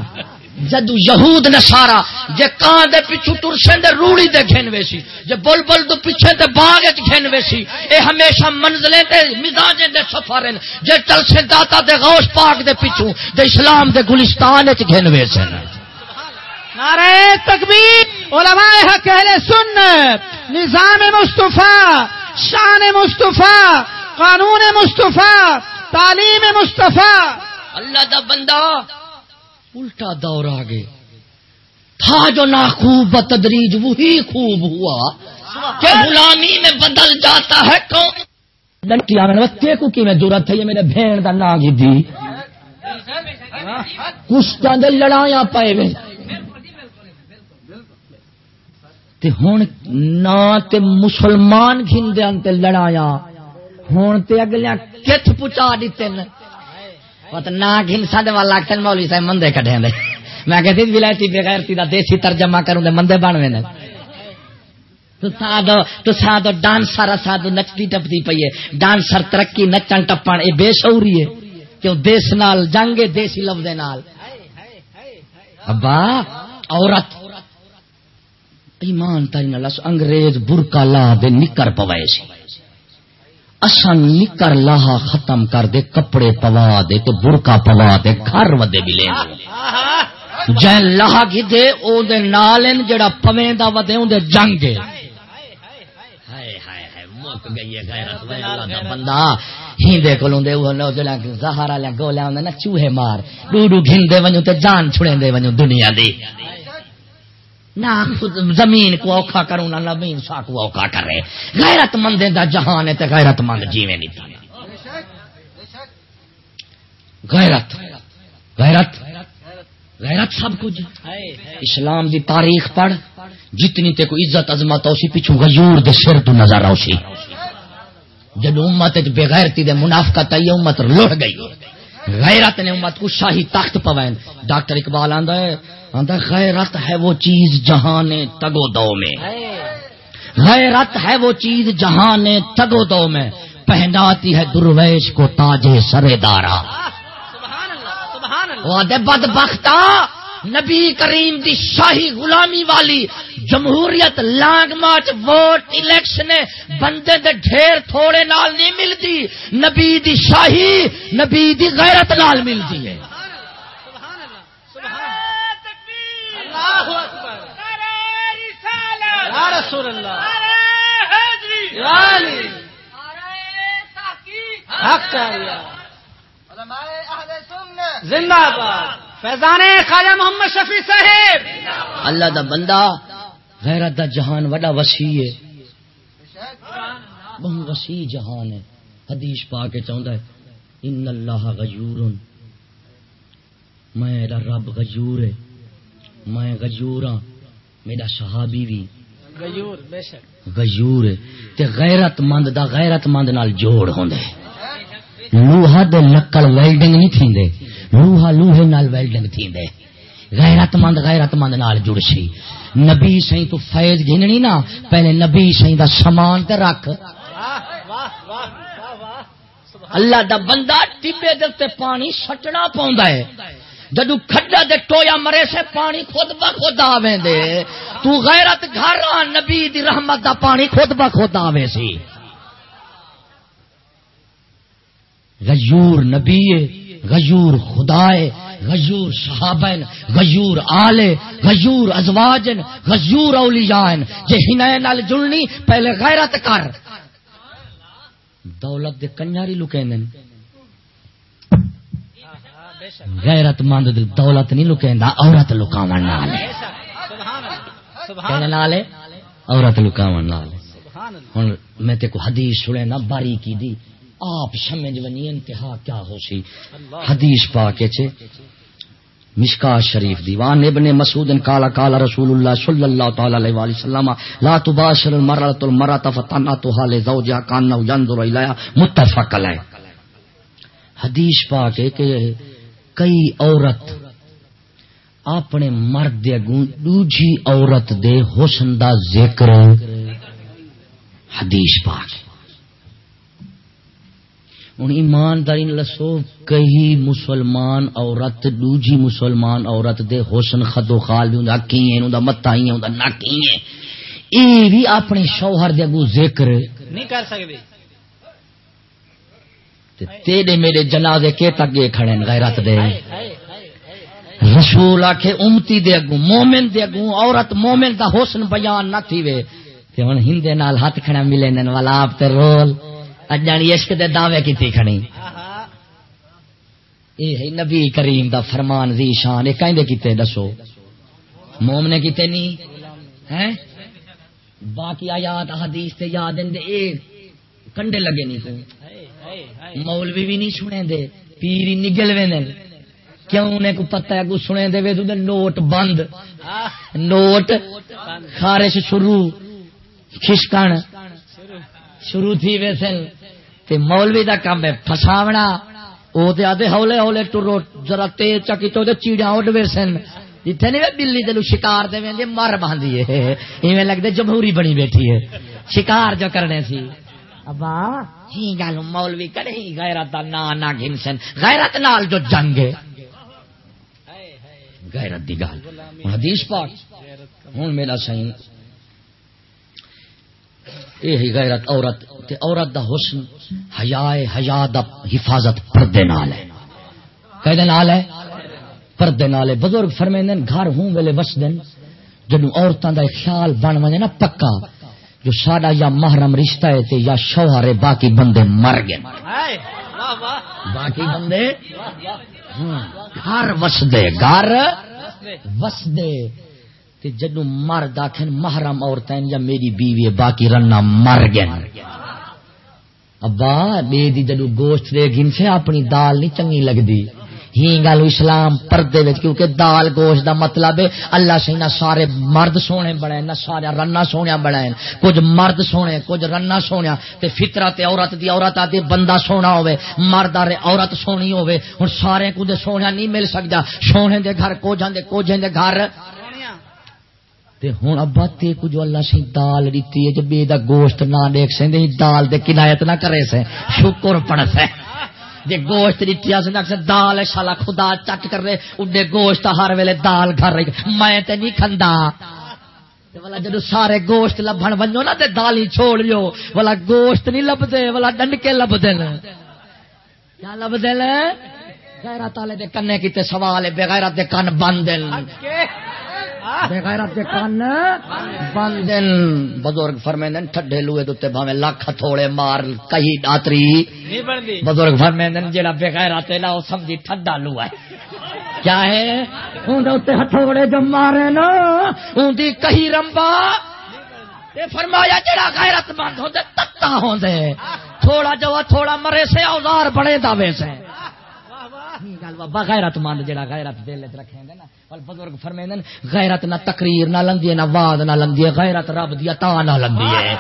جدو یہود نے سارا جے کان دے پیچھو ترسے دے روڑی دے گھنوے سی جے بل بل دو پیچھے دے باغ گھنوے سی اے ہمیشہ منزلیں دے مزاجیں دے سفرن جے چل سے داتا دے غوش پاک دے پیچھو دے اسلام دے گلستان اچ گھنوے سے نعرہ تکبیر علماء حق اہل سنت نظام مصطفیٰ شان مصطفیٰ قانون مصطفیٰ تعلیم مصطفیٰ۔ اللہ دا بندہ الٹا دور آ گئے۔ تھا جو نا خوب بتدریج وہی خوب ہوا۔ کہ غلامی میں بدل جاتا ہے کو کی میں ضرورت ہے یہ میرے بھین کا ناگ دی کچھ لڑایا پائے وے ہوں نہ تے مسلمان گھن لڑایا ہوں تے اگلے کت پچا دیتے نہ والا مولوی صاحب مندے دے۔ میں کہتی ولایتی دا دیسی ترجمہ کروں دے، مندے تو سادو ڈانسر، سادو نچتی ٹپتی ہے۔ ڈانسر ترقی نچن ٹپن یہ بے شعوری ہے۔ کیوں دیس نال جنگ دیسی لفظ نال۔ ابا، عورت۔ ایمان تاری نال انگریز برکا لا دے نکر پوائے سی۔ اصا نکر لاہا ختم کر دے، کپڑے پوا دے تو برکا پوا دے، گھر ودے بھی لے جے لاہ گی دے، او دے نالن جڑا پویں دا ودے، اون دے جنگ بندہ۔ ہندے کو دے وہ جڑا زہرا لیا گولیا نا چوہے مار۔ ڈو ڈو گھندے ونجو تے جان چھڑے دے ونجو دنیا دی۔ نہ زمین کو اوکھا کروں، نہ زمین سا کو اوکھا کرے۔ غیرت مند دا جہان ہے تے غیرت مند جیویں نہیں تھی غیرت غیرت غیرت سب کچھ۔ اسلام دی تاریخ پڑھ، جتنی تے کو عزت، عظمت اسی پیچھو غیور دے سر تو نظر آوسی جب امت بے غیرتی دے منافقت آئی، امت لڑ گئی۔ غیرت نے امت کو شاہی تخت پوائن۔ ڈاکٹر اقبال آندا ہے غیرت ہے وہ چیز جہاں نے تگو دو میں۔ غیرت ہے وہ چیز جہاں نے تگو دو میں۔ پہناتی ہے درویش کو تاجے سرے دارا۔ بد بختا نبی کریم دی شاہی غلامی والی جمہوریت لانگ مارچ ووٹ الیکشن بندے دے ڈھیر تھوڑے نال نہیں ملتی۔ نبی دی شاہی نبی دی غیرت نال ملتی ہے۔ زندہ باد فیضان خواجہ محمد شفیع صاحب۔ اللہ دا بندہ غیرت دا جہان وڈا وسیع ہے۔ بہت وسیع جہان ہے۔ حدیث پا کے چاہتا ہے۔ ان اللہ غیور میرا رب غیور ہے۔ میں غیور ہاں۔ میرا صحابی بھی۔ غیور ہے تے غیرت مند دا غیرت مند نال جوڑ ہوندے۔ لوہا دے لکڑ ویلڈنگ نہیں تھیندے۔ لوہا لوہے نال ویلڈنگ تھی دے غیرت مند غیرت مند نال جڑ سی نبی سہی تو فیض گھننی نا پہلے نبی سہی دا سامان تے رکھ۔ اللہ دا بندہ ٹبے دل پانی سٹنا پوندا ہے۔ جدو کھڈا دے ٹویا مرے سے پانی خود بخود آویں دے، تو غیرت گھر نبی دی رحمت دا پانی خود بخود آوے سی۔ غیور نبی غیور خدائے غیور صحابن غیور آلے غیور ازواجن غیور اولیاءن جے ہنائے نال جلنی، پہلے غیرت کر۔ دولت دے کنیاری لکیندن غیرت مند دولت نہیں لکیندا عورت لکاون نال۔ عورت لکاون نال۔ ہن میں تے کو حدیث سنے نا باریکی دی۔ آپ سمجھ ونی انتہا کیا ہو سی حدیث پا کے چھے۔ مشکا شریف دیوان ابن مسعود کالا کالا رسول اللہ صلی اللہ تعالی علیہ وآلہ وسلم لا تباشر المرأة المرأة فتناتها لزوجها كانه ينظر اليها متفق علیہ۔ حدیث پا کے کہ کئی عورت اپنے مرد اگوں دوجی عورت دے حسن دا ذکر حدیث پاک ہوں ایمانداری لسو کئی مسلمان عورت دوجی مسلمان عورت دے حسن خد و خال بھی ہوں کی متا ہی ہوں نک ہی یہ بھی اپنے شوہر دے اگو ذکر نہیں کر سکتے تیرے میرے جنازے کے تک گئے کھڑے غیرت دے۔ رسول آخ امتی دے اگو مومن دے اگو عورت مومن دا حسن بیان نہ تھی وے۔ ہوں ہندے نال ہاتھ کھڑا ملے نن والا آپ تے رول۔ اجانی عشق دے دعوے کی کھڑی۔ یہ نبی کریم دا فرمان دی شان یہ کہیں کیتے دسو؟ مومنے کیتے نہیں ہیں؟ باقی آیات حدیث تے یاد دے اے کنڈے لگے نہیں تو۔ مولوی بھی نہیں سنے دے پیری نگل وے کیوں نے کو پتہ ہے، کو سنے دے وے تو نوٹ بند۔ نوٹ خارش شروع کھشکن شروع تھی وے سن۔ تے مولوی دا کام ہے، پھساونا۔ او تے آدھے ہولے ہولے ٹرو، ذرا تیز چکی تو تے چیڑیاں اڈ ویسن جتھے نہیں بلی دلو شکار دے ویندے مر باندھی ہے۔ ایویں لگدے جمہوری بنی بیٹھی ہے۔ شکار جو کرنے سی۔ ابا ہی گل مولوی کرے ہی غیرت دا نا نہ گھنسن غیرت نال جو جنگ ہے. غیرت دی گل. حدیث پاک. ہن میرا صحیح یہ غیرت عورت تے عورت دا حسن حیا حیا دا حفاظت پردے نال ہے. کہ نال ہے؟ پردے نال ہے. بزرگ فرمیندن گھر ہوں ویلے وسدن جدو عورتوں دا خیال بن وجے نا، پکا. جو ساڈا یا محرم رشتہ ہے تے یا شوہر ہے باقی بندے مر گئے۔ باقی بندے گھر وسدے گھر وسدے۔ جدو مرد آخر محرم عورتیں یا میری بیوی باقی رنا مر گئے ابا بے دی جدو گوشت دے گن سے اپنی دال نہیں چنگی لگتی ہی گل اسلام پردے وچ، کیونکہ دال گوشت دا مطلب ہے، اللہ سے نہ سارے مرد سونے بنے، نہ سارے رنا سونے بنے۔ کچھ مرد سونے، کچھ رنا سونے تے فطرہ تے عورت دی عورت آدھی بندہ سونا ہوے مرد آرے عورت سونی ہوے ہن سارے کو دے سونا نہیں مل سکدا۔ سونے دے گھر کو جاندے کو جاندے گھر۔ تے ہوں ابا، تے کچھ اللہ سی دال دیتی ہے جو بے دا گوشت نہ دیکھ سکتے دال دے کنایت نہ کرے سے شکر پڑ سے جی گوشت دیتی ہے دال شالا، خدا چک کر رہے، اڈے گوشت ہر ویلے دال گھر رہی۔ میں تے نہیں کھندا۔ والا جدو سارے گوشت لبن بنو نا، تے دال ہی چھوڑ لو والا گوشت نہیں لبدے والا ڈنڈکے لبدے کیا لبدے غیرت والے دے کنے کیتے سوال ہے، بغیرت دے کن بند کن۔ بندن بزرگ فرمیندن ٹھڈے لوئے دوتے بھاویں لاکھ تھوڑے مار کئی ڈاتری بزرگ فرمیندن جیڑا بغیرت نا وہ سمجھی ٹھڈا لوا ہے۔ کیا ہے؟ اون دے ہتھوڑے جو مارے نا اون دی کہیں رمبا۔ تے فرمایا جڑا غیرت مند ہوندے تتا ہوندے۔ تھوڑا جو تھوڑا مرے سے اوزار بڑے دعوے سے غیرت مند جڑا غیرت دل رکھے نا بزرگ غیرت نہ تقریر نہ لندی ہے نہ واد نہ لندی ہے غیرت رب دی عطا نہ لندی ہے۔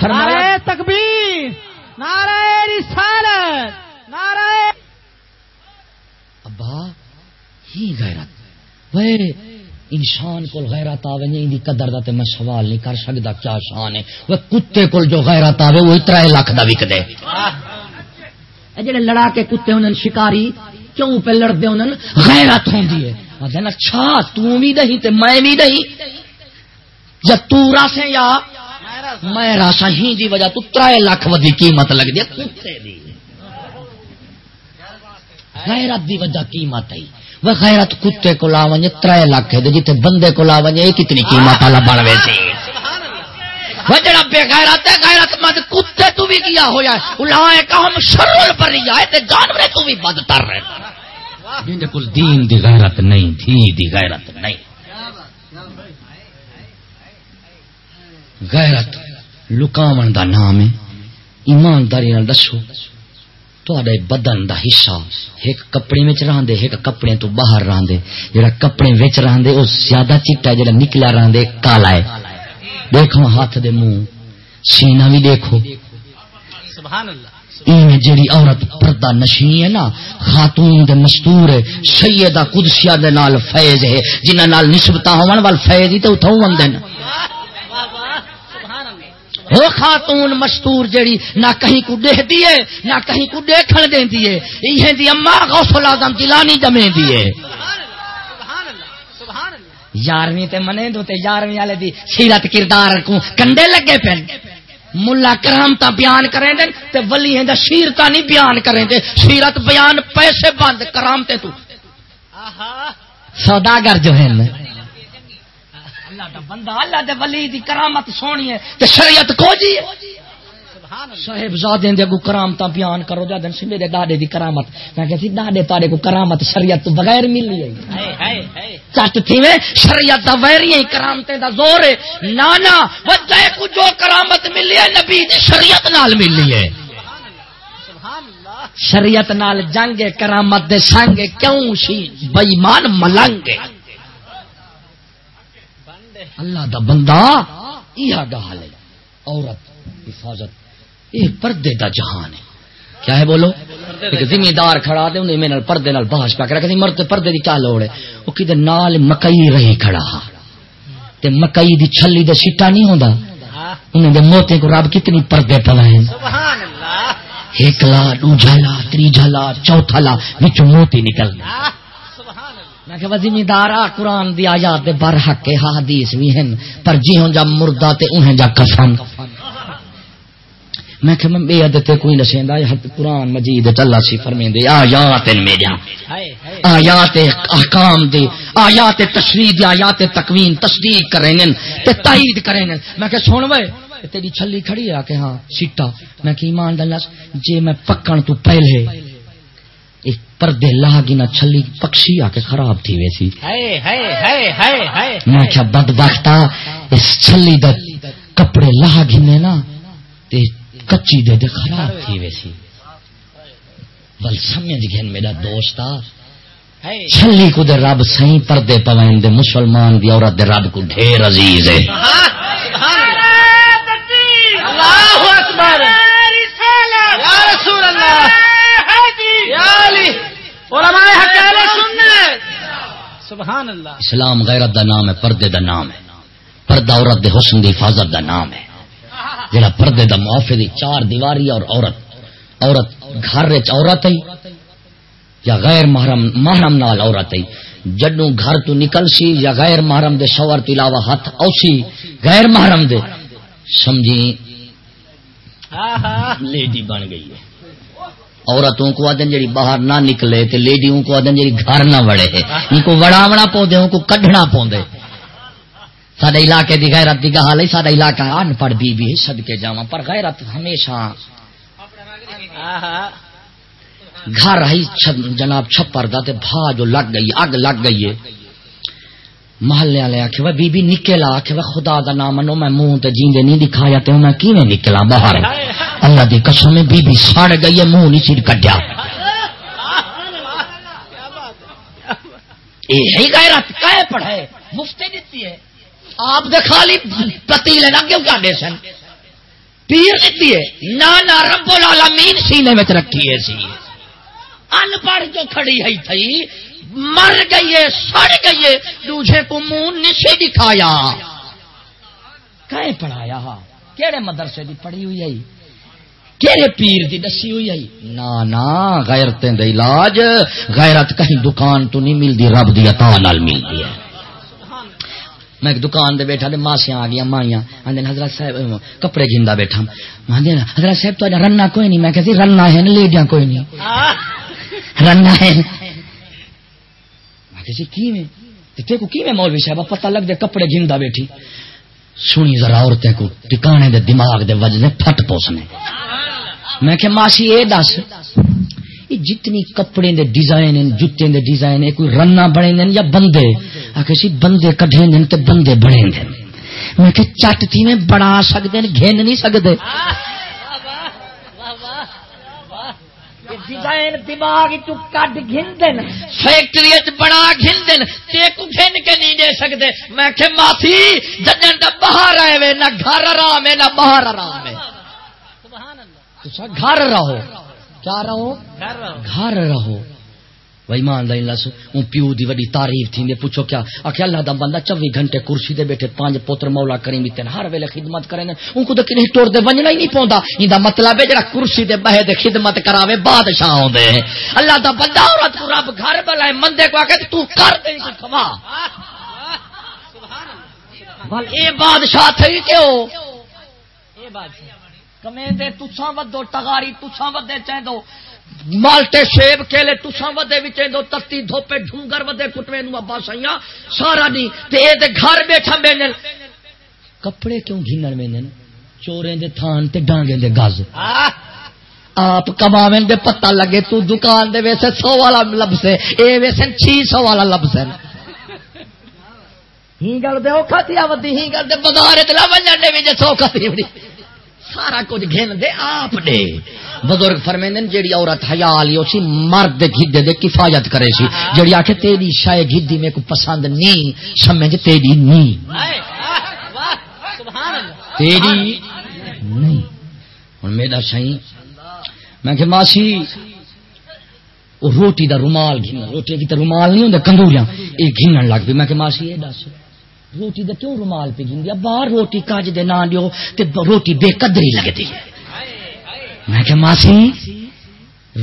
فرمایا تکبیر نعرہ رسالت نعرہ ابا ہی غیرت۔ انسان کو غیرت آوے نہیں دی قدر دا تے میں سوال نہیں کر سکتا کیا شان ہے۔ وہ کتے کو جو غیرت آوے وہ اترا لاکھ دا وک دے جڑے لڑا کے کتے انہوں شکاری، کیوں پہ لڑتے انہوں غیرت ہوں ہے۔ اچھا تو بھی نہیں تے میں بھی نہیں۔ یا تو راسے یا میں راسا ہی دی وجہ تو ترائے لاکھ ودی قیمت لگ دی کتے دی۔ غیرت دی وجہ قیمت ہے۔ وہ غیرت کتے کو لا ونجے ترائے لاکھ ہے جیتے بندے کو لا ونجے کتنی قیمت والا بن ویسے جڑا بے غیرت ہے، غیرت مند کتے تو بھی کیا ہو جائے اولائے کا ہم پر نہیں آئے تے جانورے تو بھی بدتر رہے جن کل دین دی غیرت نہیں تھی دی غیرت نہیں۔ غیرت لکاون دا نام ہے۔ ایمانداری نال دسو تھوڑے بدن دا حصہ ایک کپڑے وچ رہندے ایک کپڑے تو باہر رہندے۔ جڑا کپڑے وچ رہندے، او زیادہ چٹا جڑا نکلا رہندے، کالا ہے۔ دیکھو ہاتھ دے منہ۔ سینا بھی دیکھو۔ جیڑی عورت پردہ نشی ہے نا خاتون دے مستور ہے سیدہ قدسیہ دے نال فیض ہے جنہ نال نسبتا ہون وال فیض ہی تے اتھاو وندے نا وہ خاتون مستور جیڑی نہ کہیں کو دیکھ دیے نہ کہیں کو دیکھن دیں دیے یہ دی اما غوث العظم دلانی جمے دیے یارویں تے منے دو تے یارویں والے دی سیرت کردار کو کنڈے لگے پین ملا کرامتا بیان کریں دیں تے ولی ہیں دا سیرتا نہیں بیان کریں دے۔ سیرت بیان پیسے بند کرامتے تو۔ سوداگر جو ہے اللہ دا بندہ اللہ دے ولی دی کرامت سونی ہے۔ تے شریعت کو جی صاحب زادیں دے کو کرامت بیان کرو جا دن سی میرے دادے دی کرامت۔ میں کہتی دادے تارے کو کرامت شریعت تو بغیر ملی ہے چٹ تھی میں شریعت دا ویری ہے کرامتیں دا زور ہے۔ نانا وجہ کو جو کرامت ملی ہے نبی دی شریعت نال ملی ہے۔ شریعت نال جنگ کرامت دے سنگ کیوں سی؟ بےمان ملنگ اللہ دا بندہ یہ گال ہے۔ عورت حفاظت یہ پردے دا جہان ہے۔ کیا ہے بولو؟ ایک ذمہ دار کھڑا دے انہیں میرے پردے نال بحث پا کہ مرد پردے دی کیا لوڑ ہے؟ وہ کدھر نال مکئی رہی کھڑا۔ تے مکئی دی چھلی دے سیٹا نہیں ہوندا۔ انہیں دے موتے کو رب کتنی پردے پوائیں ایک لا دو جھلا تری جھلا چوتھا لا وچ موتی نکلنا میں کہ ذمہ دار قرآن دی آیات دے بر حق کے حدیث بھی ہیں۔ پر جی ہوں جا مردہ تے انہیں جا کفن۔ میں کہ میں بے عدتے کوئی نشیندا قرآن مجید اللہ سی فرمیندے آیات میرا آیات احکام دے آیات تشریح دے آیات تکوین تصدیق کریں تے تائید کریں میں کہ سن وے تیری چھلی کھڑی ہے کہ ہاں سیٹا میں کہ ایمان دلس جے میں پکن تو پہلے ایک پردے لا گی نہ چھلی پکشی آ کے خراب تھی ویسی۔ میں کیا بدبختا اس چھلی دا کپڑے لا گھنے نا تے کچی دے دے خراب تھی ویسی۔ بل سمجھ گئے میرا دوست چھلی کو دے رب سہی پردے پوائن دے مسلمان دی عورت دے رب کو ڈھیر عزیز ہے۔ اسلام غیرت دا نام ہے پردے دا نام ہے۔ پردہ عورت دے حسن دی حفاظت دا نام ہے۔ جڑا پردے دا محافظ چار دیواری اور عورت عورت گھر عورت ہے یا غیر محرم محرم نال عورت ہے جڈو گھر تو نکل سی، یا غیر محرم دے شوہر تو علاوہ ہاتھ اوسی، غیر محرم دے سمجھی لیڈی بن گئی ہے۔ عورتوں کو آدن جڑی باہر نہ نکلے، تے لیڈیوں کو آدن جڑی گھر نہ وڑے۔ ان کو وڑاونا پودے ان کو کڈھنا پوندے۔ سارے علاقے دی غیرت دی گال ہے سارا علاقہ ان پڑھ بی بی سد کے جاواں پر غیرت ہمیشہ گھر ہی جناب چھپر دا تے بھا جو لگ گئی اگ لگ گئی ہے۔ محلے والے آخ بی بی نکلا آخ خدا دا نام منو میں منہ تے جیندے نہیں دکھایا تے میں کیویں نکلا باہر؟ اللہ دی قسم میں بی بی سڑ گئی ہے منہ نہیں سر کڈیا۔ یہی غیرت کہے پڑھے مفتے دیتی ہے۔ آپ دے خالی پتیلے نہ کیوں کاٹے سن۔ پیر دیتی ہے۔ نہ رب العالمین سینے میں رکھی ہے سی۔ ان پڑھ جو کھڑی ہے تھی، مر گئی ہے، سڑ گئی ہے۔ دوسرے کو منہ نیچے دکھایا۔ کہیں پڑھایا؟ کہڑے مدرسے دی پڑھی ہوئی ہے؟ کہڑے پیر دی دسی ہوئی ہے؟ نا نا غیرتیں دے علاج۔ غیرت کہیں دکان تو نہیں ملتی رب دی عطا نال ملتی ہے۔ میں ایک دکان دے بیٹھا دے، ماسیاں آ گیا مائیاں۔ آدھے حضرت صاحب کپڑے گندا بیٹھا۔ آدھے حضرت صاحب تو رنا کوئی نہیں۔ میں کہتی رنا ہے نا لیڈیاں کوئی نہیں۔ رنا ہے کو کی میں مولوی صاحب؟ پتہ لگ دے کپڑے گندا بیٹھی۔ سنی ذرا عورتیں کو ٹکانے دے دماغ دے وجہ پھٹ پوسنے میں کہ ماسی اے دس جتنی کپڑے دے ڈیزائن جوتے دے ڈیزائن کوئی رنا بنے یا بندے؟ آخر بندے کڈے دن تے بندے بنے دن میں کہ چٹ تھی میں بنا سکتے گھن نہیں سکتے ڈیزائن دماغ کڈ گھن فیکٹری بنا گھن دن کو گھن کے نہیں دے سکتے میں کہ معافی جدن دا باہر آئے نہ گھر آرام ہے نہ باہر آرام ہے گھر رہو۔ کیا رہو۔ گھر رہو۔ مان لائی لس اون پیو دی وڈی تعریف تھی پوچھو کیا؟ آخر اللہ دا بندہ چوبی گھنٹے کرسی دے بیٹھے، پانچ پوتر مولا کریں بھی ہر ویلے خدمت کریں ان کو تو کہیں ٹور دے بننا ہی نہیں پوندا۔ یہ مطلب ہے جڑا کرسی دے بہے دے خدمت کراوے بادشاہ ہوندے اللہ دا بندہ عورت کو رب گھر بلائے، مندے کو آکے تو کر دے کو کھوا بل اے بادشاہ تھی کیوں اے بادشاہ، کمے دے تساں ودو ٹگاری تساں ودے چاہ دو مالٹے شیب کیلے تساں ودے وچے دو تتی دھوپے ڈھونگر ودے کٹوے نو ابا سیاں سارا نہیں تے اے تے گھر بیٹھا بینن کپڑے کیوں گھنن وینن چوریں دے تھان تے ڈانگے دے گز۔ آپ کماویں دے پتہ لگے تو دکان دے ویسے سو والا لفظ ہے اے ویسے چھ سو والا لفظ ہے۔ ہی گل دے اوکھا تھی آودی ہی گل دے بازار تے لا ونجن دے وچ سوکھا تھی سارا کچھ گھن دے، آپ دے۔ بزرگ فرمیندن جیڑی عورت حیا لی اسی مرد گھدے دے کفایت کرے سی۔ جیڑی آکھے، تیری شے گھدی میں کو پسند نہیں، سمجھ تیری نہیں۔ تیری نہیں۔ ہن میرا سائیں میں کہ ماسی، روٹی دا رومال گھن روٹی کی تے رومال نہیں ہوندا کنگوریاں اے گھنن لگ پی میں کہ ماسی، اے دس۔ روٹی دا کیوں رومال پہ گھن دیا باہر روٹی کاج دے نہ دیو تے روٹی بے قدری لگتی ہے۔ میں کہ ماسی،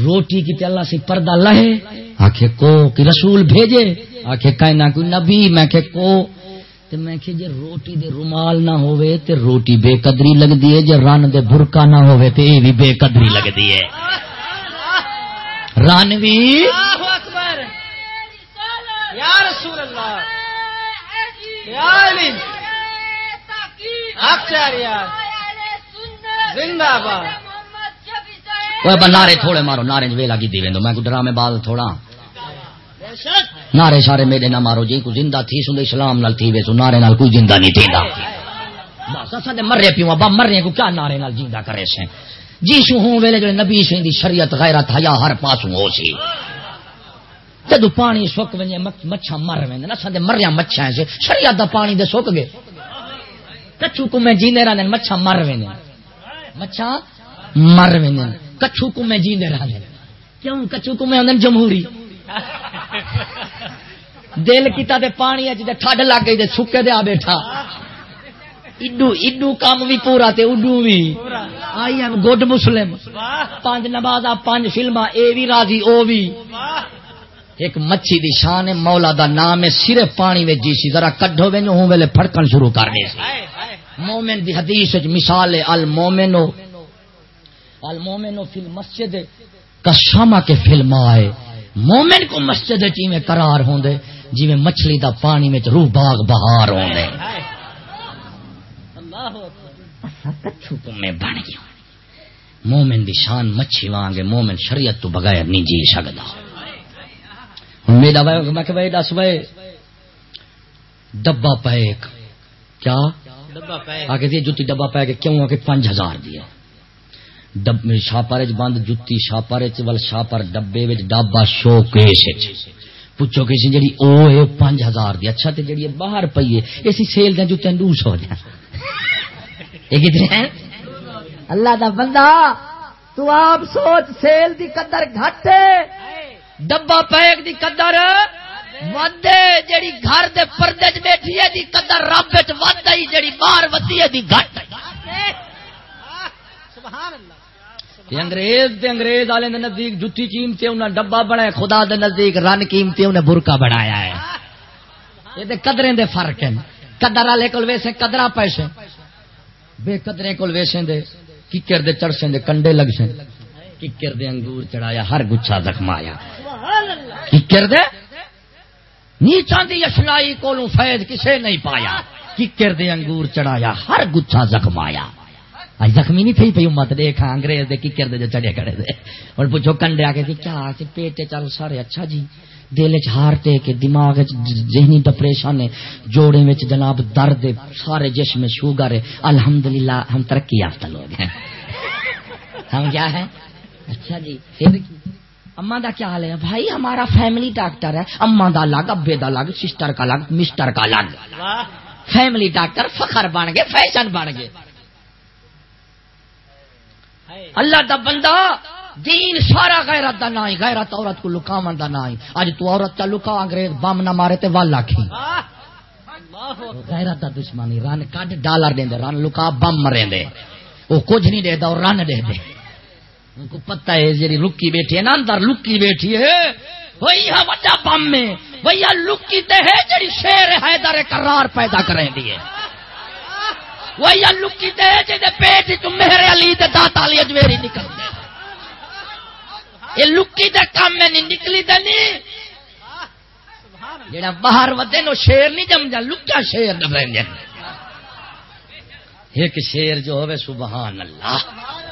روٹی کی تے اللہ سے پردہ لہے۔ آکھے، کو کہ رسول بھیجے؟ آکھے کہنا کوئی نبی۔ میں کہ کو؟ تے میں کہ جے روٹی دے رومال نہ ہوئے تے روٹی بے قدری لگ ہے، جے رن دے برکا نہ ہوئے تے اے بھی بے قدری لگ دی ہے۔ رانوی؟ یا رسول اللہ۔ یا زندہ باد. نعرے تھوڑے مارو، نعرے ویلا کی ویندو، میں ڈرامے بعد تھوڑا۔ نعرے سارے میرے نہ مارو جی کوئی زندہ تھی سن اسلام نال تھی ویسو، نعرے نال کوئی زندہ نہیں تھی بس اصل مرے پیو ابا مرے کو کیا نعرے نال زندہ کرے سے جی سو ہوں ویلے جو نبی سے دی شریعت، غیرت، حیا، ہر پاسوں ہو سی۔ جدو پانی سک ونجے مچھا مر ویندے نہ سندے مریا مچھا سے شریعت دا پانی دے سک گئے کچھو کو میں جیندے رہندے مچھا مر ویندے مچھا مر ویندے کچھو کو میں جیندے رہندے کیوں؟ کچھو کو میں ہوندے جمہوری۔ دل کیتا تے پانی اچ تے ٹھڈ لگ گئی تے سکے دے آ بیٹھا۔ اڈو اڈو کام بھی پورا تے اڈو بھی آئی ایم گڈ مسلم۔ پانچ نماز پانچ فلما اے بھی راضی، او بھی ایک مچھی دی شان ہے، مولا دا نام ہے صرف پانی میں جی سی ذرا کڈو وینو ہوں ویلے پھڑکن شروع کرنے سی مومن دی حدیث وچ مثال ہے، المومنو المومنو فی المسجد کشاما کے فلم آئے مومن کو مسجد چی میں قرار ہوں دے جی میں مچھلی دا پانی میں روح باغ بہار ہوں دے کچھو کو میں بن گیا۔ مومن دی شان مچھی وانگے مومن شریعت تو بغیر نہیں جی سکتا میرا میں کہ بھائی دس بھائی ڈبا پیک۔ کیا؟ آگے دی جتی ڈبا کیوں؟ آ کے پانچ ہزار دیا۔ ڈب شاپر بند جتی شاپر ول شاپر ڈبے ڈبا شو کیس پوچھو کسی جی او پانچ ہزار دی۔ اچھا تے جڑی باہر پئی ہے۔ اسی سیل دیں جو تین دو سو دیا۔ یہ کتنے اللہ دا بندہ تو آپ سوچ سیل دی قدر گھٹ ڈبا پیک دی قدر، ودے جڑی گھر دے پردے چ بیٹھی ہے، دی قدر رب وچ ود آئی جڑی باہر ودی ہے، دی گھٹ۔ سبحان اللہ۔ انگریز دے انگریز والے دے نزدیک جتی قیمتی انہیں ڈبا بنایا خدا دے نزدیک رن قیمتی انہیں برکا بنایا ہے۔ یہ دے قدریں دے فرق ہیں۔ قدر والے کول ویسے قدرا پیسے بے قدرے کول ویسے دے ککر دے چڑسے دے کنڈے لگ سے ککر دے انگور چڑھایا، ہر گچھا زخمایا ککر دے نیچان دی اشنائی کولوں فیض کسے نہیں پایا۔ ککر دے انگور چڑھایا، ہر گچھا زخمایا۔ آج زخمی نہیں تھی پی امت دیکھا ہاں، انگریز دے ککر دے جو چڑھے کڑے دے۔ اور پوچھو کنڈے آ کے کیا پیٹے چل سارے؟ اچھا جی دل چارتے کہ دماغ ذہنی ڈپریشن ہے۔ جوڑے میں جناب درد سارے جسم شوگر ہے۔ الحمدللہ، ہم ترقی یافتہ لوگ ہیں۔ ہم کیا ہے اچھا جی پھر؟ اما دا کیا حال ہے؟ بھائی ہمارا فیملی ڈاکٹر ہے۔ اما دا الگ، ابے دا الگ سسٹر کا الگ مسٹر کا الگ۔ فیملی ڈاکٹر فخر بن گئے فیشن بن گئے۔ اللہ دا بندہ دین سارا غیرت دا نہ غیرت عورت کو لکاون دا نہ اج تو عورت چا لکا، انگریز بم نہ مارے تے ول آکھی غیرت دا دشمنی، رن کڈ ڈالر دیندے رن لکا، بم مرے دے۔ وہ کچھ نہیں دے دا رن دے دے۔ ان کو پتہ ہے جی لکی بیٹھی ہے نا، اندر لکی بیٹھی ہے۔ وہی وڈا بم میں۔ وہی لکی تے ہے جڑی شیر حیدر کرار پیدا کریں دی ہے۔ وہی لکی تے ہے جے پیٹ چ میرے علی تے داتا علی اجویری نکل دے یہ لکی دے کام میں نہیں، نکلی تے نہیں۔ جڑا باہر ودے نو شیر نہیں جم جا لکا شیر دبیں ایک شیر جو ہوئے سبحان اللہ۔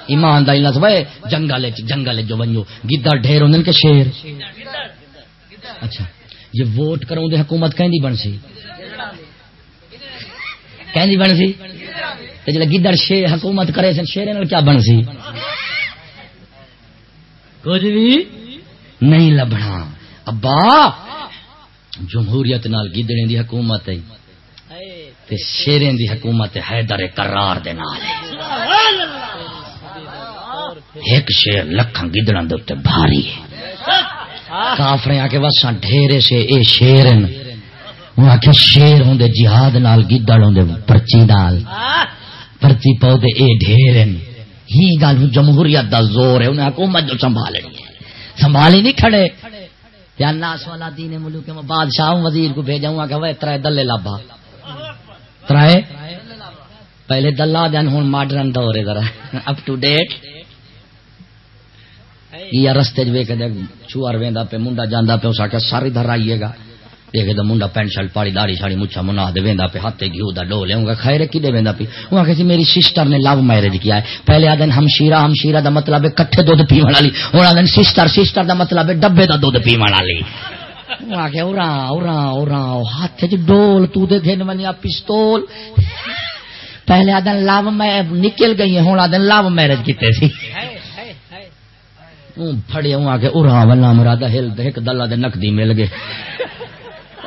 ایمان دا لفظ وے جنگل جنگل جو ونجو۔ گدڑ ڈھیر ہوندے کہ شیر؟ اچھا یہ ووٹ کروں دے حکومت کہیں بن سی؟ کہیں بن سی؟ جڑا گدڑ شیر حکومت کرے سن شیر کیا بن سی؟ کچھ بھی نہیں لبنا ابا جمہوریت نال گدڑیں دی حکومت ہے۔ تے شیریں دی حکومت حیدر کرار دے نال۔ ایک شیر لکھاں گدڑاں دے اوتے بھاری ہے۔ کافرے آ کے وساں ڈھیرے سے اے شیرن وہ آ کے شیر ہوندے جہاد نال، گدڑ ہوندے پرچی نال۔ پرچی پاؤ دے اے ڈھیرن ہی گل جمہوریت دا زور ہے انہیں حکومت جو سنبھالنی ہے۔ سنبھالی نہیں کھڑے۔ یا ناس والا دین ملک میں بادشاہ وزیر کو بھیجاؤں گا کہ وہ ترائے دلے لابا ترائے؟ پہلے دلہ دن ہوں ماڈرن دور ہے ذرا۔ اپ ٹو ڈیٹ یا رستے ویک چوار ویندا پہ منڈا جانا پہ اس آ ساری دھر آئیے گا۔ دیکھے تو منڈا پینٹ شرٹ پاڑی داڑی شاڑی، مچھا منا دے، ویندا پہ ہاتھ گھیو دا ڈو لے گا خیر کی دے ویندا پی وہ آ کہ میری سسٹر نے لو میرج کیا ہے۔ پہلے آدن ہمشیرہ ہمشیرہ دا مطلب ہے، کٹھے دودھ پیون والی۔ ہوں آدن سسٹر سسٹر دا مطلب ہے، ڈبے دا دودھ پیون والی۔ وہ آ کے اورا ہاتھ چ ڈول، تو دے گھن ونیا پستول۔ پہلے آدن لو میں نکل گئی، ہوں آدن لو میرج کیتے سی۔ پھڑے ہوں آ کے ارا ولا مراد ہل ایک دلہ دے نقدی مل گئے۔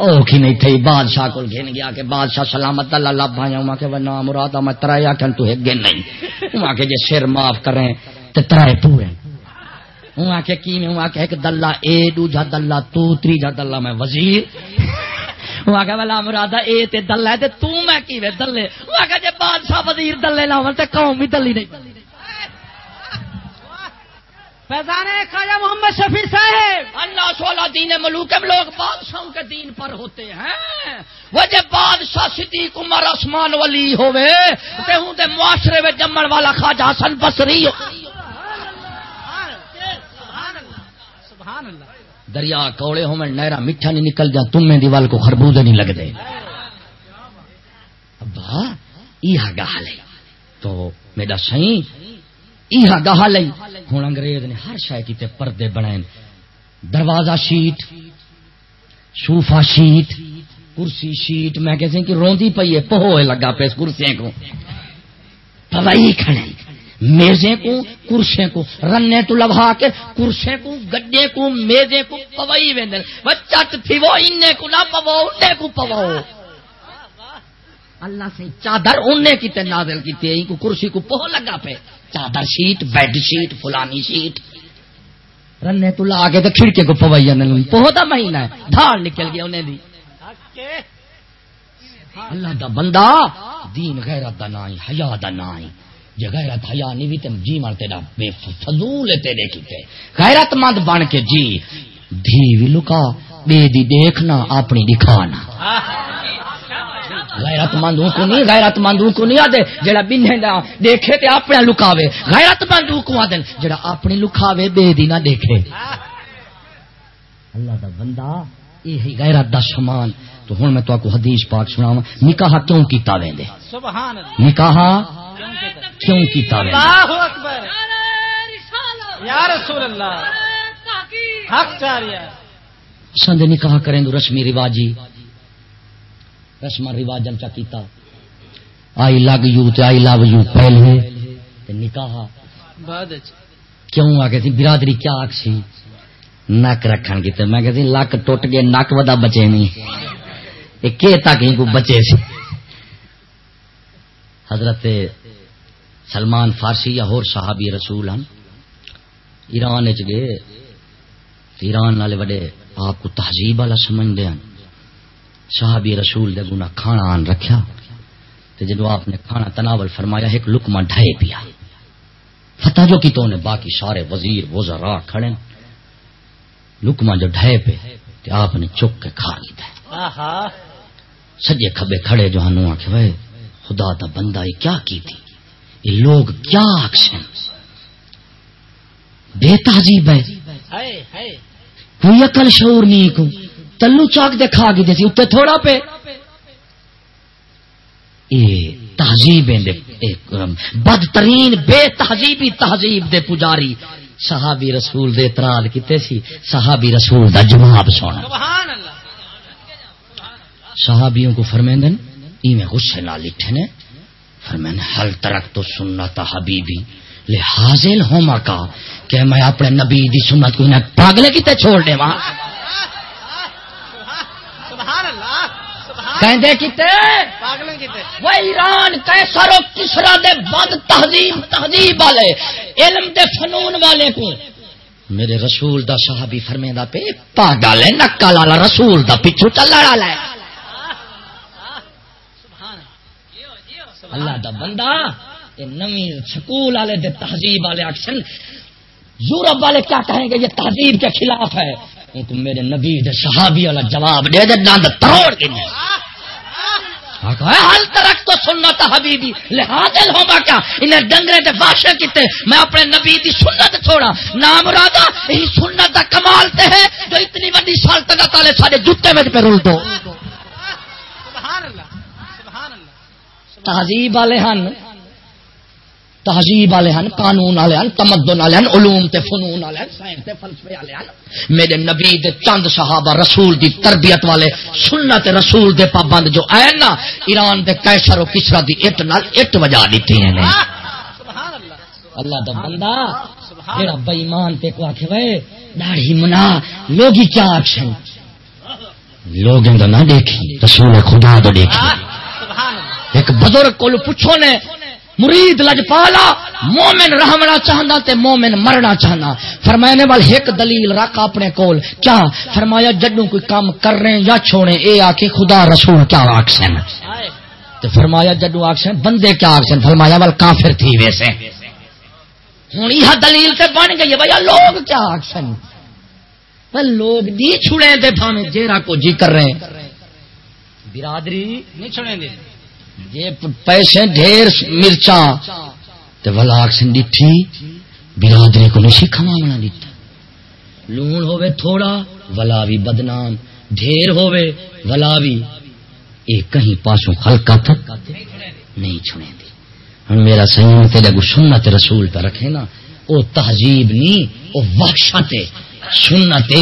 او کی نہیں تھی، بادشاہ کو گھن گیا کہ بادشاہ سلامت، اللہ لب بھایا ہوں کہ ونا مراد میں ترایا کہ تو ہے گن نہیں ہوں کہ جے سر معاف کریں، تے ترائے پورے۔ ہوں آ کے کی میں؟ ہوں آ کے ایک دلہ اے دو جا دلہ تو تری جا دلہ میں وزیر۔ ہوں آ کے ولا مراد اے تے دلہ تے تو میں کی وے دلے؟ ہوں آ کے جے بادشاہ وزیر دلے تے قوم دلی نہیں۔ فیضان خواجہ محمد شفیع صاحب۔ اللہ سولہ دین ملوک لوگ بادشاہوں کے دین پر ہوتے ہیں۔ وہ جب بادشاہ صدیق عمر عثمان ولی ہوئے تے ہوں دے معاشرے میں جمن والا خواجہ حسن بصری۔ ہو دریا کوڑے ہو میں نیرا میٹھا نہیں نکل جا تم میں دیوال کو خربوزے نہیں لگ دے ابا یہ گال ہے تو میرا سائیں یہ گال ہے ہوں انگریز نے ہر شہ کیتے پردے بنائے دروازہ شیٹ سوفا شیٹ، کرسی شیٹ۔ میں کہتے ہیں کہ روندی پئی ہے، پہو لگا پہ کرسی کو۔ پوائی کھڑے۔ میزے کو کرسے کو، رنے تو لبھا کے کرسے کو گڈے کو میزے کو، پوائی ویندل وہ چٹ تھی، وہ انے کو نہ پو انے کو پو اللہ سے چادر انہیں کی نازل کی کو کرسی کو پہو لگا پہ۔ چادر شیٹ، بیڈ شیٹ، فلانی شیٹ۔ رنے تو لا کے تو کھڑکے کو پوائیا پہو دا مہینہ ہے ڈھال نکل گیا انہیں دی۔ اللہ دا بندہ، دین غیرت دا نائی، حیا دا نائی۔ غیرت حیا نہیں بھی جی مر تیرا بے فضول تیرے کیتے غیرت مند بن کے جی دھی بھی لکا بے دی دیکھنا اپنی دکھانا۔ غیرت مندوں کو نہیں غیرت مندوں کو نہیں آدھے۔ جڑا بننے دا دیکھے تے اپنے لکاوے۔ غیرت مندوں کو آدھے۔ جڑا اپنی لکاوے بے دی نہ دیکھے۔ اللہ دا بندہ یہ غیرت دا سامان تو ہوں میں تو کو حدیث پاک سنا نکاح کیوں کیتا ویندے؟ سبحان نکاح کیوں کیتا ویندے اللہ اکبر۔ یا رسول اللہ۔ حق سند نکاح کریں دو رسمی رواجی۔ رسم رواج چا کیتا۔ آئی لگ یو تے آئی لو یو پہلے۔ تے نکاح۔ کیوں؟ آ تھی برادری کیا آخ سی نک رکھن کی میں کہ لک ٹوٹ گئے نک ودا بچے نہیں۔ کہ تک کو بچے سی۔ حضرت سلمان فارسی یا ہور صحابی رسول ہم ایران چ گئے ایران والے بڑے آپ کو تہذیب والا سمجھتے ہیں صحابی رسول دے گنا کھانا آن رکھا جدو آپ نے کھانا تناول فرمایا ایک لکما ڈھائی پیا۔ فتح جو کی تو نے باقی سارے وزیر وزرا کھڑے لکما جو ڈھے پہ آپ نے چک کے کھا لیتا سجے کھبے کھڑے جو ہنو آخ خدا دا بندہ یہ کیا کی تھی؟ یہ لوگ کیا آخشن بے تہذیب ہے۔ کوئی اکل شعور نہیں کو تلو چاک دے کھا گئی تھی اتنے تھوڑا پہ تہذیب بدترین بے تہذیبی تہذیب دے پجاری۔ صحابی رسول دے اعتراض کیتے سی۔ صحابی رسول دا جواب سونا۔ صحابیوں کو فرمیندن ایویں غصے نہ لٹھے نے۔ فرمین حل ترک تو سنت حبیبی لحاظل ہوما کا کہ میں اپنے نبی دی سنت کو انہیں پاگلے کیتے چھوڑ دے وہاں کہندے کیتے وہ ایران کیسر و کسرا دے بد تہذیب تہذیب والے علم دے فنون والے کو۔ میرے رسول دا صحابی فرمیندہ پہ پاگل ہے نکا لالا رسول دا پچھو چلا لالا ہے اللہ دا بندہ نمی سکول والے دے تہذیب والے اکثر یورپ والے کیا کہیں گے، یہ تہذیب کے خلاف ہے۔ میرے نبی دے صحابی والا جواب دے دے دند توڑ کے حل ترک تو سننا تھا حبیبی لہٰذا ہوگا کیا انہیں ڈنگرے کے بادشاہ کیتے، میں اپنے نبی کی سنت چھوڑا نام رادا، یہی سنت کا کمال تے ہے، جو اتنی بڑی سالتنت والے سارے جوتے میں پہ رول دو۔ سبحان اللہ سبحان اللہ۔ تہذیب والے ہن تہذیب والے ہیں قانون والے ہیں تمدن والے ہیں علوم تے فنون والے ہیں سائنس تے فلسفے والے ہیں میرے نبی دے چند صحابہ رسول دی تربیت والے سنت رسول دے پابند جو آئے نا ایران دے کیسر و کسرا دی اٹ نال اٹ وجا دیتی ہیں اللہ۔ دا بندہ جڑا بے ایمان تے کو آکھے وے داڑھی منا لوگی کیا آکشن لوگوں دا نہ دیکھی رسول خدا دا دیکھی ایک بزرگ کو پوچھو نے، مرید لجپالا، مومن رہنا چاہنا تے مومن مرنا چاہنا فرمانے وال ایک دلیل رکھ اپنے کول۔ کیا؟ فرمایا جڈوں کوئی کام کر رہے یا چھوڑے، اے آ خدا رسول کیا آخسن تو فرمایا جڈو آخسن بندے کیا آخسن فرمایا، وال کافر تھی ویسے۔ ہوں یہ دلیل سے بن گئی ہے، بھیا، لوگ کیا آخسن لوگ نہیں چھڑے دے بھاوے جیرا کو جی کر رہے ہیں۔ برادری نہیں چھڑے دے یہ پیسے ڈھیر مرچا تو ولاک سے ڈٹھی برادری کو نہیں کھما بنا دیتا لون ہوے تھوڑا ولا بھی بدنام۔ ڈھیر ہوے ولا بھی یہ کہیں پاسوں ہلکا تک نہیں چھڑے دی ہوں میرا سہی تیرے کو سنت رسول پہ رکھے نا وہ تہذیب نہیں وہ وحشت سنت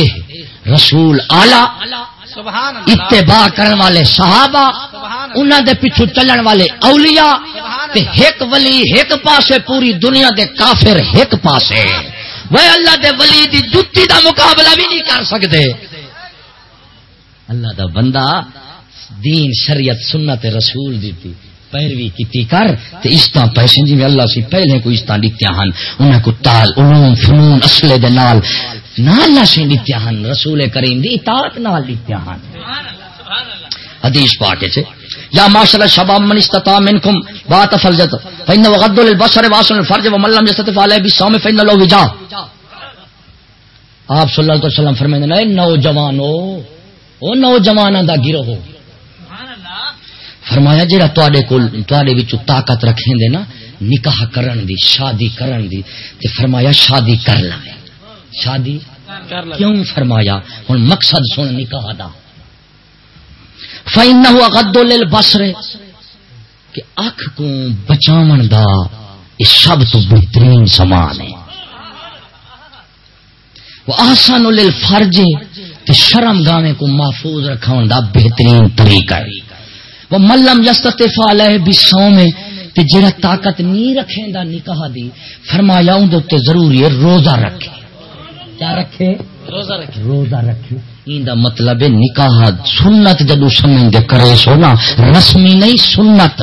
رسول آلہ اتباع کرنے والے صحابہ انہوں دے پیچھو چلن والے اولیاء تے ایک ولی ایک پاسے پوری دنیا دے کافر ایک پاسے۔ وہ اللہ دے ولی دی جتی دا مقابلہ بھی نہیں کر سکتے اللہ دا بندہ دین شریعت سنت رسول دیتی پیروی کی کر تے اس طرح پیسے جی اللہ سی پہلے کو اس طرح دیتے ہیں انہیں کو تال علوم فنون اصلے دے نال نال سے دیتے ہیں رسول کریم دی اطاعت نال دیتے ہیں حدیث پاک ہے یا ماشاء شباب من استطاع منکم بات فلجت فإن وغض للبصر واسن الفرج ومن لم يستطع عليه بالصوم فإن له وجاء آپ صلی اللہ علیہ وسلم فرمائیں اے نوجوانو او نوجواناں دا گروہ فرمایا جڑا تواڈے کول تواڈے وچ طاقت رکھیں دے نا نکاح کرن دی شادی کرن دی تے فرمایا شادی کر لے شادی؟ کیوں فرمایا؟ ہن مقصد سن نکاح دا۔ فائن ہوا گدو لل بسرے کہ اکھ کو بچاون دا یہ سب تو بہترین سامان ہے۔ وہ آسان لل فرجے کہ شرم گاوے کو محفوظ رکھا دا بہترین طریقہ ہے۔ وہ ملم یستفا لے بھی سو میں تے جڑا طاقت نہیں رکھیں دا نکاح دی فرمایا اون دے ضروری ہے روزہ رکھے۔ کیا رکھے؟ روزہ رکھے۔ روزہ رکھے۔ دا مطلب نکاح سنت جدو سمجھ دے کرے سو نا، رسمی نہیں، سنت۔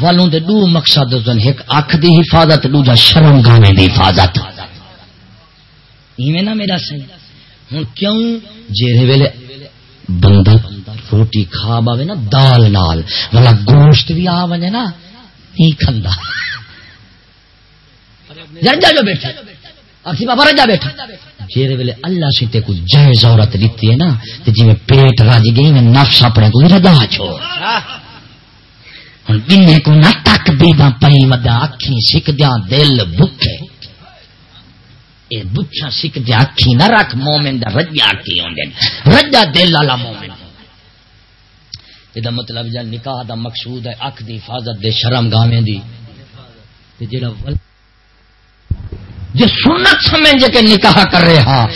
والوں دے دو مقصد ایک اکھ دی حفاظت، دوجا شرم گانے دی حفاظت۔ ایویں نہ میرا سی ہوں کیوں؟ جیرے ویلے بندہ روٹی کھا باوے نا، دال نال۔ والا گوشت بھی آ بنے نا، نہیں کھندا۔ رجا جو بیٹھا۔ اسی بابا رجا بیٹھا۔ جیرے ویلے اللہ سے تے کوئی جائز عورت دیتی ہے نا، تے جی میں پیٹ راج گئی، میں نفس اپنے کو رجا چھوڑ۔ ہوں بنے کو نہ تک دیدا پئی ودا اکھی سکھ دیا دل بکھے اے بچھا سکھ دیا اکھی نہ رکھ، مومن دا رجا کی ہوندے رجا دل والا مومن۔ یہ مطلب جا نکاح دا مقصود ہے، اکھ دی حفاظت دے شرم گاویں دی۔ تے جڑا جو سنت سمجھ کے نکاح کر رہے ہاں۔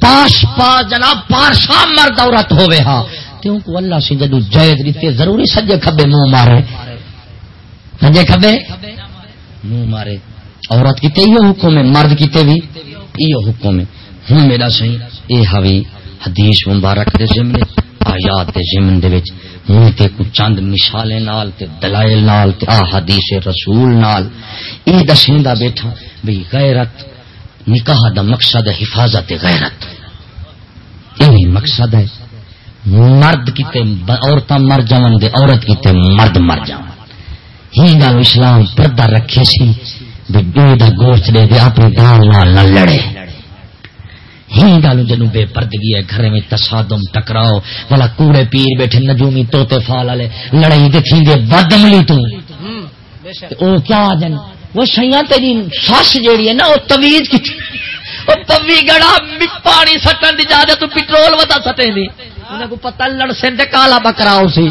پاس پا جناب پارسا مرد عورت ہوئے ہاں۔ کیوں کو اللہ سے جدو جائز دیتے ضروری سجے کھبے منہ مارے۔ سجے کھبے؟ منہ مارے۔ عورت کیتے یہ حکم ہے، مرد کیتے بھی یہ حکم ہے۔ ہوں میرا صحیح اے ہوی حدیث مبارک دے زمنے آیات دے زمن دے وچ۔ ہوں تے کو چند مثالیں نال تے دلائل نال تے آ حدیث رسول نال اے دسیندا بیٹھا بھی غیرت، نکاح دا مقصد حفاظت غیرت۔ یہ مقصد ہے مرد کیتے عورتیں مر جان دے، عورت کیتے مرد مر جان ہی گل اسلام پردہ رکھے سی دا گوشت دے دے اپنی دال نال نہ لڑے۔ ہی جنو بے پردگی ہے گھر میں تصادم ٹکراؤ والا کوڑے پیر بیٹھے نجومی توتے فال والے لڑائی بدملی تو۔ او کیا جن؟ وہ سیاں تیری سس جیڑی ہے نا وہ تویز کی وہ توی گڑا پانی سٹن دی جا تو پٹرول ودا سٹے دی۔ کو پتہ لڑ سے کالا بکرا اسی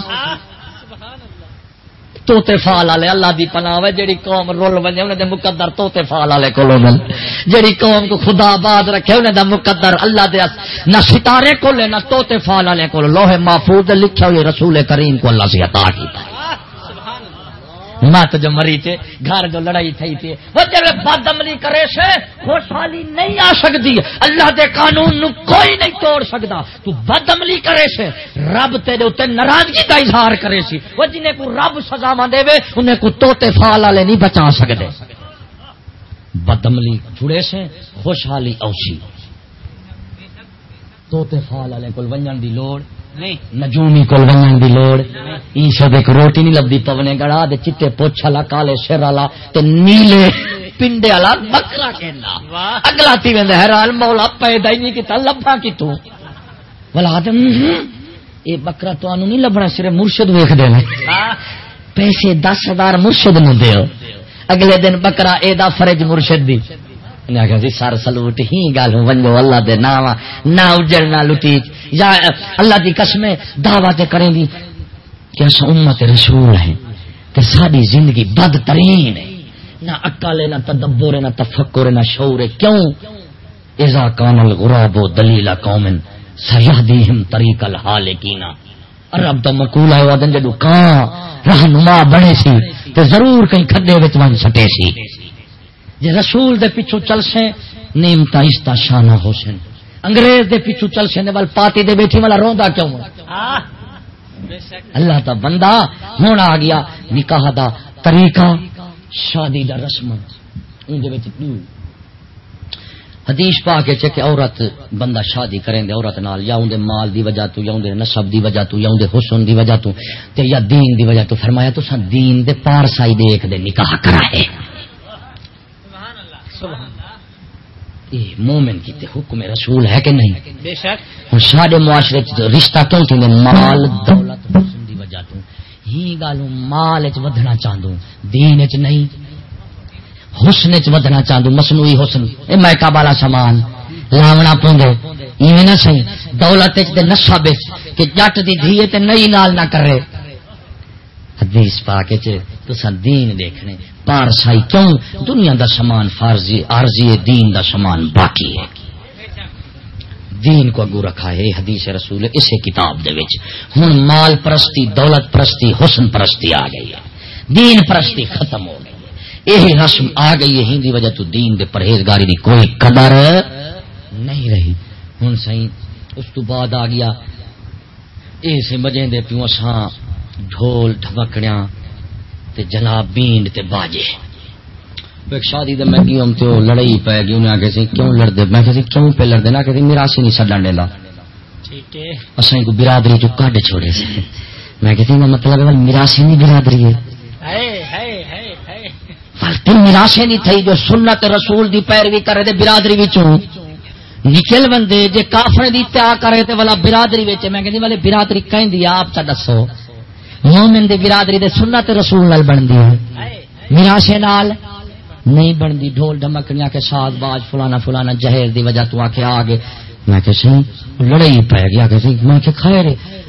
توتے فال والے، اللہ دی پناہ ہے، جیڑی قوم رول بنے انہیں دے مقدر توتے فال والے کو لوگن جیڑی قوم کو خدا آباد رکھے انہیں دا مقدر اللہ دے نہ ستارے کو لے نہ توتے فال والے کو لوہے محفوظ لکھا ہوئے رسول کریم کو اللہ سے عطا کیتا ہے۔ مت جو مری تھے، گھر جو لڑائی تھی تھی۔ وہ جب بد عملی کرے سے خوشحالی نہیں آ سکتی۔ اللہ دے قانون نو کوئی نہیں توڑ سکتا۔ تو بد عملی کرے سے رب تیرے اتنے ناراضگی کا اظہار کرے سی۔ وہ جنہیں کو رب سزا دے انہیں کو توتے فال والے نہیں بچا سکتے۔ بدملی جڑے سے خوشحالی اوسی۔ توتے فال والے کو ونجن دی لوڑ۔ نجومی کول ونجن دی لوڑ. ایشو ایک روٹی نہیں لبدی پونے گڑا دے چٹے پوچھ والا کالے سر والا تے نیلے پنڈے والا بکرا کہنا اگلا تی ویندا حیران مولا پیدا ہی نہیں کیتا لبھا کی تو؟ ولا تے اے بکرا تو نہیں لبنا صرف مرشد ویکھ دے پیسے دس ہزار مرشد نو دیو۔ اگلے دن بکرا اے دا فرج مرشد دی۔ جی سر سلوٹ ہی گل ونجو اللہ دے نام نہ اجڑ نہ لٹی۔ یا اللہ دی قسم دعوی کریں دی۔ کہ اصا امت رسول ہیں کہ ساری زندگی بدترین ہے۔ نہ اکل نہ تدبر نہ تفکر نہ شعور کیوں؟ ایزا کان الغراب دلیل قومن سیہدیہم طریق الحالکینا عرب تو مقول ہے ودن جدو کان رہنما بنے سی، تے ضرور کہیں کھڈے وچ ون سٹے سی۔ جی رسول دے پیچھو چل سے نیمتا استا شانہ ہو سن۔ انگریز دے پیچھو چل سے بل پاتی دے بیٹھی والا روندا کیوں اللہ تا بندہ ہوں آ گیا، نکاح دا طریقہ، شادی دا رسم حدیث پا کے چکے عورت بندہ شادی کریں دے عورت نال، یا اندے مال دی وجہ تو، یا اندے نسب دی وجہ تو، یا اندے حسن دی وجہ تو، تے یا دین دی وجہ تو، فرمایا تو سن دین دے پارسائی دیکھ دے نکاح کرائے۔ مومن کی حکم رسول ہے کہ نہیں؟ سارے معاشرے رشتہ کیوں تھی مال دولت حسن دی وجہ تو ہی گالوں مال چ ودنا چاہوں دین چ نہیں۔ حسن چ ودنا چاہوں مصنوعی حسن۔ اے میکا بالا سامان لاونا پوندے ایویں نہ صحیح دولت چ نشا بچ کہ جٹ دی دھی تے نئی نال نہ کرے۔ حدیث پاک چ تساں دین دیکھنے پارسائی کیوں؟ دنیا دا سامان فارضی عارضی دین دا سامان باقی ہے۔ دین کو اگو رکھا ہے حدیث رسول اسے کتاب دے وچ۔ ہن مال پرستی، دولت پرستی، حسن پرستی آ گئی ہے۔ دین پرستی ختم ہو گئی ہے۔ یہی رسم آ گئی ہے، ہندی وجہ تو دین دے پرہیزگاری دی کوئی قدر نہیں رہی۔ ہن صحیح اس تو بعد آ گیا۔ اسے مجے دے پیو اساں ڈھول ڈھبکڑیاں۔ تے جناب بینڈ تے باجے۔ ایک شادی میں گیم تو لڑائی پی گئی انہیں آگے سے کیوں لڑتے میں کہ کیوں پہ لڑتے نا کہ میرا سی نہیں سڈن ڈیلا۔ اصل کو برادری جو کڈ چھوڑے سے میں کہتی ہوں مطلب میراسی نہیں برادری ہے۔ میراسے نہیں تھی جو سنت رسول دی پیروی کرے تے برادری وچوں۔ نکل بندے جے کافر دی تیا کرے تے والا برادری وچ میں کہندی والے برادری کہندی آپ تا دسو۔ مومن دی برادری دے سنت رسول نال بندی ہے۔ میراسے نال نہیں بنتی، ڈھول ڈمکنیا کے ساتھ باز فلانا فلانا جہیز دی وجہ تو آ کے آ میں کہ سی، لڑائی پی گیا کہ میں کہ خیر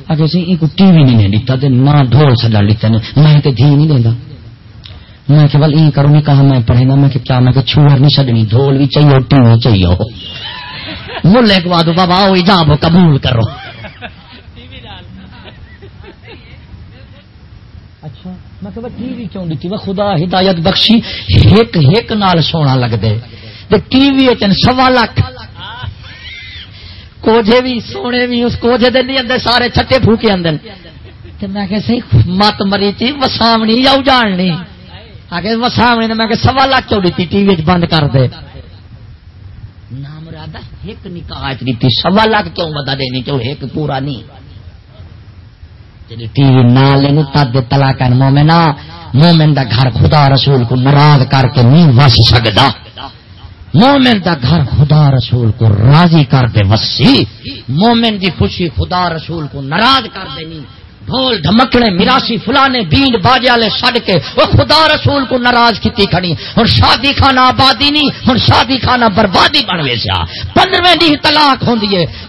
آگے سی، ایک ٹی وی نہیں دیتا نہ ڈھول سڈن لیتے میں کہ دھی نہیں دینا میں کہ بل این کروں نہیں کہا میں پڑھے گا میں کہ کیا، میں کہ چھوڑ نہیں چڈنی ڈھول بھی چاہیے ٹی وی چاہیے۔ ملے کے بابا وہ جاب قبول کرو اچھا میں کہ ٹی وی کیوں دیتی وہ خدا ہدایت بخشی ایک ایک نال سونا لگ دے ٹی وی سوا لاکھ۔ کوجے بھی سونے بھی اس کوجے دے نہیں اندر سارے چھٹے پھوکے اندر تے میں کہ صحیح، مت مری تھی وسامنی یا اجاڑنی۔ آگے وسامنی، میں کہ سوا لاکھ چوڑی تھی ٹی وی بند کر دے۔ نام رادا ایک نکاح دیتی، سوا لاکھ کیوں ودا دینی؟ کیوں ایک پورا نہیں؟ ٹی وی نہ لینو تد تلا کر مومنا مومن دا گھر خدا رسول کو ناراض کر کے نہیں وس سکتا مومن دا گھر خدا رسول کو راضی کر دے وسی۔ مومن دی خوشی خدا رسول کو ناراض کر دے نہیں ڈھول ڈھمکنے میراسی فلانے بیند باجے والے سڈ کے وہ خدا رسول کو ناراض کی کھڑی۔ ہوں شادی خانہ آبادی نہیں ہوں شادی خانہ بربادی بن ویسیا پندرویں دی طلاق ہوں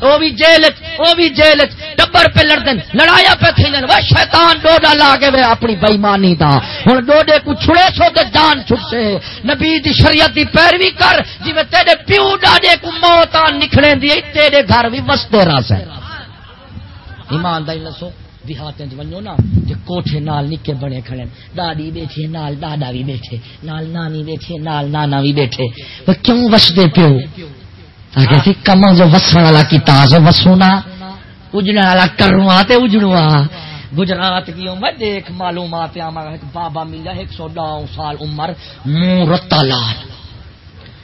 وہ بھی جیل وہ بھی جیل ٹبر پہ لڑ دین لڑایا پہ تھی وہ شیطان ڈوڈا لا کے وے اپنی بےمانی دا۔ ہوں ڈوڈے کو چھڑے سو تو جان چھٹے نبی دی شریعت دی پیروی کر جی میں تیرے پیو ڈاڈے کو موت نکلے دی تیرے گھر بھی وستے رس ہے ایمانداری لسو دیہات ونجو نا جی کوٹھے نال نکے بنے کھڑے دادی بیٹھے، نال دادا بھی بیٹھے، نال نانی بیٹھے، نال نانا بھی بیٹھے۔ وہ کیوں وستے پیو؟ آگے تھی جو وسن والا کی تاز وسونا اجڑنے والا کروا تے اجڑوا گجرات کی عمر دیکھ، معلومات بابا ملا ایک سو ڈاؤ سال عمر، منہ رتا لال۔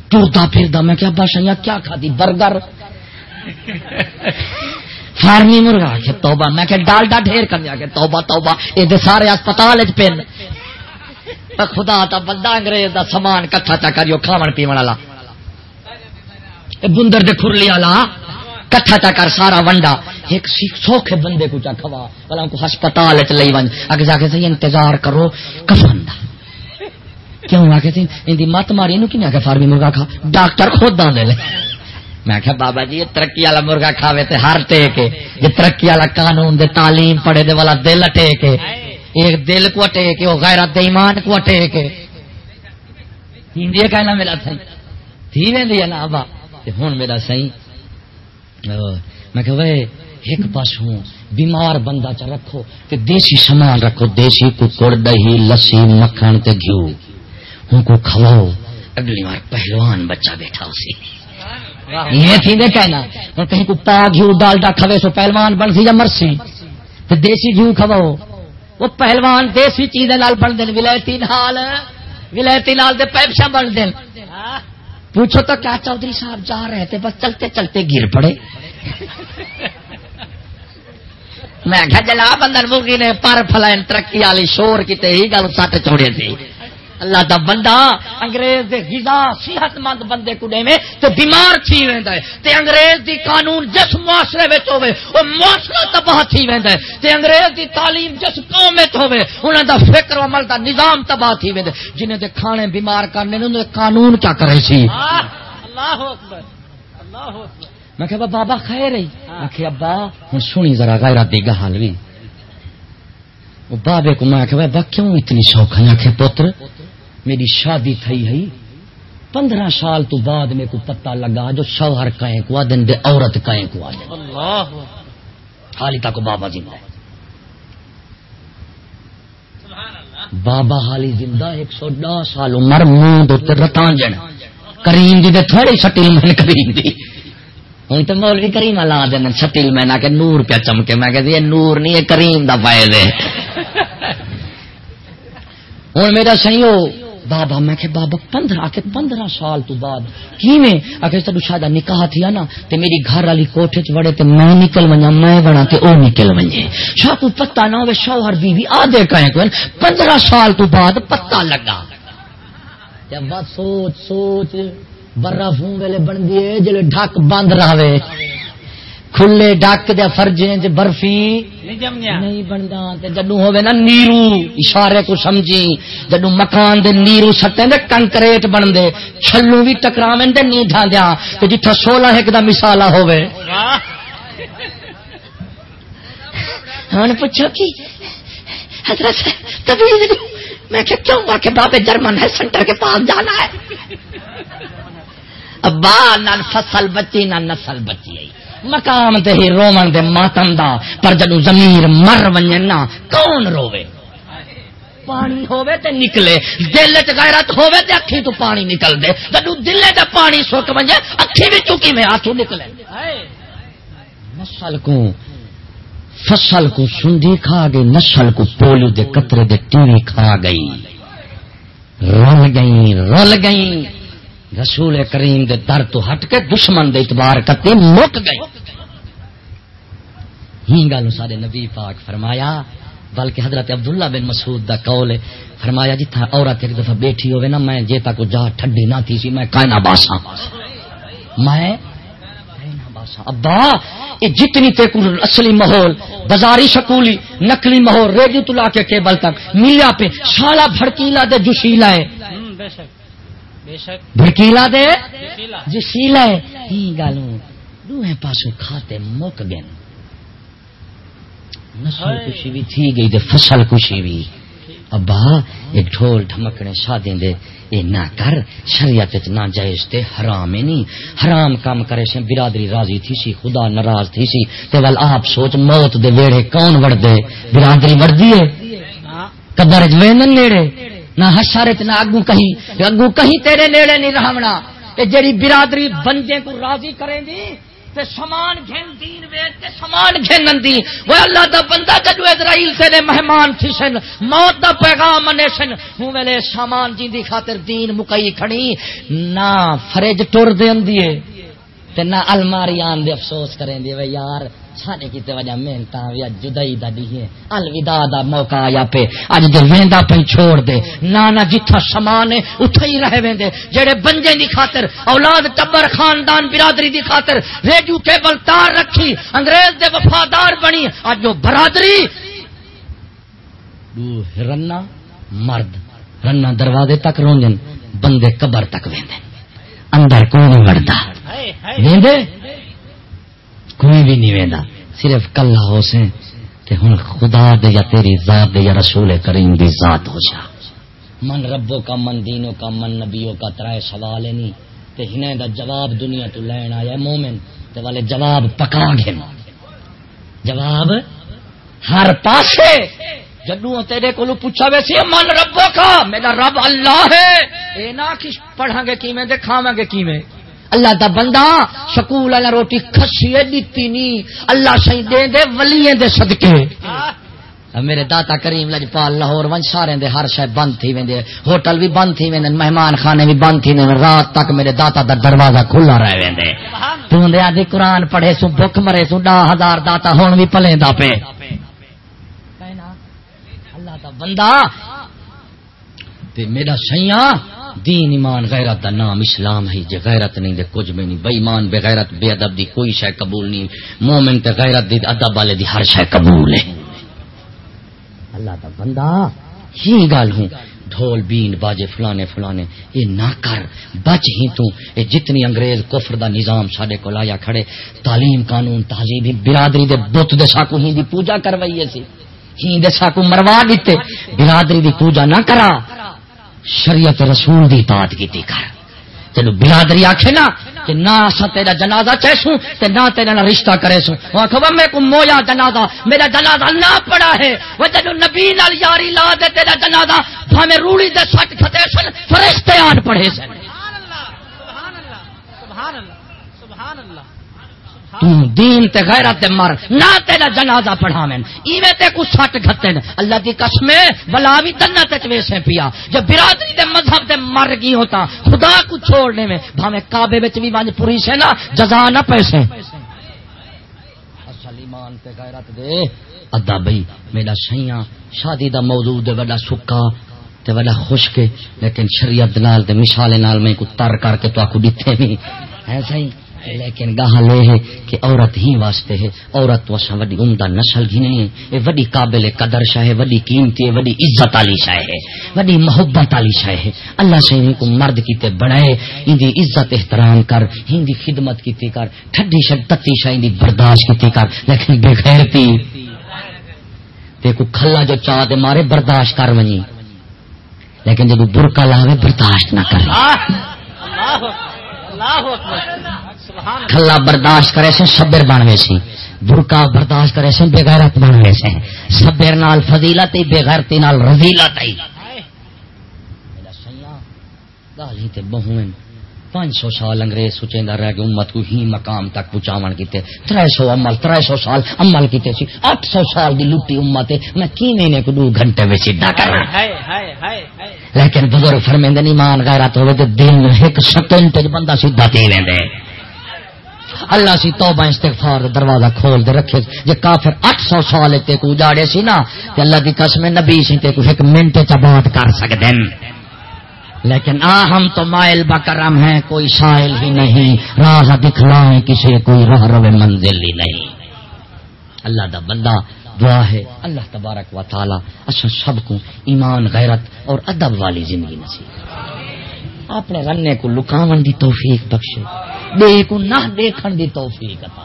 ٹرتا پھرتا میں کیا باشا کیا کھا دی برگر۔ فارمی مرغا کہ توبہ، میں کہ ڈالڈا ڈھیر کر دیا کہ توبہ توبہ۔ یہ سارے اسپتال پن۔ خدا تا بندہ انگریز دا سامان کٹھا چا کریو، کھاون پیون والا۔ بندر دے کھرلی والا، کٹھا چا کر سارا ونڈا۔ ایک سوکھے بندے کو چا کھوا بلا کو ہسپتال چ لئی ون۔ اگے جا کے صحیح انتظار کرو، کفن دا۔ کیوں؟ آ کے ان دی مت ماری نو کی آ کے فارمی مرغا کھا؟ ڈاکٹر خود دے لے۔ میں کہ بابا جی یہ ترقی والا مرغا کھاوے تے ہر ٹے یہ ترقی والا قانون دے تعلیم پڑھے دے والا دل ٹے کے ایک دل کو ٹے کے وہ غیرت دے ایمان کو ٹے کے ہندی کہنا میرا سی تھی وی ہے نا، ابا ہوں میرا سی میں کہ ایک پاسوں بیمار بندہ چ رکھو، تے دیسی سامان رکھو، دیسی ککڑ، دہی، لسی، مکھن تے گھیو۔ ہوں کو کھواؤ، اگلی بار پہلوان بچہ بیٹھا اسی۔ یہ تھی دے کہنا۔ اور کہیں کو پا گھیو ڈالڈا کھوے سو پہلوان بن سی یا مرسی۔ تو دیسی گھیو کھواؤ وہ پہلوان دیسی چیزیں نال بن دین، ولایتی نال۔ ولایتی نال دے پیپشا بن دین۔ پوچھو تو کیا چودھری صاحب جا رہے تھے؟ بس چلتے چلتے گر پڑے۔ میں کہا جناب اندر مرغی نے پر فلائن ترقی والی شور کی ہی گل سٹ چھوڑے تھی اللہ دا بندہ انگریز دے غذا صحت مند بندے کو میں تے بیمار تھی ویندا ہے۔ تے انگریز دی قانون جس معاشرے وچ ہوے او معاشرہ تباہ تھی ویندا ہے۔ تے انگریز دی تعلیم جس قوم وچ ہوے انہاں دا فکر و عمل دا نظام تباہ تھی ویندا جنہیں دے کھانے بیمار کرنے نے قانون کیا کرے سی۔ اللہ اکبر اللہ اکبر۔ میں کہ بابا خیر ہے۔ میں کہ ابا ہن سنی ذرا غیرت دی گل وی۔ بابے کو میں کہ کیوں اتنی شوق ہے؟ پتر میری شادی تھی ہے پندرہ سال تو بعد میں کو پتہ لگا جو شوہر کہیں کو آدن دے عورت کہیں کو آدن حالی تک بابا زندہ ہے۔ بابا حالی زندہ ایک سو دہ سال عمر منہ دے رتان جن کریم جی تھوڑی سٹیل میں کریم دی ہوں تو مولوی کریم لا دین سٹیل میں نہ کہ نور پہ چمکے۔ میں کہ نور نہیں ہے کریم دا فائد ہے۔ ہوں میرا سی بابا، میں کہ بابا، پندرہ کے پندرہ سال تو بعد۔ کی میں اگر تب شاید نکاح تھی نا، تے میری گھر والی کوٹھے چ وڑے تے میں نکل ونجا میں بنا تے او نکل ونجے۔ شاہ کو پتہ نہ ہوے شوہر، بیوی، آ دے کہیں کوئی پندرہ سال تو بعد پتہ لگا۔ جب بات سوچ سوچ، برا فون ویلے بن دیے جلے ڈھک بند رہے کھلے ڈک دے فرجے چ برفی نہیں بنتا جدو ہوے نا نیرو اشارے کو سمجھی۔ جدو مکان دے نیرو سٹے دے کنکریٹ بن دے چھلو بھی ٹکراویں دے نہیں ڈھاندیا تے جتھا سولہ ایک دا مثالا ہوے ہن پوچھو کی؟ حضرت کبھی میں کہ کیوں؟ بابے جرمن ہے سینٹر کے پاس جانا ہے۔ ابا نہ فصل بچی نہ نسل بچی۔ آئی مقام تے ہی رومن دے ماتم دا، پر جدو زمیر مر ونجے نا، کون روے پانی ہووے تے نکلے۔ دل چ غیرت ہووے تے اکھی تو پانی نکل دے۔ جدو دل تے پانی سوک ونجے اکھی بھی چکی میں ہاتھوں نکلے؟ نسل کو فصل کو سنڈی کھا گئی، نسل کو پولیو دے قطرے دے ٹیوی کھا گئی۔ رل گئی رل گئی رسول کریم دے در تو ہٹ کے دشمن دے اعتبار کرتے مک گئی ہی گل سارے نبی پاک فرمایا، بلکہ حضرت عبداللہ بن مسعود دا قول ہے، فرمایا جتھا عورت ایک دفعہ بیٹھی ہوئے نا، میں جے تک جا ٹھڈی نہ تھی سی، میں کائنا باسا میں ابا، یہ جتنی تے اصلی ماحول، بازاری شکولی، نقلی ماحول، ریڈیو تلا کے کیبل تک، ملیا پہ، شالا بھڑکیلا دے جشیلا ہے۔ بھڑکیلا دے؟ جشیلا ہے ہی گالوں. دوہیں پاسوں کھاتے مک گئے نسل بھی تھی گئی دے فصل خوشی بھی. ابا ایک ڈھول ڈھمکنے شادی دے. اے نہ کر شریعت نہ جائز تے حرام نہیں حرام کام کرے سے برادری راضی تھی سی خدا ناراض تھی سی. تے ول آپ سوچ موت دے ویڑے کون وڑ دے برادری وڑ دیے قبر وچ نیڑے. نہ حشر نہ اگو کہیں اگو کہیں تیرے نیڑے نہیں رہنا تے جڑی برادری بندے کو راضی کریں دی، تے سامان گھن دین ویچ، تے سامان گھن دی۔ وہ اللہ دا بندہ جدو اسرائیل سے نے مہمان تھی سن موت دا پیغام منے سن ہوں ویلے سامان جی دی خاطر دین مکئی کھڑی، نہ فرج ٹر دین دیے تے نہ الماری آن دے افسوس کریں دی وے یار سارے کی وجہ محنت جدائی دا دیے الوداع دا موقع آیا پہ اج دے ویندا پہ چھوڑ دے، نانا جتھا سامان ہے اتھے ہی رہ ویندے جڑے بنجے دی خاطر، اولاد ٹبر خاندان برادری دی خاطر ریڈیو ٹیبل تار رکھی، انگریز دے وفادار بنی، اج جو برادری۔ رنا مرد، رنا دروازے تک روندن، بندے قبر تک ویندے اندر کوئی نہیں ویندے کوئی بھی نہیں وہدا صرف کلا ہو سے کہ ہوں خدا دے یا تیری ذات دے یا رسول کریم دی ذات ہو جا۔ من ربوں کا من دینوں کا من نبیوں کا ترائے سوال نہیں۔ تے ہنے دا جواب دنیا تو لین آیا مومن۔ تے والے جواب پکا گھن جواب ہر پاسے۔ جدو تیرے کو پوچھا ویسے من ربوں کا؟ میرا رب اللہ ہے۔ اے نہ پڑھا گے کی میں کھاواں گے کی میں اللہ دا بندہ سکول والا روٹی کسی دیتی نہیں اللہ سی دے دے ولی دے صدقے۔ میرے داتا کریم لجپال لاہور ون سارے دے ہر شاید بند تھی ویندے۔ ہوٹل بھی بند تھی ویندے، مہمان خانے بھی بند تھی ویندے۔ رات تک میرے داتا دا دروازہ کھلا رہ ویندے۔ تو دے آدھی قرآن پڑھے سو بک مرے سو ڈا ہزار داتا ہون بھی پلے دا پہ اللہ دا بندہ۔ تے میرا سیاں، دین ایمان، غیرت دا نام اسلام ہے۔ جے غیرت نہیں دے، کچھ بھی نہیں۔ بے ایمان بے غیرت، بے ادب دی کوئی شے قبول نہیں۔ مومن تے غیرت دی ادب والے دی ہر شے قبول ہے۔ اللہ دا بندہ ہی گل ہوں۔ ڈھول، بین، باجے، فلانے فلانے۔ یہ نہ کر بچ ہی تو۔ یہ جتنی انگریز کفر دا نظام سڈے کو لایا کھڑے، تعلیم قانون، تہذیب، برادری دے بت دے ساکو ہی دی پوجا کروائیے سی۔ ہی دے ساکو مروا دیتے، برادری دی پوجا نہ کرا۔ شریعت رسول دی اطاعت کی کر۔ تینو برادری آکھے نا کہ نہ اسا تیرا جنازہ چیسوں تے نہ تیرا نہ رشتہ کرے سوں وہ آکھو میں کو مویا جنازہ، میرا جنازہ نہ پڑا ہے۔ وہ جدو نبی نال یاری لا دے، تیرا جنازہ بھامے روڑی دے سٹ کھتے سن، فرشتے آن پڑھے سن۔ سبحان اللہ سبحان اللہ سبحان اللہ۔ دین تے غیرت تے مر، نہ تیرا جنازہ پڑھاویں۔ ایویں تے کو سٹ گھتے گھتن اللہ دی قسم بلا بھی جنت وچ ویسے پیا۔ جب برادری دے مذہب تے مر گئی ہوتا خدا کو چھوڑنے میں بھاویں کعبے وچ بھی ونج پوری سے نا، جزا نہ پیسے۔ اصل ایمان تے غیرت دے۔ ادا بھائی، میرا سیاں، شادی دا موضوع دے بڑا سکا تے بڑا خشک لیکن شریعت نال تے مثال نال میں کو تر کر کے تو آکو دتے نہیں۔ ایسا ہی لیکن گاہ لے ہے کہ عورت ہی واسطے ہے۔ عورت وسا وڈی عمدہ نسل گھنے اے وڈی قابل قدر شاہ ہے، وڈی قیمتی ہے، وڈی عزت والی شاہ ہے۔ وڈی محبت والی شاہ ہے۔ اللہ سے ان کو مرد کیتے بڑھائے، ان دی عزت احترام کر، ان دی خدمت کیتی کر، ٹھڈی شدتی شاہ ان دی برداشت کیتی کر۔ لیکن بے غیرتی تے کو کھلا جو چاہ دے مارے برداشت کر ونی لیکن جب برکا لاوے، برداشت نہ کرے۔ کھلا برداشت کرے سے سبر بن سی برکا برداشت کرے سے بےغیرت بن سے سبر نال فضیلت بےغیرتی نال رضیلت آئی گالی تے بہویں پانچ سو سال انگریز رہ گئے امت کو ہی مقام تک پہنچاون کیتے۔ تر سو عمل تر سو سال عمل کیتے سی۔ اٹھ سو سال دی لٹی امت میں کی مہینے کو دو گھنٹے کرنا؟ لیکن بزرگ فرمیندے ایمان غیرت ہوے تے دن ایک سیکنڈ تے بندہ سیدھا تے ویندے۔ اللہ سی توبہ استغفار دا دروازہ کھول دے رکھے جے کافر اٹھ سو سال تے کو اجاڑے سی نا، تے اللہ دی قسم نبی سی تے کو ایک منٹ چ بات کر سکدے لیکن آ، ہم تو مائل بکرم ہیں، کوئی سائل ہی نہیں۔ راہ دکھلائیں کسی کوئی راہ رو منزل ہی نہیں۔ اللہ دا بندہ دعا ہے، اللہ تبارک و تعالی اچھا سب کو ایمان، غیرت اور ادب والی زندگی نصیب۔ اپنے رنے کو لکاون دی توفیق بخشے۔ بے کو نہ دیکھن دی توفیق عطا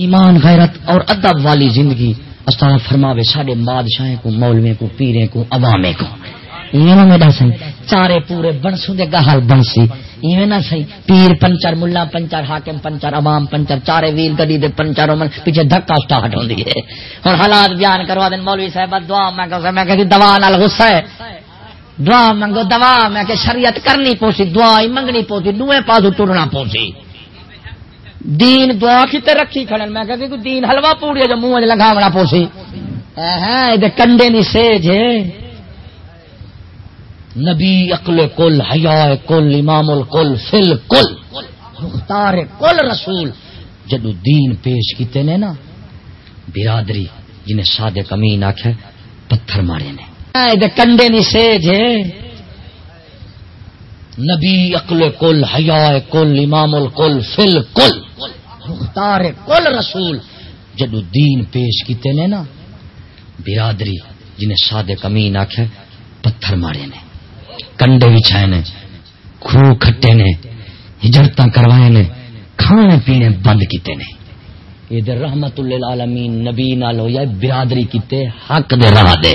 ایمان، غیرت اور ادب والی زندگی استاد فرماوے ساڈے بادشاہ کو، مولوی کو، پیرے کو، عوامے کو۔ میرا سی چارے پورے بنسو دے گہل بنسی۔ ایویں نہ سی پیر پنچر، ملا پنچر، حاکم پنچر، عوام پنچر، چارے ویل گڈی دے پنچر من، پیچھے دھکا سٹارٹ ہوندی ہے۔ ہن حالات بیان کروا دین، مولوی صاحب، دعا میں کہ میں کہ دوا نال غصہ ہے۔ دعا منگو دوا میں کہ شریعت کرنی پوسی، دعا ہی منگنی پوسی، دوے پاسو ٹرنا پوسی۔ دین دعا کتے رکھی کھڑن، میں کہ دین حلوا پوڑی جو منہ لگاونا پوسی۔ کنڈے دی سیج ہے۔ نبی اقل کل حیا کل، امام الکل، فل کل، مختار کل رسول۔ جدو دین پیش کیتے نے نا، برادری، جنہیں سادے کمین آخ پتھر مارے نے۔ کنڈے نی سیج ہے۔ نبی اقل کل حیا کل، امام الکل، فل کل، مختار کل رسول۔ جدو دین پیش کیتے نے نا، برادری جنہیں سادے کمین آخ پتھر مارے نے، کنڈے بچھائے نے خو کھٹے نے ہجرت کروائے نے، کھانے پینے بند کیتے نے۔ یہ رحمت للعالمین نبی نال ہویا برادری کیتے، حق دے راہ دے۔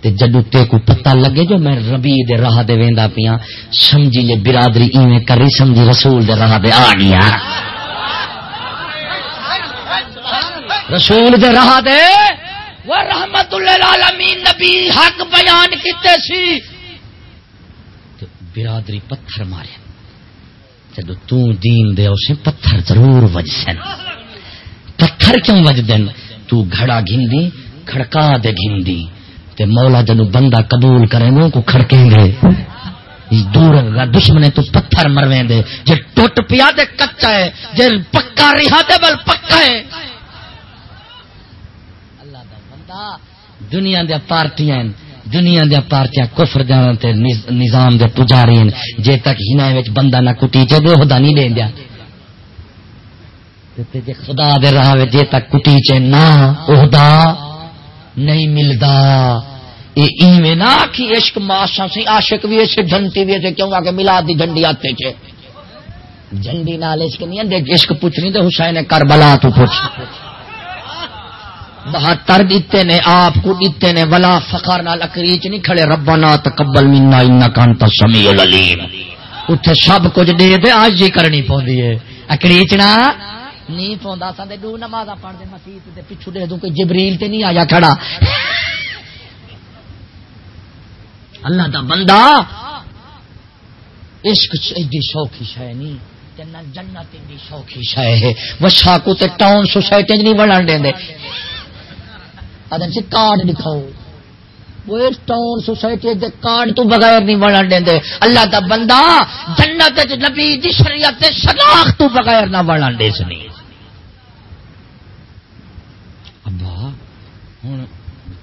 تے جدو تے کو پتہ لگے جو میں ربی دے راہ دے ویندا پیاں سمجھی لے برادری ایویں کری سمجھی رسول دے راہ دے آ گیا۔ رسول دے راہ دے۔ وہ رحمت للعالمین نبی حق بیان کیتے سی۔ برادری پتھر مارے۔ جدو تین دے اسے پتھر ضرور وج سن پتھر کیوں وج دین تو گھڑا گھندی، کھڑکا دے گھندی۔ تے مولا جدو بندہ قبول کرے نو کو کھڑکیں گے۔ دور دشمنے تو پتھر مرویں دے۔ جے ٹوٹ پیا دے کچا ہے، جے پکا رہا دے بل پکا ہے۔ اللہ دا بندہ، دنیا دے پارٹیاں دنیا دیا پارٹیاں کفر جان تے نظام دے پجاری جے تک ہنا بندہ نہ کٹی چے دے خدا نہیں دین دیا۔ تے جے خدا دے راہ جے تک کٹی چے نہ عہدہ نہیں ملدا۔ اے ایویں نہ کہ عشق ماشا سی عاشق بھی ایسے جھنٹی بھی ایسے کیوں کہ ملا دی جھنڈی آتے چے؟ جھنڈی نال عشق نہیں اندے عشق پوچھنی تے حسین کربلا تو پوچھ۔ بہتر دیتے نے، آپ کو دیتے نے، ولا فخر نال اکریچ نہیں کھڑے، ربنا تقبل منا انک انت السمیع العلیم۔ اوتھے سب کچھ دے دے، آج جی کرنی پوندی ہے۔ اکریچنا؟ نہیں پوندا سا دے دو نماز پڑھ دے مسجد تے پیچھے دے دوں کہ جبریل تے نہیں آیا کھڑا۔ اللہ دا بندہ عشق ایڈی شوقی شے نہیں جنت ایڈی شوقی شہ ہے۔ وہ شاکو تے ٹاؤن سوسائٹی نہیں بنان دیں سے کارڈ دکھاؤ وہ ٹاؤن سوسائٹی دے کارڈ تو بغیر نہیں بنان دیں اللہ دا بندہ جنت نبی دی شریعت شناخت تو بغیر نہ بنان دے سنی ابا ہوں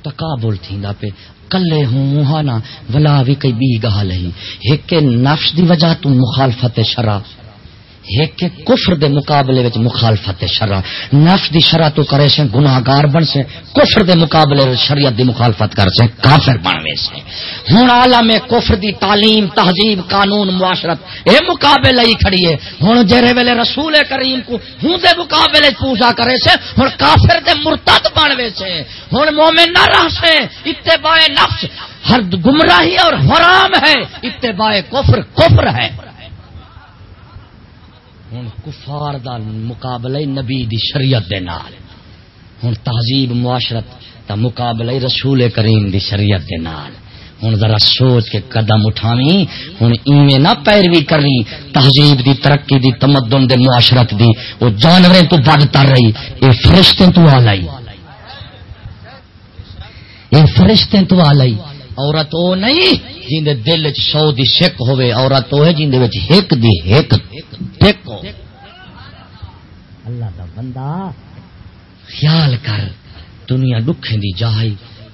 تقابل تھیندا پہ کلے ہوں ہانا ولا وی کئی بی گال لئی ہک نفس دی وجہ تو مخالفت شرع۔ ایک کفر دے مقابلے وچ مخالفت شرع، نفس دی شرع تو کرے سے گناہگار بن سے کفر دے مقابلے شریعت دی مخالفت کر سے کافر بنوے سے ہن عالم کفر دی تعلیم، تہذیب، قانون، معاشرت، اے مقابلے ہی کھڑی ہے۔ ہن جرے ویلے رسول کریم کو ہن دے مقابلے پوجا کرے سے ہن کافر دے مرتد بنوے سے ہن مومن نہ رہ سے اتباع نفس ہر گمراہی اور حرام ہے، اتباع کفر کفر ہے۔ ہوں کفار دا مقابلہ نبی دی شریعت دے نال۔ ہوں تہذیب، معاشرت دا مقابلہ رسول کریم دی شریعت دے نال۔ ہوں ذرا سوچ کے قدم اٹھاوی ہوں ایویں نہ پیروی کرنی تہذیب دی، ترقی دی، تمدن دے، معاشرت دی۔ وہ جانوریں تو بد تر رہی۔ اے فرشتے تو آ لائی۔ اے فرشتے تو آ لائی۔ عورت وہ نہیں جن دل چ سو دی سک ہوے عورت وہ ہے جن ہک دی ہک دیکھو اللہ دا بندہ خیال کر، دنیا دکھیں دی جاہی،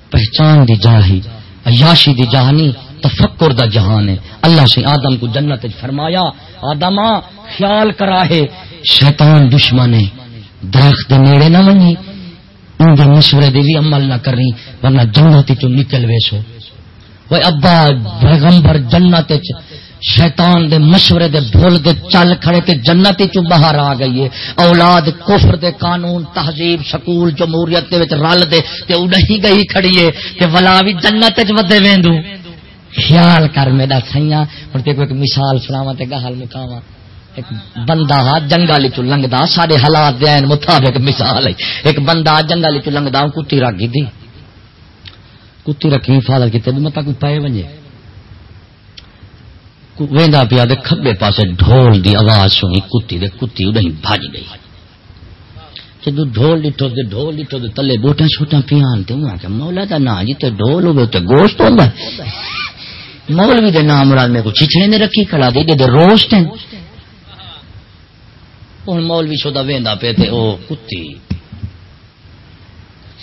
پہچان دی جاہی، عیاشی دی جہانی، تفکر دا جہان ہے۔ اللہ سے آدم کو جنت فرمایا، آدم خیال کرا ہے، شیطان دشمن ہے۔ درخت نیڑے نہ ونی ان کے مشورے دی بھی عمل نہ کرنی ورنہ جنت چ نکل ویسو۔ وہ ابا پیغمبر جنت شیطان دے مشورے دے بھول دے چل کھڑے کے جنت چ باہر آ گئی ہے اولاد کفر دے قانون تہذیب سکول جمہوریت دے وچ رل دے تے او نہیں گئی کھڑی ہے تے ولا بھی جنت وچ ودے ویندو خیال کر میرا سیاں ہن تے کوئی مثال سناواں تے گل مکاواں ایک بندہ جنگل چ لنگدا سارے حالات دے مطابق مثال ہے ایک بندہ جنگل چ لنگدا کتی رکھ دی کتی رکھی حفاظت کی مت کوئی پائے ونجے وہدا پیا کبے پاسے ڈھول دی آواز سنی کتی دے کتی ادھر بج گئی جدو ڈھول ڈٹھو دے ڈھول ڈٹھو دے تلے بوٹا چھوٹا پیان تے وہاں کہ مولا دا نا جی تے ڈھول ہوے تے گوشت ہوندا مولوی دے نام مراد میں کو چچڑے نے رکھی کھڑا دے دے روسٹ ہیں ہن مولوی شودا ویندا پے تے او کتی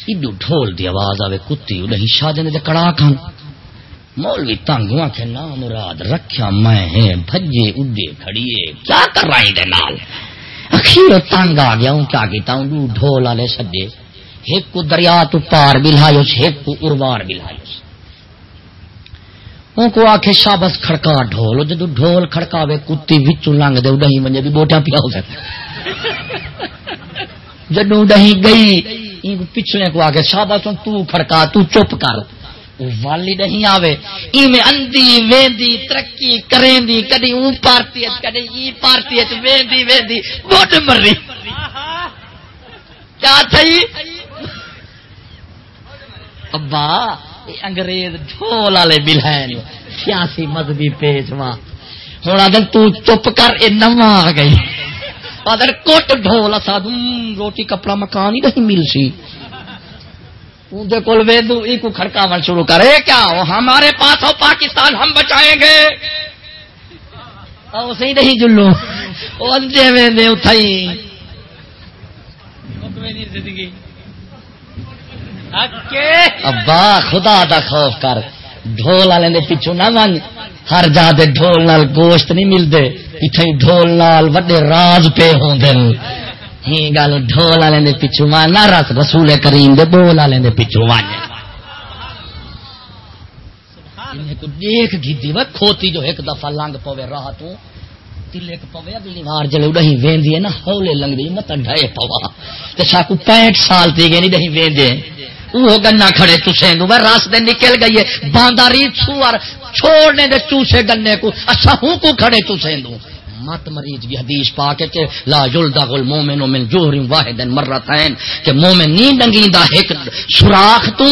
ایڈو ڈھول دی آواز آوے کتی ادھر شاہ دے کڑا کھان مولوی تنگ ہوا کہ نام مراد رکھیا میں ہے بھجے اڈے کھڑیے کیا کر رہا دے نال اخیر تنگ آ گیا ہوں کیا کیتا ہوں دو ڈھول والے سجے ایک کو دریا تو پار بلھایو ایک کو اروار بلھایو ان کو آخے شابس کھڑکا ڈھول جدو ڈھول کھڑکاوے کتی وچوں لنگ دے دہی منجے بھی بوٹا پیا ہو سکتا جدو دہی گئی پچھلے کو آگے شابس تو کھڑکا تو چپ کر۔ والی نہیں آوے۔ ایویں اندی ویندی ترقی کریں دی کدی اون پارٹی اچ کدی ای پارٹی اچ ویندی ویندی ووٹ مری کیا تھئی؟ ابا انگریز ڈھول والے بلہن، سیاسی مذہبی پیشوا۔ ہوں اگر تو چپ کر، اے نواں آ گئی۔ اگر کوٹ ڈھول اسا روٹی کپڑا مکان ہی نہیں مل سی۔ کول ویدو ای کو کھڑکاون شروع کرے کیا وہ ہمارے پاس ہو پاکستان ہم بچائیں گے؟ صحیح نہیں جلو۔ اندے ویندے اتھائی۔ ابا خدا دا خوف کر۔ ڈھول والے دے پیچھو نہ من ہر جا دے ڈھول نال گوشت نہیں ملتے اتنے ڈھول نال وڈے راز پے ہوندے گل ڈھول والے پچھو نہ رس رسول کریم دے بول والے پچھو وانے دیکھ گیتی وہ کھوتی جو ایک دفعہ لنگ پوے راہ تو تلک پوے اگلی بار جلے اڑی ویندی ہے نا ہولے لنگ دی مت ڈھے پوا تے ساکو 65 سال تے گئے نہیں دہی ویندے وہ گنا کھڑے تسے نو۔ راس راستے نکل گئی ہے۔ بانداری سوار چھوڑنے دے چوسے گنے کو۔ اچھا ہوں کو کھڑے تسے نو۔ مت مریض کی حدیث پا کے کہ لا جلدا گل مومن من جوہر واحد مرتين کہ مومن نہیں ڈنگیندا ایک سوراخ تو